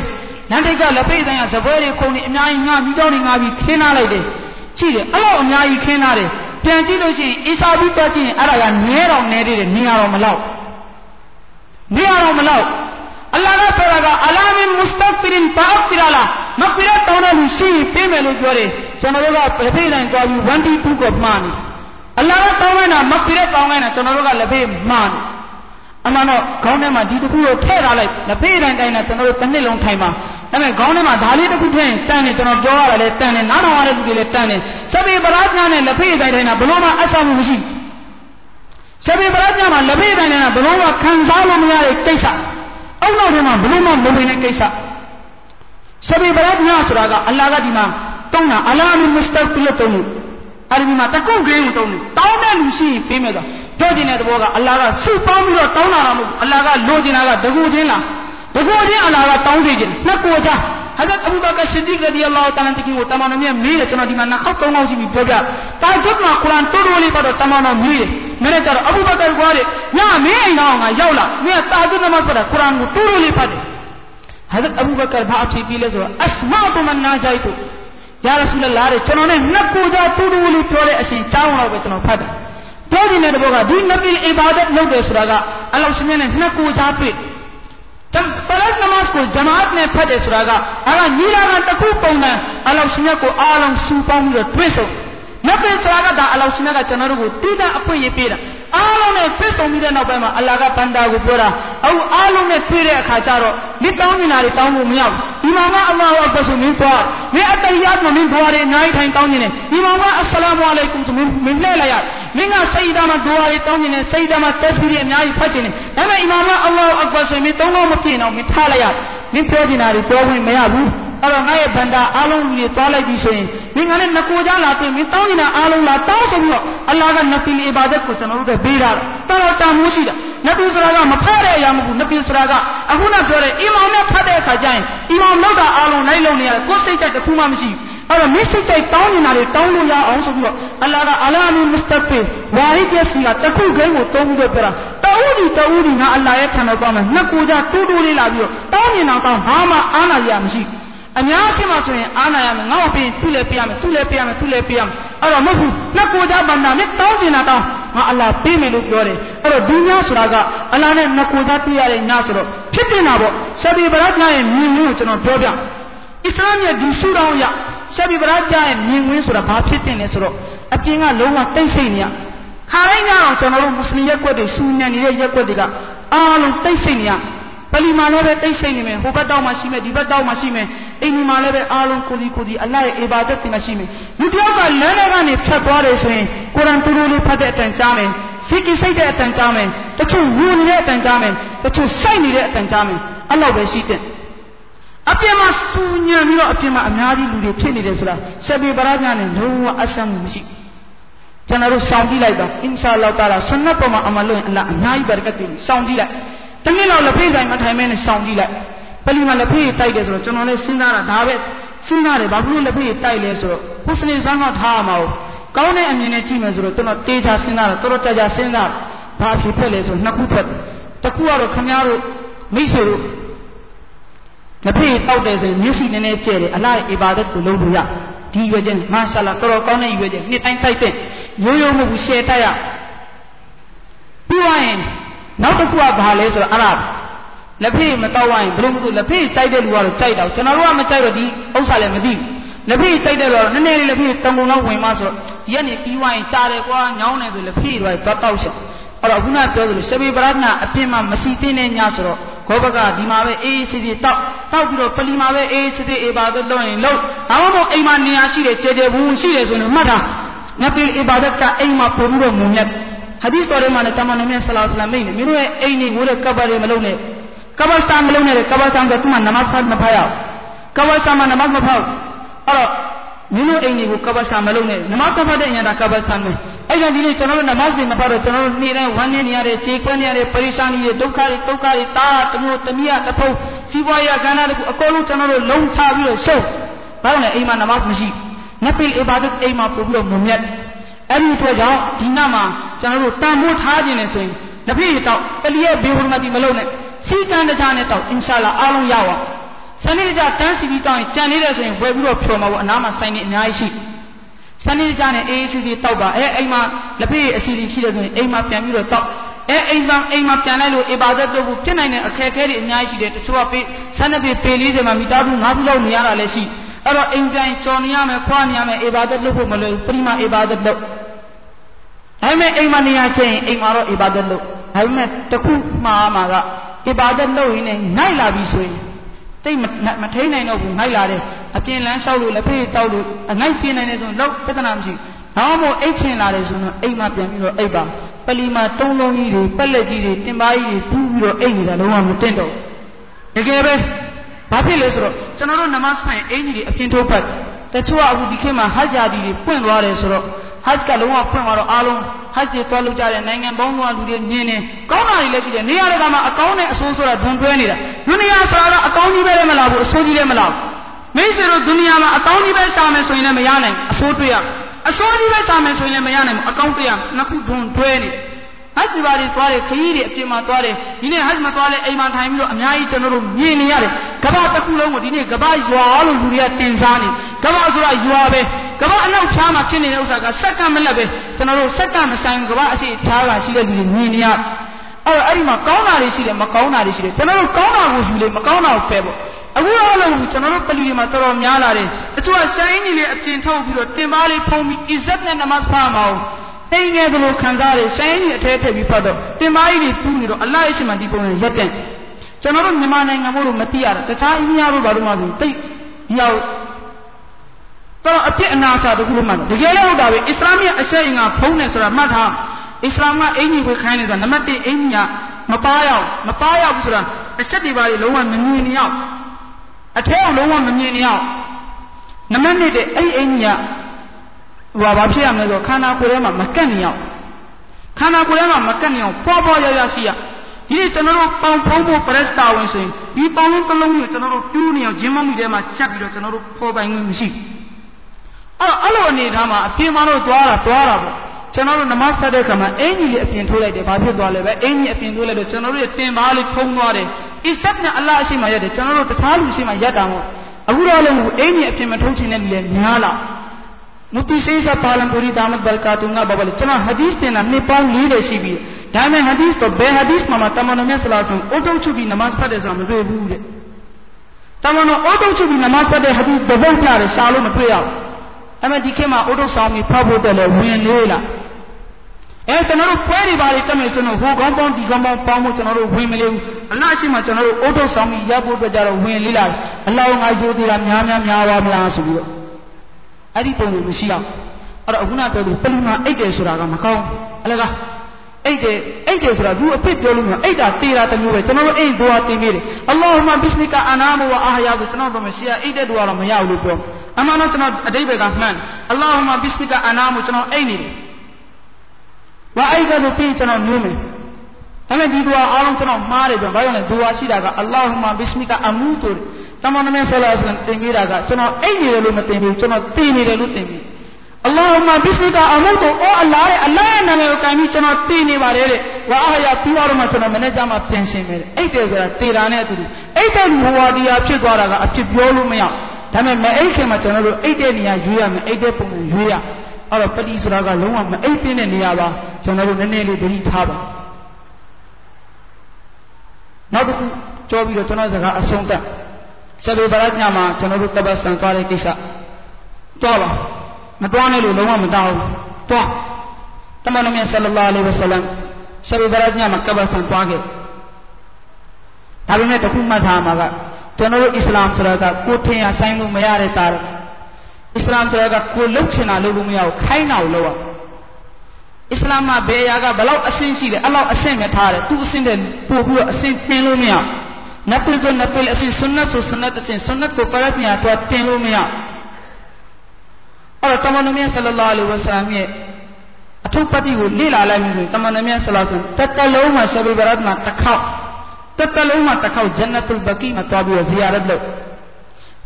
နန်းတိတ်ကလက်ဖေးတိုင်းကစပွဲတွေခုံနေအများကြီးငှမိတော့နေငှပြီးခင်းထားလိုက်တယ်ကြည့်တယ်အဲ့လိုအများကြီးခင်းထားတယ်ပြန်ကြည့်လို့ရှိရင်အီစာဘူးသွားကြည့်ရင်အဲ့ဒါကနဲတော့နဲသေးတယ်နေရတော့မလောက်နေရတော့မလောက်အလ္လာဟ်ကပြောတာကအလာမင်မုစတဂ်ဖီရင်တာအဖီရလာ မဖီရတောင်းတဲ့လူရှိပေးမယ်လို့ပြောတယ်ကျွန်တော်တို့ကလက်ဖေးတိုင်းသွားပြီး122ကိုမှားနေအလ္လာဟ်ကတောင်းလိုက်တာမဖီရတောင်းလိုက်တာကျွန်တော်တို့ကလက်ဖေးမှားနေအမှန်တော့ခေါင်းထဲမှာဒီတစ်ခုကိုထည့်ထားလိုက်လက်ဖေးတိုင်းတိုင်းတာကျွန်တော်တို့တစ်နှစ်လုံးထိုင်ပါဒါပေမဲ့ခေါင်းထဲမှာဒါလေးတစ်ခုထည့်ရင်တန်တယ်ကျွန်တော်ပြောရတာလေတန်တယ်နားထောင်ရတဲ့လူတွေလည်းတန်တယ်စပိပရာညာနဲ့လက်ဖေးတိုင်းတိုင်းတာဘလို့မှအဆောက်မှုမရှိစပိပရာညာမှာလက်ဖေးတိုင်းတိုင်းတာဘလို့မှခံစားလို့မရတဲ့ကိစ္စအောက်နောက်ထဲမှာဘလို့မှမဝင်တဲ့ကိစ္စ စပိပရာညာဆိုတာကအလ္လာဟ်ကဒီမှာတောင်းတာအလာမီမစ္စတဖီလတုံးအာရမီမှာတကုတ်ကလေးကိုတောင်းတယ်တောင်းတဲ့လူရှိရင်ပေးမယ်ဆိုပြောခြင်းတဲ့သဘောကအလ္လာဟ်ကစုပေါင်းပြီးတော့တောင်းတာမဟုတ်ဘူးအလ္လာဟ်ကလိုချင်တာကတကူချင်းလားတကူချင်းအလ္လာဟ်ကတောင်းစေခြင်းနှစ်ကိုချာဟဇရတ်အဘူဘကာရှစ်ဒီကရဒီအလ္လာဟ်တာလာတကီကိုတမန်တော်မြတ်မေးတယ်ကျွန်တော်ဒီမှာနှစ်ခေါက်သုံးခေါက်ရှိပြီပြောပြတာဂျွတ်မှာကုရ်အာန်တိုးတိုးလေးပါတော့တမန်တော်မေးတယ်မင်းလည်းကြတော့အဘူဘကာကွာတယ်ညမင်းအိမ်တော်ငါရောက်လာမင်းတာဂျွတ်နမတ်ဖတ်တာကုရ်အာန်ကိုတိုးတိုးလေးဖတ်တယ် ဟဇရတ်အဘူဘကာဘာအဖြစ်ပြီးလဲဆိုတော့အစမာတုမန်နာဂျိုက်တုယာရဆူလလာတဲ့ကျွန်တော်နဲ့နှစ်ကိုကြတူတူလေးပြောတဲ့အရှင်တောင်းတော့ပဲကျွန်တော်ဖတ်တယ်ပြောနေတဲ့တဘောကဒီနဗီအီဘာဒတ်လုပ်တယ်ဆိုတာကအလ္လာဟ်ရှင်နဲ့နှစ်ကိုကြတွေ့တမ်ပလတ်နမတ်ကိုဂျမာတ်နဲ့ဖတ်တယ်ဆိုတာကအဲကညီလာခံတစ်ခုပုံစံအလ္လာဟ်ရှင်ကိုအားလုံးစူပေါင်းပြီးတော့တွေ့ဆုံနဗီဆိုတာကဒါအလ္လာဟ်ရှင်ကကျွန်တော်တို့ကိုတိကျအခွင့်အရေးပေးတာ အားလုံးနဲ့တွေ့ဆုံပြီးတဲ့နောက်ပိုင်းမှာအလ္လာဟ်ကဘန္တာကိုပြောတာအခုအားလုံးနဲ့တွေ့တဲ့အခါကျတော့ဒီတောင်းနေတာတွေတောင်းဖို့မရဘူးဒီမှာကအလ္လာဟ်အဘဆိုမင်းပွားမင်းအတရတ်မင်းဘွားတွေအများကြီးထိုင်တောင်းနေတယ်ဒီမှာကအစ္စလာမ်အလိုင်ကွမ်ဆိုမင်းမင်းလှည့်လိုက်ရမင်းကစိတ်ဓာတ်မှာဒွါတွေတောင်းနေတယ်စိတ်ဓာတ်မှာတက်စပီတွေအများကြီးဖတ်နေတယ်ဒါပေမဲ့အီမာမ်ကအလ္လာဟ်အကဘာဆိုမင်းသုံးလုံးမပြည့်တော့မင်းထားလိုက်ရမင်းပြောနေတာတွေပြောခွင့်မရဘူးအဲ့တော့ငါရဲ့ဗန္တာအားလုံးကြီးသွားလိုက်ပြီဆိုရင်မင်းကလည်းငကိုကြလာပြင်မင်းတောင်းနေတာအားလုံးလာတောင်းဆိုပြီးတော့အလ္လာဟ်ကနဖီလ်အီဘာဒတ်ကိုကျွန်တော်တို့ပေးတာတော်တော်တန်မိုးရှိတာနဖီဆိုတာကမဖတ်တဲ့အရာမဟုတ်ဘူးနဖီဆိုတာကအခုနပြောတဲ့အီမောင်နဲ့ဖတ်တဲ့အခါကျရင်အီမောင်လောက်တာအားလုံးလိုက်လုံနေရတယ်ကိုယ်စိတ်ကြတစ်ခုမှမရှိဘူးအဲ့တော့မစ္စစိတ်တောင်းနေတာတွေတောင်းလို့ရအောင်ဆိုပြီးတော့အလ္လာဟ်ကအလာမီမစ္စတဖီဝါဟိဒ်ရဲ့စီကတခုခဲကိုတုံးပြီးတော့ပြတာတဦးဒီတဦးဒီငါအလ္လာဟ်ရဲ့ထံတော်သွားမယ်နှစ်ကိုကြတူးတူးလေးလာပြီးတော့တောင်းနေတာတောင်းဘာမှအားနာရမရှိဘူးအများရှိမှဆိုရင်အားနာရမယ်ငါ့ကိုပြင်သူ့လည်းပြရမယ်သူ့လည်းပြရမယ်သူ့လည်းပြရမယ်အဲ့တော့မဟုတ်ဘူးနှစ်ကိုကြဗန္နာနဲ့တောင်းကျင်တာတောင်း ငါအလားပေးမယ်လို့ပြောတယ်အဲ့တော့ဒီညဆိုတာကအလားနဲ့နှစ်ကိုကြတွေ့ရတဲ့ညဆိုတော့ဖြစ်တင်တာပေါ့ဆဗီဗရတ်ညရဲ့မြင်မျိုးကိုကျွန်တော်ပြောပြအစ္စလာမ်ရဲ့ဒီရှုထောင့်ရဆဗီဗရတ်ညရဲ့မြင်ဝင်းဆိုတာဘာဖြစ်တင်လဲဆိုတော့အပြင်ကလုံးဝတိတ်ဆိတ်နေရခါတိုင်းကတော့ကျွန်တော်တို့မွတ်စလင်ရက်ွက်တွေစူညံနေတဲ့ရက်ွက်တွေကအားလုံးတိတ်ဆိတ်နေရ ပလီမာလည်းပဲတိတ်ဆိတ်နေမယ်ဟိုဘက်တောက်မှရှိမယ်ဒီဘက်တောက်မှရှိမယ်အိမ်မှာလည်းပဲအားလုံးကိုဒီကိုဒီအလ္လာဟ်ရဲ့အီဘာဒတ်တင်မှရှိမယ်လူတယောက်ကလမ်းထဲကနေဖြတ်သွားတယ်ဆိုရင်ကုရ်အာန်တူတူလေးဖတ်တဲ့အတန်ကြားမယ်စိတ်ကြီးစိတ်တဲ့အတန်ကြားမယ်တချို့ဝူနေတဲ့အတန်ကြားမယ်တချို့စိုက်နေတဲ့အတန်ကြားမယ်အဲ့လောက်ပဲရှိတဲ့အပြင်မှာစူညံပြီးတော့အပြင်မှာအများကြီးလူတွေဖြစ်နေတယ်ဆိုတာဆက်ပြီးပရညာနဲ့လုံးဝအဆမ်းမှုမရှိကျွန်တော်တို့စောင့်ကြည့်လိုက်ပါအင်ရှာအလ္လာဟ်တာလာဆွမ်းနတ်ပေါ်မှာအမလို့ရင်အလ္လာဟ်အများကြီးဘရကတ်ပြုစောင့်ကြည့်လိုက် တနည်းလောက်လက်ဖေးဆိုင်မှာထိုင်မဲနဲ့စောင့်ကြည့်လိုက်ပလီမှာလက်ဖေးတိုက်တယ်ဆိုတော့ကျွန်တော်လည်းစဉ်းစားတာဒါပဲစဉ်းစားတယ်ဘာဖြစ်လို့လက်ဖေးတိုက်လဲဆိုတော့ဟိုစနေဇန်းကထားရမှာ哦ကောင်းတဲ့အမြင်နဲ့ကြည့်မယ်ဆိုတော့ကျွန်တော်တေးချာစဉ်းစားတာတော်တော်ကြာကြာစဉ်းစားဘာဖြစ်ဖက်လဲဆိုနှစ်ခုဖက်တစ်ခုကတော့ခမည်းတော်မိတ်ဆွေတို့လက်ဖေးတောက်တယ်ဆိုရင်မျက်စိနည်းနည်းကျဲတယ်အလားအီဘာဒတ်ကိုလုပ်လို့ရဒီရွယ်ချင်းမာရှာလာတော်တော်ကောင်းတဲ့ရွယ်ချင်းနှစ်တိုင်းတိုက်တဲ့ရိုးရိုးမဟုတ်ဘူးရှယ်တိုက်ရပြီးသွားရင် နောက်တစ်ခုကဘာလဲဆိုတော့အဲ့ဒါလက်ဖေးမတောက်ဝရင်ဘယ်လိုမှမဆိုလက်ဖေးကြိုက်တဲ့လူကတော့ကြိုက်တော့ကျွန်တော်တို့ကမကြိုက်တော့ဒီဥစ္စာလည်းမသိဘူးလက်ဖေးကြိုက်တယ်တော့နည်းနည်းလေးလက်ဖေးတံကုန်တော့ဝင်မှဆိုတော့ဒီကနေပြီးသွားရင်တာတယ်ကွာညောင်းတယ်ဆိုလက်ဖေးတွေတော့တောက်ချက်အဲ့တော့ခုနပြောသလိုရှေဘီပရဒနာအပြင်မှာမရှိသေးတဲ့ညဆိုတော့ဂောဘကဒီမှာပဲအေးအေးဆေးဆေးတောက်တောက်ပြီးတော့ပလီမှာပဲအေးအေးဆေးဆေးအေဘာဒတ်လုပ်ရင်လုပ်ဘာမှမဟုတ်အိမ်မှာနေရာရှိတယ်ကြဲကြဲဘူးရှိတယ်ဆိုရင်မှတ်တာငါပြေအေဘာဒတ်ကအိမ်မှာပို့ပြီးတော့မုံမြတ် ဟာဒီစ်တော်ထဲမှာလည်းတမန်တော်မြတ်ဆလာဆလမ်မိတ်နေမြို့ရဲ့အိမ်ကြီးကိုလည်းကပ်ပါတွေမလုပ်နဲ့ကဘာစတန်မလုံးနဲ့ကဘာစတန်ကသူမှနမတ်ဖတ်မဖတ်ရအောင်ကဘာစတန်မှာနမတ်မဖတ်အဲ့တော့မင်းတို့အိမ်တွေကိုကဘာစတန်မလုံးနဲ့နမတ်ဖတ်တဲ့အရင်ကကဘာစတန်ပဲအဲ့ဒါဒီနေ့ကျွန်တော်တို့နမတ်တွေမဖတ်တော့ကျွန်တော်တို့နေ့တိုင်းဝမ်းနေနေရတဲ့ခြေခွန်းနေရတဲ့ပရိရှာနီတွေဒုက္ခတွေဒုက္ခတွေတာတမျိုးတမီးရတဖုံစီးပွားရေးကဏ္ဍတခုအကုန်လုံးကျွန်တော်တို့လုံးချပြီးတော့ရှုပ်ဘာလို့လဲအိမ်မှာနမတ်မရှိနဖီလ်အီဘာဒတ်အိမ်မှာပို့ပြီးတော့မမြတ်အဲ့ဒီအတွက်ကြောင့်ဒီနောက်မှာ ကျွန်တော်တို့တန်ဖိုးထားခြင်းနဲ့ဆိုရင်နဖီတော့ပလီရဲ့ဘေဟူမတီမလုံးနဲ့စီကံတခြားနဲ့တော့အင်ရှာလာအားလုံးရအောင်စနေကြတန်းစီပြီးတောင်းရင်ကြံနေတယ်ဆိုရင်ဝယ်ပြီးတော့ဖြော်မှာပေါ့အနားမှာဆိုင်နေအများကြီးရှိစနေကြနဲ့အေးအေးဆေးဆေးတောက်ပါအဲအိမ်မှာလက်ဖေးအစီအစီရှိတယ်ဆိုရင်အိမ်မှာပြန်ပြီးတော့တောက်အဲအိမ်မှာအိမ်မှာပြန်လိုက်လို့အဘာဒတ်တို့ကိုဖြစ်နိုင်တဲ့အခက်အခဲတွေအများကြီးရှိတယ်တချို့ကပေးဆန်းတဲ့ပေပေ40မှာမိသားစု9ခုလောက်နေရတာလည်းရှိအဲ့တော့အိမ်ပြန်ကြော်နေရမယ်ခွာနေရမယ်အဘာဒတ်လုပ်ဖို့မလွယ်ဘူးပရိမာအဘာဒတ်လုပ် ဒါပေမဲ့အိမ်မှာနေရချင်းအိမ်မှာတော့အဘာဒတ်လုပ်ဒါပေမဲ့တခုမှားမှာကအဘာဒတ်လုပ်ရင်းနဲ့နိုင်လာပြီဆိုရင်တိတ်မထိန်နိုင်တော့ဘူးနိုင်လာတယ်အပြင်လမ်းလျှောက်လို့လက်ဖေးတောက်လို့အငိုက်ပြင်းနိုင်တယ်ဆိုရင်လောက်ပြဿနာမရှိဘူးနောက်မှအိတ်ချင်လာတယ်ဆိုတော့အိမ်မှာပြန်ပြီးတော့အိတ်ပါပလီမှာတုံးလုံးကြီးတွေပက်လက်ကြီးတွေတင်ပါကြီးတွေပူးပြီးတော့အိတ်နေတာလုံးဝမတင်တော့တကယ်ပဲဘာဖြစ်လဲဆိုတော့ကျွန်တော်တို့နမတ်ဖိုင်အင်ကြီးတွေအပြင်ထုတ်ပတ်တချို့ကအခုဒီခေတ်မှာဟဂျ်ယာဒီတွေပွင့်သွားတယ်ဆိုတော့ ဟဂျ်ကလုံးဝပွင့်သွားတော့အားလုံးဟဂျ်တွေတွားလုပ်ကြတဲ့နိုင်ငံပေါင်းစုံကလူတွေမြင်နေကောင်းတာတွေလည်းရှိတယ်နေရာတွေကမှအကောင်းနဲ့အဆိုးဆိုတာဒွန်တွဲနေတာဒုနီယာဆိုတာကအကောင်းကြီးပဲလည်းမလာဘူးအဆိုးကြီးလည်းမလာဘူးမိတ်ဆွေတို့ဒုနီယာမှာအကောင်းကြီးပဲရှာမယ်ဆိုရင်လည်းမရနိုင်အဆိုးတွေ့ရအစိုးကြီးပဲရှာမယ်ဆိုရင်လည်းမရနိုင်ဘူးအကောင့်တွေ့ရနှစ်ခုဒွန်တွဲနေ ဟတ်စီပါတွေသွားတယ်ခရီးတွေအပြင်မှာသွားတယ်ဒီနေ့ဟတ်မသွားလဲအိမ်မှာထိုင်ပြီးတော့အများကြီးကျွန်တော်တို့မြင်နေရတယ်ကဘာတစ်ခုလုံးကိုဒီနေ့ကဘာရွာလို့လူတွေကတင်စားနေကဘာဆိုတာရွာပဲကဘာအနောက်ဖြားမှာဖြစ်နေတဲ့ဥစ္စာကစက္ကန့်မလက်ပဲကျွန်တော်တို့စက္ကန့်မဆိုင်ကဘာအခြေဖြားလာရှိတဲ့လူတွေမြင်နေရအဲ့တော့အဲ့ဒီမှာကောင်းတာတွေရှိတယ်မကောင်းတာတွေရှိတယ်ကျွန်တော်တို့ကောင်းတာကိုယူလေမကောင်းတာကိုပယ်ပေါ့အခုတော့လို့ကျွန်တော်တို့ပလီတွေမှာတော်တော်များလာတယ်တချို့ကဆိုင်ကြီးလေးအပြင်ထုတ်ပြီးတော့တင်ပါလေးဖုံးပြီးအစ္စတ်နဲ့နမတ်ဖာမအောင် တိမ်ငယ်သလိုခံစားရဆိုင်ကြီးအထဲထည့်ပြီးဖတ်တော့တင်ပါကြီးတွေတူးနေတော့အလားရှိမှဒီပုံနဲ့ရက်တဲ့ကျွန်တော်တို့မြန်မာနိုင်ငံမို့လို့မသိရတာတခြားအင်းများတို့ဘာလို့မှဆိုတိတ်ရောက်တော့အပြစ်အနာစာတခုလို့မှတကယ်လို့ဟုတ်တာပဲအစ္စလာမ်ရဲ့အရှက်အင်ကဖုံးတယ်ဆိုတာမှတ်ထားအစ္စလာမ်ကအင်ကြီးကိုခိုင်းနေဆိုတာနံပါတ်1အင်ကြီးကမပါရအောင်မပါရဘူးဆိုတာအဆက်တွေပါလေလုံးဝမမြင်နေအောင်အထဲအောင်လုံးဝမမြင်နေအောင်နမနစ်တဲ့အဲ့အင်းကြီးက ဟိုဘာဖြစ်ရမလဲဆိုခန္ဓာကိုယ်ထဲမှာမကက်နေအောင်ခန္ဓာကိုယ်ထဲမှာမကက်နေအောင်ပေါ်ပေါ်ရရရှိရဒီကျွန်တော်တို့ပေါင်ဖုံးဖို့ပရက်စတာဝင်ဆိုရင်ဒီပေါင်လုံးတစ်လုံးကိုကျွန်တော်တို့တူးနေအောင်ဂျင်းမမှုထဲမှာချက်ပြီးတော့ကျွန်တော်တို့ဖော်ပိုင်ခွင့်မရှိအဲ့အဲ့လိုအနေထားမှာအပြင်မှာတော့သွားတာသွားတာပေါ့ကျွန်တော်တို့နမတ်ဖတ်တဲ့အခါမှာအင်ကြီးလေးအပြင်ထိုးလိုက်တယ်ဘာဖြစ်သွားလဲပဲအင်ကြီးအပြင်ထိုးလိုက်တော့ကျွန်တော်တို့ရဲ့တင်ပါလေးဖုံးသွားတယ်အစ္စတ်နဲ့အလ္လာဟ်အရှိမှရတယ်ကျွန်တော်တို့တခြားလူရှိမှရက်တာမဟုတ်အခုတော့လည်းအင်ကြီးအပြင်မထိုးချင်တဲ့လူလည်းများလာ မူတီစေးစပါလံပူရီဒါမတ်ဘရကာတုငါဘဘလကျွန်တော်ဟဒီစ်တင်တာနှစ်ပေါင်း40ရှိပြီဒါပေမဲ့ဟဒီစ်တော့ဘယ်ဟဒီစ်မှာမှတမန်တော်မြတ်ဆလာဆန်အိုတုတ်ချုပ်ပြီးနမတ်ဖတ်တယ်ဆိုတာမတွေ့ဘူးတဲ့တမန်တော်အိုတုတ်ချုပ်ပြီးနမတ်ဖတ်တဲ့ဟဒီစ်တပုတ်ပြတယ်ရှားလို့မတွေ့ရဘူးအဲ့မဲ့ဒီခေတ်မှာအိုတုတ်ဆောင်ပြီးဖတ်ဖို့တက်လဲဝင်လေးလားအဲကျွန်တော်တို့ပွဲတွေပါလေတက်မယ်ဆိုတော့ဟိုကောင်းပေါင်းဒီကောင်းပေါင်းပေါင်းဖို့ကျွန်တော်တို့ဝင်မလေးဘူးအလရှိမှကျွန်တော်တို့အိုးထုတ်ဆောင်ပြီးရပ်ဖို့အတွက်ကြတော့ဝင်လေးလာအလောင်းငါယူသေးတာများများများပါမလားဆိုပြီးတော့ အဲ့ဒီပုံကိုမရှိအောင်အဲ့တော့အခုနပြောလို့ပလီမာအိတ်တယ်ဆိုတာကမကောင်းအလကားအိတ်တယ်အိတ်တယ်ဆိုတာသူအဖြစ်ပြောလို့မအိတ်တာတေးတာတမျိုးပဲကျွန်တော်တို့အိတ်ဘွားတင်နေတယ်အလ္လာဟူမဘစ်မီကာအနာမဝအာဟယာကိုကျွန်တော်တို့မရှိရအိတ်တဲ့တူကတော့မရဘူးလို့ပြောအမှန်တော့ကျွန်တော်အတိတ်ဘက်ကမှန်အလ္လာဟူမဘစ်မီကာအနာမကျွန်တော်အိတ်နေတယ်။ဘာအဲ့ကဆိုပြီးကျွန်တော်ညွှန်းမယ်။ဒါပေမဲ့ဒီဒူအာအားလုံးကျွန်တော်မှားတယ်ပြောဘာကြောင့်လဲဒူအာရှိတာကအလ္လာဟူမာဘစ်မီကာအမူတူတ မန်တော်မြတ်ဆလ္လာလဟ်အလัยဟိဝါစလမ်တင်ပေးတာကကျွန်တော်အိတ်နေတယ်လို့မတင်ဘူးကျွန်တော်တည်နေတယ်လို့တင်ပြီ။အလ္လာဟူမာဘစ်မီကာအမူတူအော်အလ္လာဟ်ရဲ့အလ္လာဟ်ရဲ့နာမည်ကိုကင်ပြီးကျွန်တော်တည်နေပါတယ်တဲ့။ဝါအာရပြီးတော့မှကျွန်တော်မနေ့ကမှပြန်ရှင်းမယ်အိတ်တယ်ဆိုတာတေတာနဲ့အတူတူအိတ်တဲ့လူဟောတရားဖြစ်သွားတာကအဖြစ်ပြောလို့မရဒါပေမဲ့မအိတ်ခင်မှာကျွန်တော်တို့အိတ်တဲ့နေရာရွေးရမယ်အိတ်တဲ့ပုံကိုရွေးရအဲ့တော့ပတိဆိုတာကလုံးဝမအိတ်တဲ့နေရာပါကျွန်တော်တို့နည်းနည်းလေးသတိထားပါနောက်တစ်ခုကြောပြီးတော့ကျွန်တော်စကားအဆုံးသတ် ဆဘေဗရတ်ညမှာကျွန်တော်တို့တပတ်ဆန်သွားတဲ့ကိစ္စတွားပါမတွားနဲ့လို့လုံးဝမတောင်းဘူးတွားတမန်တော်မြတ်ဆလလာလဟ်ဝဆလမ်ဆဘေဗရတ်ညမှာကပတ်ဆန်တွားခဲ့ဒါပေမဲ့တခုမှတ်ထားမှာကကျွန်တော်တို့အစ္စလာမ်ဆိုတာကကိုထင်ရဆိုင်လို့မရတဲ့တာအစ္စလာမ်ဆိုတာကကိုလှုပ်ချင်တာလုပ်လို့မရဘူးခိုင်းတာကိုလုပ်ရအစ္စလာမ်မှာဘယ်အရာကဘလောက်အဆင့်ရှိတယ်အဲ့လောက်အဆင့်ပဲထားတယ်သူအဆင့်တဲ့ပို့ပြီးတော့အဆင့်တင်လို့မရန ဖီဆိုနဖီအဆင့်ဆွန်နတ်ဆိုဆွန်နတ်အဆင့်ဆွန်နတ်ကိုဖရတ်ညာတော့တင်လို့မရအဲ့တော့တမန်တော်မြတ်ဆလလာလဟ်ဝဆလမ်ရဲ့အထုပ်ပတ်တိကိုလေ့လာလိုက်ပြီဆိုရင်တမန်တော်မြတ်ဆလလာဆန်တတလုံးမှာရှဘီဘရတ်မှာတစ်ခေါက်တတလုံးမှာတစ်ခေါက်ဂျန်နတုလ်ဘကီမှာတွားပြီးတော့ဇီယာရတ်လုပ်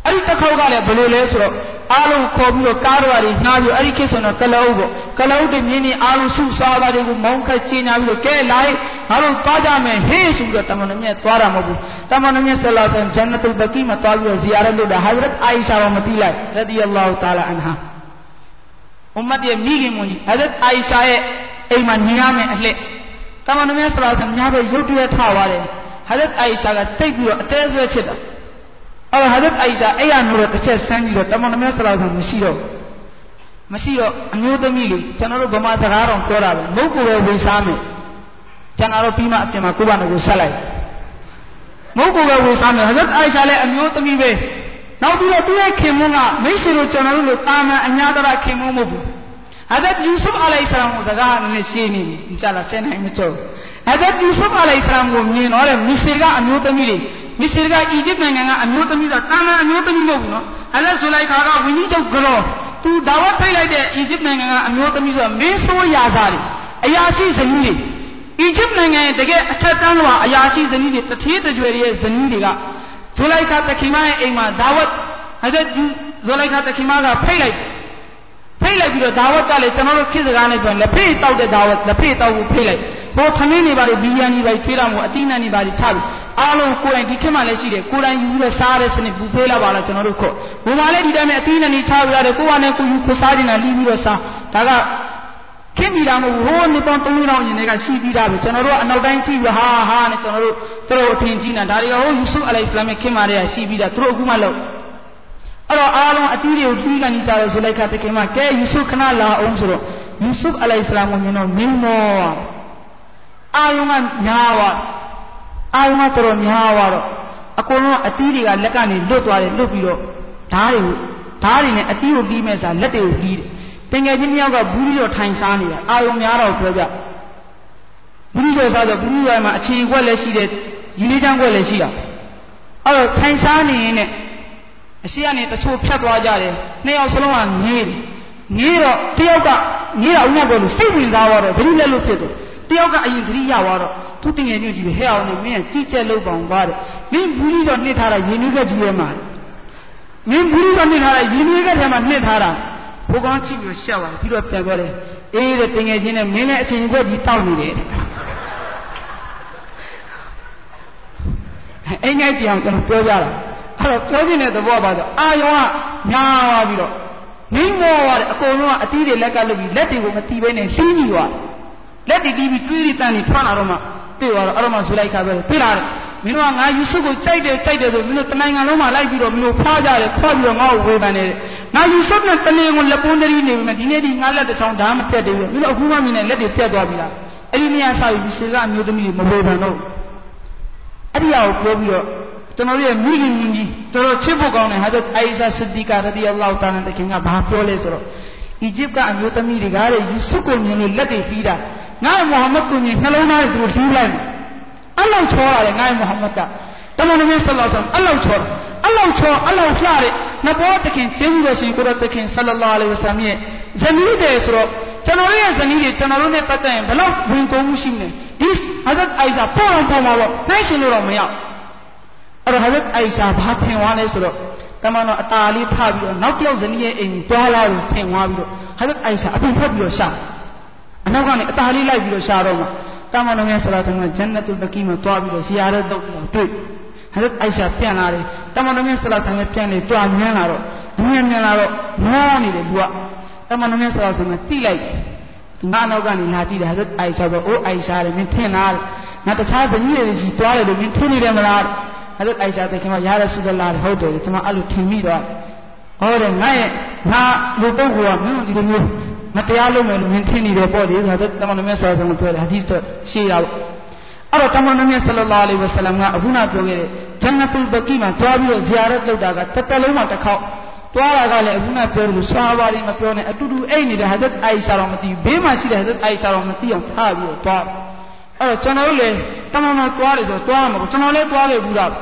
အဲ့ဒီတစ်ခေါက်ကလည်းဘယ်လိုလဲဆိုတော့အားလုံးခေါ်ပြီးတော့ကားတော်ရီနှားပြီးအဲ့ဒီခေတ်ဆိုတော့ကလအုပ်ပေါ့ကလအုပ်တွေမြင်းနေအားလုံးစုစားတာတွေကိုမောင်းခတ်ချညာပြီးတော့ကဲလိုက်ငါတို့သွားကြမယ်ဟေးဆိုပြီးတော့တမန်တော်မြတ်သွားတာမဟုတ်ဘူးတမန်တော်မြတ်ဆလာဆန်ဂျန်နတုလ်ဘကီမှာတွားပြီးတော့ဇီယာရတ်လုပ်တာဟာဇရတ်အာအိရှာကမသိလိုက်ရဒီအလ္လာဟူတာလာအန်ဟာအွမ်မတ်ရဲ့မိခင်မွန်ကြီးဟာဇရတ်အာအိရှာရဲ့အိမ်မှာညီရမယ်အလှည့်တမန်တော်မြတ်ဆလာဆန်ညာဘက်ရုတ်တရက်ထသွားတယ်ဟာဇရတ်အာအိရှာကတိတ်ပြီးတော့အသေးဆွဲချစ်တာ အဲ့တော့ဟာဇရတ်အိုင်ရှာအဲ့ရနိုးတော့တစ်ချက်ဆန်းကြည့်တော့တမန်တော်မြတ်ဆလာဆန်မရှိတော့မရှိတော့အမျိုးသမီးလေးကျွန်တော်တို့ဗမာစကားတော်ပြောတာပဲမုတ်ကိုပဲဝေစားမယ်ကျွန်တော်တို့ပြီးမှအပြင်မှာကိုယ့်ဘာနဲ့ကိုဆက်လိုက်မုတ်ကိုပဲဝေစားမယ်ဟာဇရတ်အိုင်ရှာလည်းအမျိုးသမီးပဲနောက်ပြီးတော့သူ့ရဲ့ခင်မွန်းကမိတ်ဆွေတို့ကျွန်တော်တို့လိုတာမန်အညာတရခင်မွန်းမဟုတ်ဘူးဟာဇရတ်ယူဆုဖ်အလိုင်ဆလမ်ကိုစကားနည်းနည်းရှင်းနေပြီအင်ရှာလာဆင်းနိုင်မချုပ်ဟာဇရတ်ယူဆုဖ်အလိုင်ဆလမ်ကိုမြင်တော့တဲ့မစ္စရကအမျိုးသမီးတွေ မစ္စရကအီဂျစ်နိုင်ငံကအမျိုးသမီးဆိုတာမန်အမျိုးသမီးမဟုတ်ဘူးနော်အဲ့ဒါဆိုလိုက်ခါကဝင်းကြီးချုပ်ကြောသူဒါဝတ်ဖိတ်လိုက်တဲ့အီဂျစ်နိုင်ငံကအမျိုးသမီးဆိုတာမင်းဆိုးရာစားတွေအရာရှိဇနီးတွေအီဂျစ်နိုင်ငံရဲ့တကယ်အထက်တန်းလွှာအရာရှိဇနီးတွေတထေးတကြွယ်ရဲ့ဇနီးတွေကဇိုလိုက်ခါတခိမရဲ့အိမ်မှာဒါဝတ်အဲ့ဒါဇိုလိုက်ခါတခိမကဖိတ်လိုက် ဖိတ်လိုက်ပြီးတော့ဒါဝတ်ကလည်းကျွန်တော်တို့ခေတ်စကားနဲ့ပြောလက်ဖေးတောက်တဲ့ဒါဝတ်လက်ဖေးတောက်ဖို့ဖိတ်လိုက်ဟိုထမင်းတွေပါလေဘီယန်တွေပါချွေးတာမို့အတိနန်တွေပါလေချပြီးအားလုံးကိုယ်တိုင်ဒီခေတ်မှာလည်းရှိတယ်ကိုယ်တိုင်ယူပြီးတော့စားတဲ့စနစ်ဘူးဖေးလာပါလားကျွန်တော်တို့ခေါ်ဘုံမှာလည်းဒီတိုင်းပဲအတိနန်တွေချပြီးရတယ်ကိုယ်ကလည်းကိုယူကိုစားနေတာလီးပြီးတော့စားဒါကခင်ပြီးတာမဟုတ်ဘူးဟိုနှစ်ပေါင်း3000တောင်ရင်တွေကရှိပြီးသားပဲကျွန်တော်တို့ကအနောက်တိုင်းကြည့်ပြီးဟာဟာနဲ့ကျွန်တော်တို့သူတို့အထင်ကြီးနေတာဒါတွေကဟိုယူဆုအလိုင်စလမ်ရဲ့ခင်မာတွေကရှိပြီးသားသူတို့အခုမှလို့ အဲ့တော့အားလုံးအတီးတွေကိုတီးကန်ကြတော့ဇူလိုက်ခတခင်မကဲယူဆုခဏလာအောင်ဆိုတော့ယူဆုအလိုင်စလမ်ကိုမြင်တော့မင်းမောအာယုံကညားသွားအာယုံကတော်တော်များသွားတော့အကုန်လုံးအတီးတွေကလက်ကနေလွတ်သွားတယ်လွတ်ပြီးတော့ဓားတွေကိုဓားတွေနဲ့အတီးကိုပြီးမဲ့စားလက်တွေကိုပြီးတယ်ပင်ငယ်ချင်းမြောက်ကဘူးပြီးတော့ထိုင်စားနေတာအာယုံများတော့ပြောပြဘူးပြီးတော့စားဆိုဘူးပြီးတော့မှအခြေခွက်လည်းရှိတယ်ရင်းလေးချမ်းခွက်လည်းရှိတာအဲ့တော့ထိုင်စားနေရင်နဲ့ အရှိကနေတချို့ဖြတ်သွားကြတယ်နှစ်ယောက်စလုံးကငေးတယ်ငေးတော့တယောက်ကငေးတာဥနာပြောလို့စိတ်ဝင်စားတော့သတိလက်လို့ဖြစ်တယ်တယောက်ကအရင်သတိရသွားတော့သူတင်ငယ်ညွန့်ကြည့်ဟဲ့အောင်နေမင်းကကြည်ကြက်လို့ပေါင်သွားတယ်မင်းဘူးကြီးတော့နှစ်ထားတာရင်နှွေးကကြီးရဲမှာမင်းဘူးကြီးတော့နှစ်ထားတာရင်နှွေးကထဲမှာနှစ်ထားတာဘုကောင်းကြည့်ပြီးရှက်သွားပြီးတော့ပြန်ပြောတယ်အေးတဲ့တင်ငယ်ချင်းနဲ့မင်းလည်းအချိန်ခွက်ကြီးတောက်နေတယ်အိမ်ငိုက်ပြောင်ကျွန်တော်ပြောကြတာ အဲ့တော့ပြောခြင်းတဲ့သဘောပါဆိုအာယောကညာသွားပြီးတော့မင်းမောသွားတယ်အကုန်လုံးကအတီးတွေလက်ကလွတ်ပြီးလက်တွေကိုမတီးဘဲနဲ့လှီးပြီးသွားလက်တွေတီးပြီးတွေးရီတန်နေထွက်လာတော့မှပြေသွားတော့အဲ့တော့မှဇူလိုက်ခါပဲပြေလာတယ်မင်းတို့ကငါယူဆုကိုကြိုက်တယ်ကြိုက်တယ်ဆိုမင်းတို့တနိုင်ငံလုံးမှာလိုက်ပြီးတော့မင်းတို့ဖားကြတယ်ဖားပြီးတော့ငါ့ကိုဝေဖန်နေတယ်ငါယူဆုနဲ့တနေကိုလက်ပွန်းတရီနေပြီမဲ့ဒီနေ့ဒီငါလက်တစ်ချောင်းဓာမပြတ်သေးဘူးမင်းတို့အခုမှမြင်နေလက်တွေပြတ်သွားပြီလားအဲ့ဒီနေရာစာယူစေကအမျိုးသမီးတွေမဝေဖန်တော့အဲ့ဒီအရာကိုပြောပြီးတော့ ကျွန်တော်ရဲ့မိခင်ကြီးတော်တော်ချစ်ဖို့ကောင်းတယ်ဟာဇတ်အိုင်ရှာဆစ်ဒီကာရဒီအလ္လာဟ်တာလာတခင်ကဘာပြောလဲဆိုတော့အီဂျစ်ကအမျိုးသမီးတွေကတဲ့ယူဆုကိုမြင်လို့လက်တွေဖီးတာငါ့မုဟမ္မဒ်ကိုမြင်နှလုံးသားတွေသူလှူးလိုက်တယ်အဲ့လောက်ချောရတယ်ငါ့မုဟမ္မဒ်ကတမန်တော်မြတ်ဆလ္လာလဟ်အလိုင်းအဲ့လောက်ချောအဲ့လောက်ချောအဲ့လောက်ဖျတဲ့နဘောတခင်ကျေးဇူးတော်ရှင်ကိုရတခင်ဆလ္လာလာအလိုင်ဝဆမ်ရဲ့ဇနီးတယ်ဆိုတော့ကျွန်တော်ရဲ့ဇနီးတွေကျွန်တော်တို့နဲ့ပတ်သက်ရင်ဘလောက်ဝင်ကုန်မှုရှိနေဒီဟာဇတ်အိုင်ရှာပေါ်အောင်ပေါ်မှာပေါ့နိုင်ရှင်လို့တော့မရ အဲ့တော့ဟာဇတ်အိုင်ရှာဘာထင်သွားလဲဆိုတော့တမန်တော်အတားလေးထပြီးတော့နောက်တစ်ယောက်ဇနီးရဲ့အိမ်တွားလာလို့ထင်သွားပြီးတော့ဟာဇတ်အိုင်ရှာအပြင်ဖက်ပြီးတော့ရှာအနောက်ကနေအတားလေးလိုက်ပြီးတော့ရှာတော့မှတတာမန်တော်မြတ်ဆလာတန်ကဂျန်နတုလ်ဘကီမှာတွားပြီးတော့ဇီယာရတ်လုပ်ပြီးတော့တွေ့ဟရတ်အိုင်ရှာပြန်လာတယ်တာမန်တော်မြတ်ဆလာတန်လည်းပြန်လေတွားမြန်းလာတော့မြန်းမြန်းလာတော့မောနေတယ်သူကတာမန်တော်မြတ်ဆလာတန်ကတိလိုက်ငါနောက်ကနေလာကြည့်တယ်ဟရတ်အိုင်ရှာဆိုအိုးအိုင်ရှာတယ်မင်းထင်လားငါတခြားဇနီးတွေကြီးတွားတယ်လို့မင်းထင်နေတယ်မလား ဟရတ်အိုင်ရှာတဲ့ခင်ဗျာရဆူလလာဟုတ်တယ်ကျွန်မအဲ့လိုထင်မိတော့ဟောတယ်ငါရဲ့ငါလူပုဂ္ဂိုလ်ကမင်းဒီလိုမျိုးမတရားလုပ်မယ်လို့မင်းထင်နေတယ်ပေါ့လေဆိုတော့တမန်တော်မြတ်ဆလ္လာလဟ်ပြောတယ်ဟာဒီစ်တော့ရှေးရပါအဲ့တော့တမန်တော်မြတ်ဆလ္လာလဟ်ဝဆလမ်ကအခုနပြောခဲ့တဲ့ဂျန်နတုလ်ဘကီမှာတွားပြီးတော့ဇီယာရတ်လုပ်တာကတစ်သက်လုံးမှာတစ်ခေါက်တွားတာကလည်းအခုနပြောလို့ဆွာဘာတွေမပြောနဲ့အတူတူအိတ်နေတဲ့ဟာဇတ်အိုင်ရှာတော့မသိဘူးဘေးမှာရှိတဲ့ဟာဇတ်အိုင်ရှာတော့မသိအောင်ထားပြီးတော့တွား အဲ့တော့ကျွန်တော်တို့လည်းတမန်တော်တွားတယ်ဆိုတော့တွားမှာပေါ့ကျွန်တော်လည်းတွားခဲ့ဘူးလား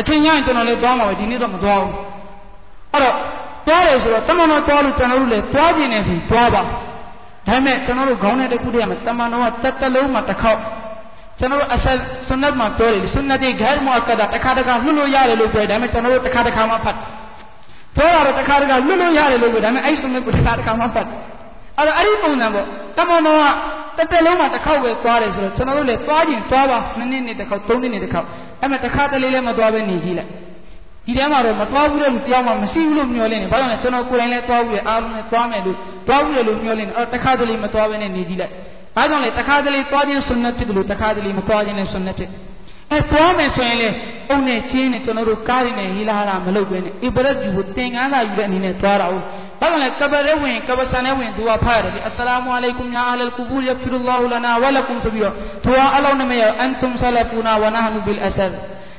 အချိန်ညရင်ကျွန်တော်လည်းတွားမှာပဲဒီနေ့တော့မတွားဘူးအဲ့တော့တွားတယ်ဆိုတော့တမန်တော်တွားလို့ကျွန်တော်တို့လည်းတွားခြင်းနဲ့ဆိုတွားပါဒါပေမဲ့ကျွန်တော်တို့ခေါင်းနဲ့တစ်ခုတည်းမှာတမန်တော်ကတက်တလုံးမှာတစ်ခေါက်ကျွန်တော်တို့အဆယ်ဆွန်နတ်မှာပြောတယ်ဆွန်နတ်တွေဂိုင်းမွာကတာတစ်ခါတစ်ခါလွတ်လို့ရတယ်လို့ပြောတယ်ဒါပေမဲ့ကျွန်တော်တို့တစ်ခါတစ်ခါမှဖတ်ပြောတာတော့တစ်ခါတစ်ခါလွတ်လို့ရတယ်လို့ပြောဒါပေမဲ့အဲ့ဆွန်နတ်ကိုတစ်ခါတစ်ခါမှဖတ် အဲ့တော့အဲ့ဒီပုံစံပေါ့တမန်တော်ကတက်တလုံးမှာတစ်ခေါက်ပဲသွားတယ်ဆိုတော့ကျွန်တော်တို့လည်းသွားခြင်းသွားပါနှစ်နှစ်နဲ့တစ်ခေါက်သုံးနှစ်နဲ့တစ်ခေါက်အဲ့မဲ့တစ်ခါတလေလည်းမသွားပဲနေကြည့်လိုက်ဒီထဲမှာတော့မတွားဘူးတဲ့လူတယောက်မှမရှိဘူးလို့မျှော်လင့်နေဘာလို့လဲကျွန်တော်ကိုယ်တိုင်လည်းတွားဘူးလေအားလုံးလည်းတွားမယ်လို့တွားဘူးလေလို့မျှော်လင့်နေအဲ့တော့တစ်ခါတလေမတွားပဲနဲ့နေကြည့်လိုက်ဘာကြောင့်လဲတစ်ခါတလေတွားခြင်းဆွန်နတ်ဖြစ်တယ်လို့တစ်ခါတလေမတွားခြင်းလည်းဆွန်နတ်ဖြစ်အဲတွားမယ်ဆိုရင်လေအုံနဲ့ချင်းနဲ့ကျွန်တော်တို့ကားရင်းနဲ့ဟီလာဟာမလုပ်ဘဲနဲ့အိဘရတ်ယူကိုသင်္ကန်းသာယူတဲ့အနေနဲ့တွားတာဟု တ်ဘာလို့လဲကဘရဲဝင်ကဘဆန်နဲ့ဝင်သူကဖတ်ရတယ်ဒီအစ္စလာမ်အလိုင်ကွမ်ယာအလလ်ကူဘူယဂ်ဖီရူလာဟူလနာဝလကုမ်ဆိုပြီးတော့သူကအလောင်းနမယအန်တုမ်ဆလဖူနာဝနဟနူဘီလ်အဆဒ်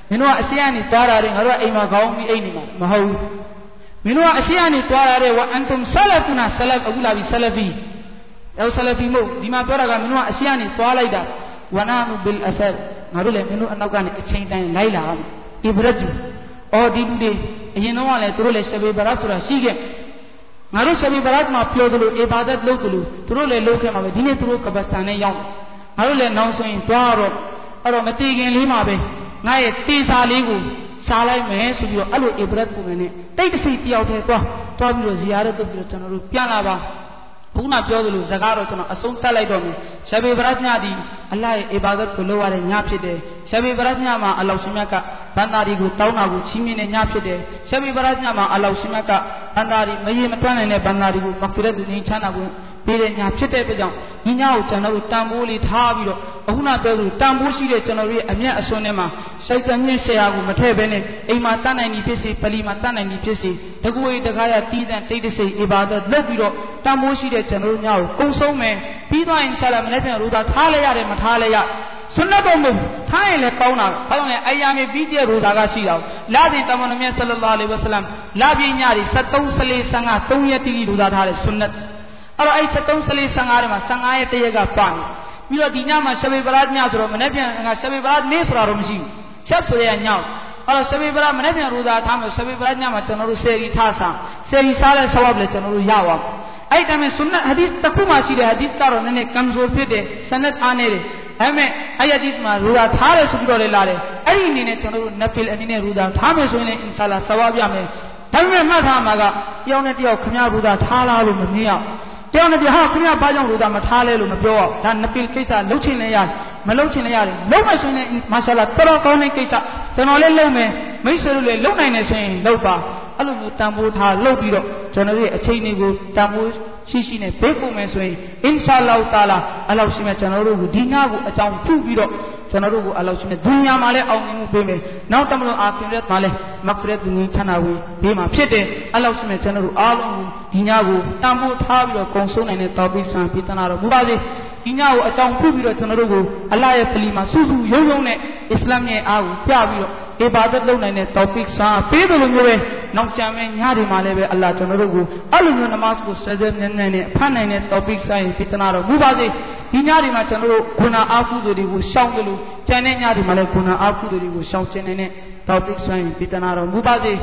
မင်းတို့ကအရှိကနေတွားတာတွေငါတို့ကအိမ်မှာခေါင်းပြီးအိမ်နေမှာမဟုတ်ဘူးမင်းတို့ကအရှိကနေတွားရတဲ့ဝအန်တုမ်ဆလဖူနာဆလဖ်အခုလာပြီဆလဖီယောဆလဖီမို့ဒီမှာပြောတာကမင်းတို့ကအရှိကနေတွားလိုက်တာဝနဟနူဘီလ်အဆဒ်ငါတို့လည်းမင်းတို့အနောက်ကနေအချိန်တိုင်းလိုက်လာအောင်အိဘရတ်ဂျူအော်ဒီလူတွေအရင်တော့ကလည်းသူတို့လည်းရှဘေဘရတ်ဆိုတာရှိခဲ့ ငါတို့ရှဘေဘရတ်မှာပြောသလိုအီဘာဒတ်လုပ်သလိုသူတို့လည်းလုပ်ခဲ့မှာပဲဒီနေ့သူတို့ကပတ်စံနဲ့ရောက်ငါတို့လည်းနောက်ဆိုရင်တွားတော့အဲ့တော့မတည်ခင်လေးမှာပဲငါရဲ့တေစာလေးကိုရှားလိုက်မယ်ဆိုပြီးတော့အဲ့လိုအီဘရတ်ပုံနဲ့တိတ်တဆိတ်တယောက်တည်းသွားသွားပြီးတော့ဇီယာရတ်လုပ်ပြီးတော့ကျွန်တော်တို့ပြန်လာပါ ဘုနာပြောသလိုဇကားတော့ကျွန်တော်အဆုံးတတ်လိုက်တော့မယ်ရှဘေဘရတ်ညဒီအလ္လာဟ်ရဲ့အီဘာဒတ်ကိုလုပ်ရတဲ့ညဖြစ်တယ်ရှဘေဘရတ်ညမှာအလောရှင်မြတ်ကဘန္တာဒီကိုတောင်းတာကိုချီးမြှင့်တဲ့ညဖြစ်တယ်ရှဘေဘရတ်ညမှာအလောရှင်မြတ်ကဘန္တာဒီမရေမတွန်းနိုင်တဲ့ဘန္တာဒီကိုမဂ်ဖီရတ်သူငြိမ်းချမ်းသာကို ပေးတဲ့ညာဖြစ်တဲ့အတွက်ကြောင့်ညီညာကိုကျွန်တော်တို့တန်ဖိုးလေးထားပြီးတော့အခုနပြောသလိုတန်ဖိုးရှိတဲ့ကျွန်တော်တို့ရဲ့အမျက်အစွန်းထဲမှာစိတ်တညစ်ဆရာကိုမထည့်ဘဲနဲ့အိမ်မှာတတ်နိုင်ပြီဖြစ်စေပလီမှာတတ်နိုင်ပြီဖြစ်စေတကူဝေတကားရတီးတန်တိတ်တဆိတ်အဘာဒတ်လုပ်ပြီးတော့တန်ဖိုးရှိတဲ့ကျွန်တော်တို့ညာကိုကုံဆုံးမယ်ပြီးသွားရင်ဆရာမနေ့ပြန်ရူတာထားလဲရတယ်မထားလဲရဆွနတ်တော့မဟုတ်ထားရင်လည်းကောင်းတာဘာကြောင့်လဲအယာမေပြီးတဲ့ရူတာကရှိတာလာတင်တမန်တော်မြတ်ဆလ္လာလဟ်အလိုင်းဝဆလမ်လာပြင်းညတွေ73ဆလေး15 3ရက်တိတိရူတာထားတဲ့ဆွနတ် အဲ့တော့အဲ့73ဆလေး15ထဲမှာ15ရက်တရက်ကပါနေပြီးတော့ဒီညမှာရှဘေဗရာညဆိုတော့မနေ့ပြန်ငါရှဘေဗရာနေ့ဆိုတာတော့မရှိဘူးချက်ဆိုရညောင်းအဲ့တော့ရှဘေဗရာမနေ့ပြန်ရူတာထားမယ်ရှဘေဗရာညမှာကျွန်တော်တို့ဆယ်ရီထားဆောင်ဆယ်ရီစားတဲ့ဆဝတ်လည်းကျွန်တော်တို့ရပါဘူးအဲ့တိုင်းမှာဆွနတ်ဟဒီသ်တစ်ခုမှရှိတဲ့ဟဒီသ်ကတော့နည်းနည်းကမ်ဇိုဖြစ်တယ်စနတ်အားနေတယ်ဒါပေမဲ့အယဒီစ်မှာရူတာထားတယ်ဆိုပြီးတော့လည်းလာတယ်အဲ့ဒီအနေနဲ့ကျွန်တော်တို့နဖီလအနေနဲ့ရူတာထားမယ်ဆိုရင်လည်းအင်ဆာလာဆဝါပြမယ်ဒါပေမဲ့မှတ်ထားမှာကတယောက်နဲ့တယောက်ခမရရူတာထားလားလို့မမြင်ရ တယောက်နဲ့တယောက်ဟာခမရဘာကြောင့်ရူတာမထားလဲလို့မပြောအောင်ဒါနဖီလကိစ္စလှုပ်ချင်လည်းရတယ်မလှုပ်ချင်လည်းရတယ်လှုပ်မယ်ဆိုရင်မာရှာလာတော်တော်ကောင်းတဲ့ကိစ္စကျွန်တော်လည်းလှုပ်မယ်မိတ်ဆွေတို့လည်းလှုပ်နိုင်တယ်ဆိုရင်လှုပ်ပါ အဲ့လိုမျိုးတန်ဖိုးထားလှုပ်ပြီးတော့ကျွန်တော်တို့ရဲ့အချိန်တွေကိုတန်ဖိုးရှိရှိနဲ့ဘေးပုံမယ်ဆိုရင်အင်ရှာလောတာလာအလောက်ရှိမဲ့ကျွန်တော်တို့ကိုဒီညကိုအကြောင်းပြုပြီးတော့ကျွန်တော်တို့ကိုအလောက်ရှိမဲ့ဒုညမှာလည်းအောင်မြင်မှုပေးမယ်နောက်တမလို့အာခင်ရက်မှာလည်းမဂ်ဖရက်ဒူနီချမ်းသာဝင်ဘေးမှာဖြစ်တယ်အလောက်ရှိမဲ့ကျွန်တော်တို့အားလုံးကိုဒီညကိုတန်ဖိုးထားပြီးတော့ကုံဆုံးနိုင်တဲ့တော်ပိဆံပိတနာတော်မူပါစေဒီညကိုအကြောင်းပြုပြီးတော့ကျွန်တော်တို့ကိုအလ္လာဟ်ရဲ့ဖလီမှာစုစုယုံယုံနဲ့အစ္စလာမ်ရဲ့အားကိုပြပြီးတော့ အဘာဒတ်လုပ်နိုင်တဲ့တောပိဆာပေးတယ်လို့မျိုးပဲနောက်ကြံမဲ့ညတွေမှာလည်းပဲအလ္လာဟ်ကျွန်တော်တို့ကိုအဲ့လိုမျိုးနမတ်ကိုဆွဲဆွဲမြဲမြဲနဲ့ဖတ်နိုင်တဲ့တောပိဆာရင်ပိတနာတော်မူပါစေဒီညတွေမှာကျွန်တော်တို့ဂုဏအာကုသိုလ်တွေကိုရှောင်တယ်လို့ကြံတဲ့ညတွေမှာလည်းဂုဏအာကုသိုလ်တွေကိုရှောင်ကျင်နေတဲ့တောပိဆာရင်ပိတနာတော်မူပါစေ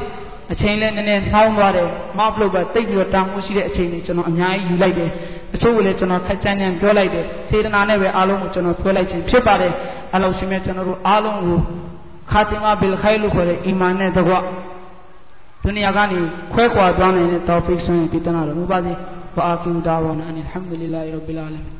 အချိန်လည်းနည်းနည်းနှောင်းသွားတယ်မောက်လို့ပဲတိတ်ပြီးတော့တာမှုရှိတဲ့အချိန်တွေကျွန်တော်အများကြီးယူလိုက်တယ်အချို့ကလည်းကျွန်တော်ခက်ချမ်းချမ်းပြောလိုက်တယ်စေတနာနဲ့ပဲအားလုံးကိုကျွန်တော်ပြောလိုက်ခြင်းဖြစ်ပါတယ်အလောရှင်မြတ်ကျွန်တော်တို့အားလုံးကို ခါတင်မဘီလ်ခိုင်လို့ခေါ်တဲ့အီမန်နဲ့တကွဒုနီယာကနေခွဲခွာသွားနိုင်တဲ့တောပိတ်ဆွမ်းပြတနာတော်မူပါစေဝအာကီဒါဝနာအန်အလ်ဟမ်ဒူလ illah ရဘ်ဘီလ်အာလမင်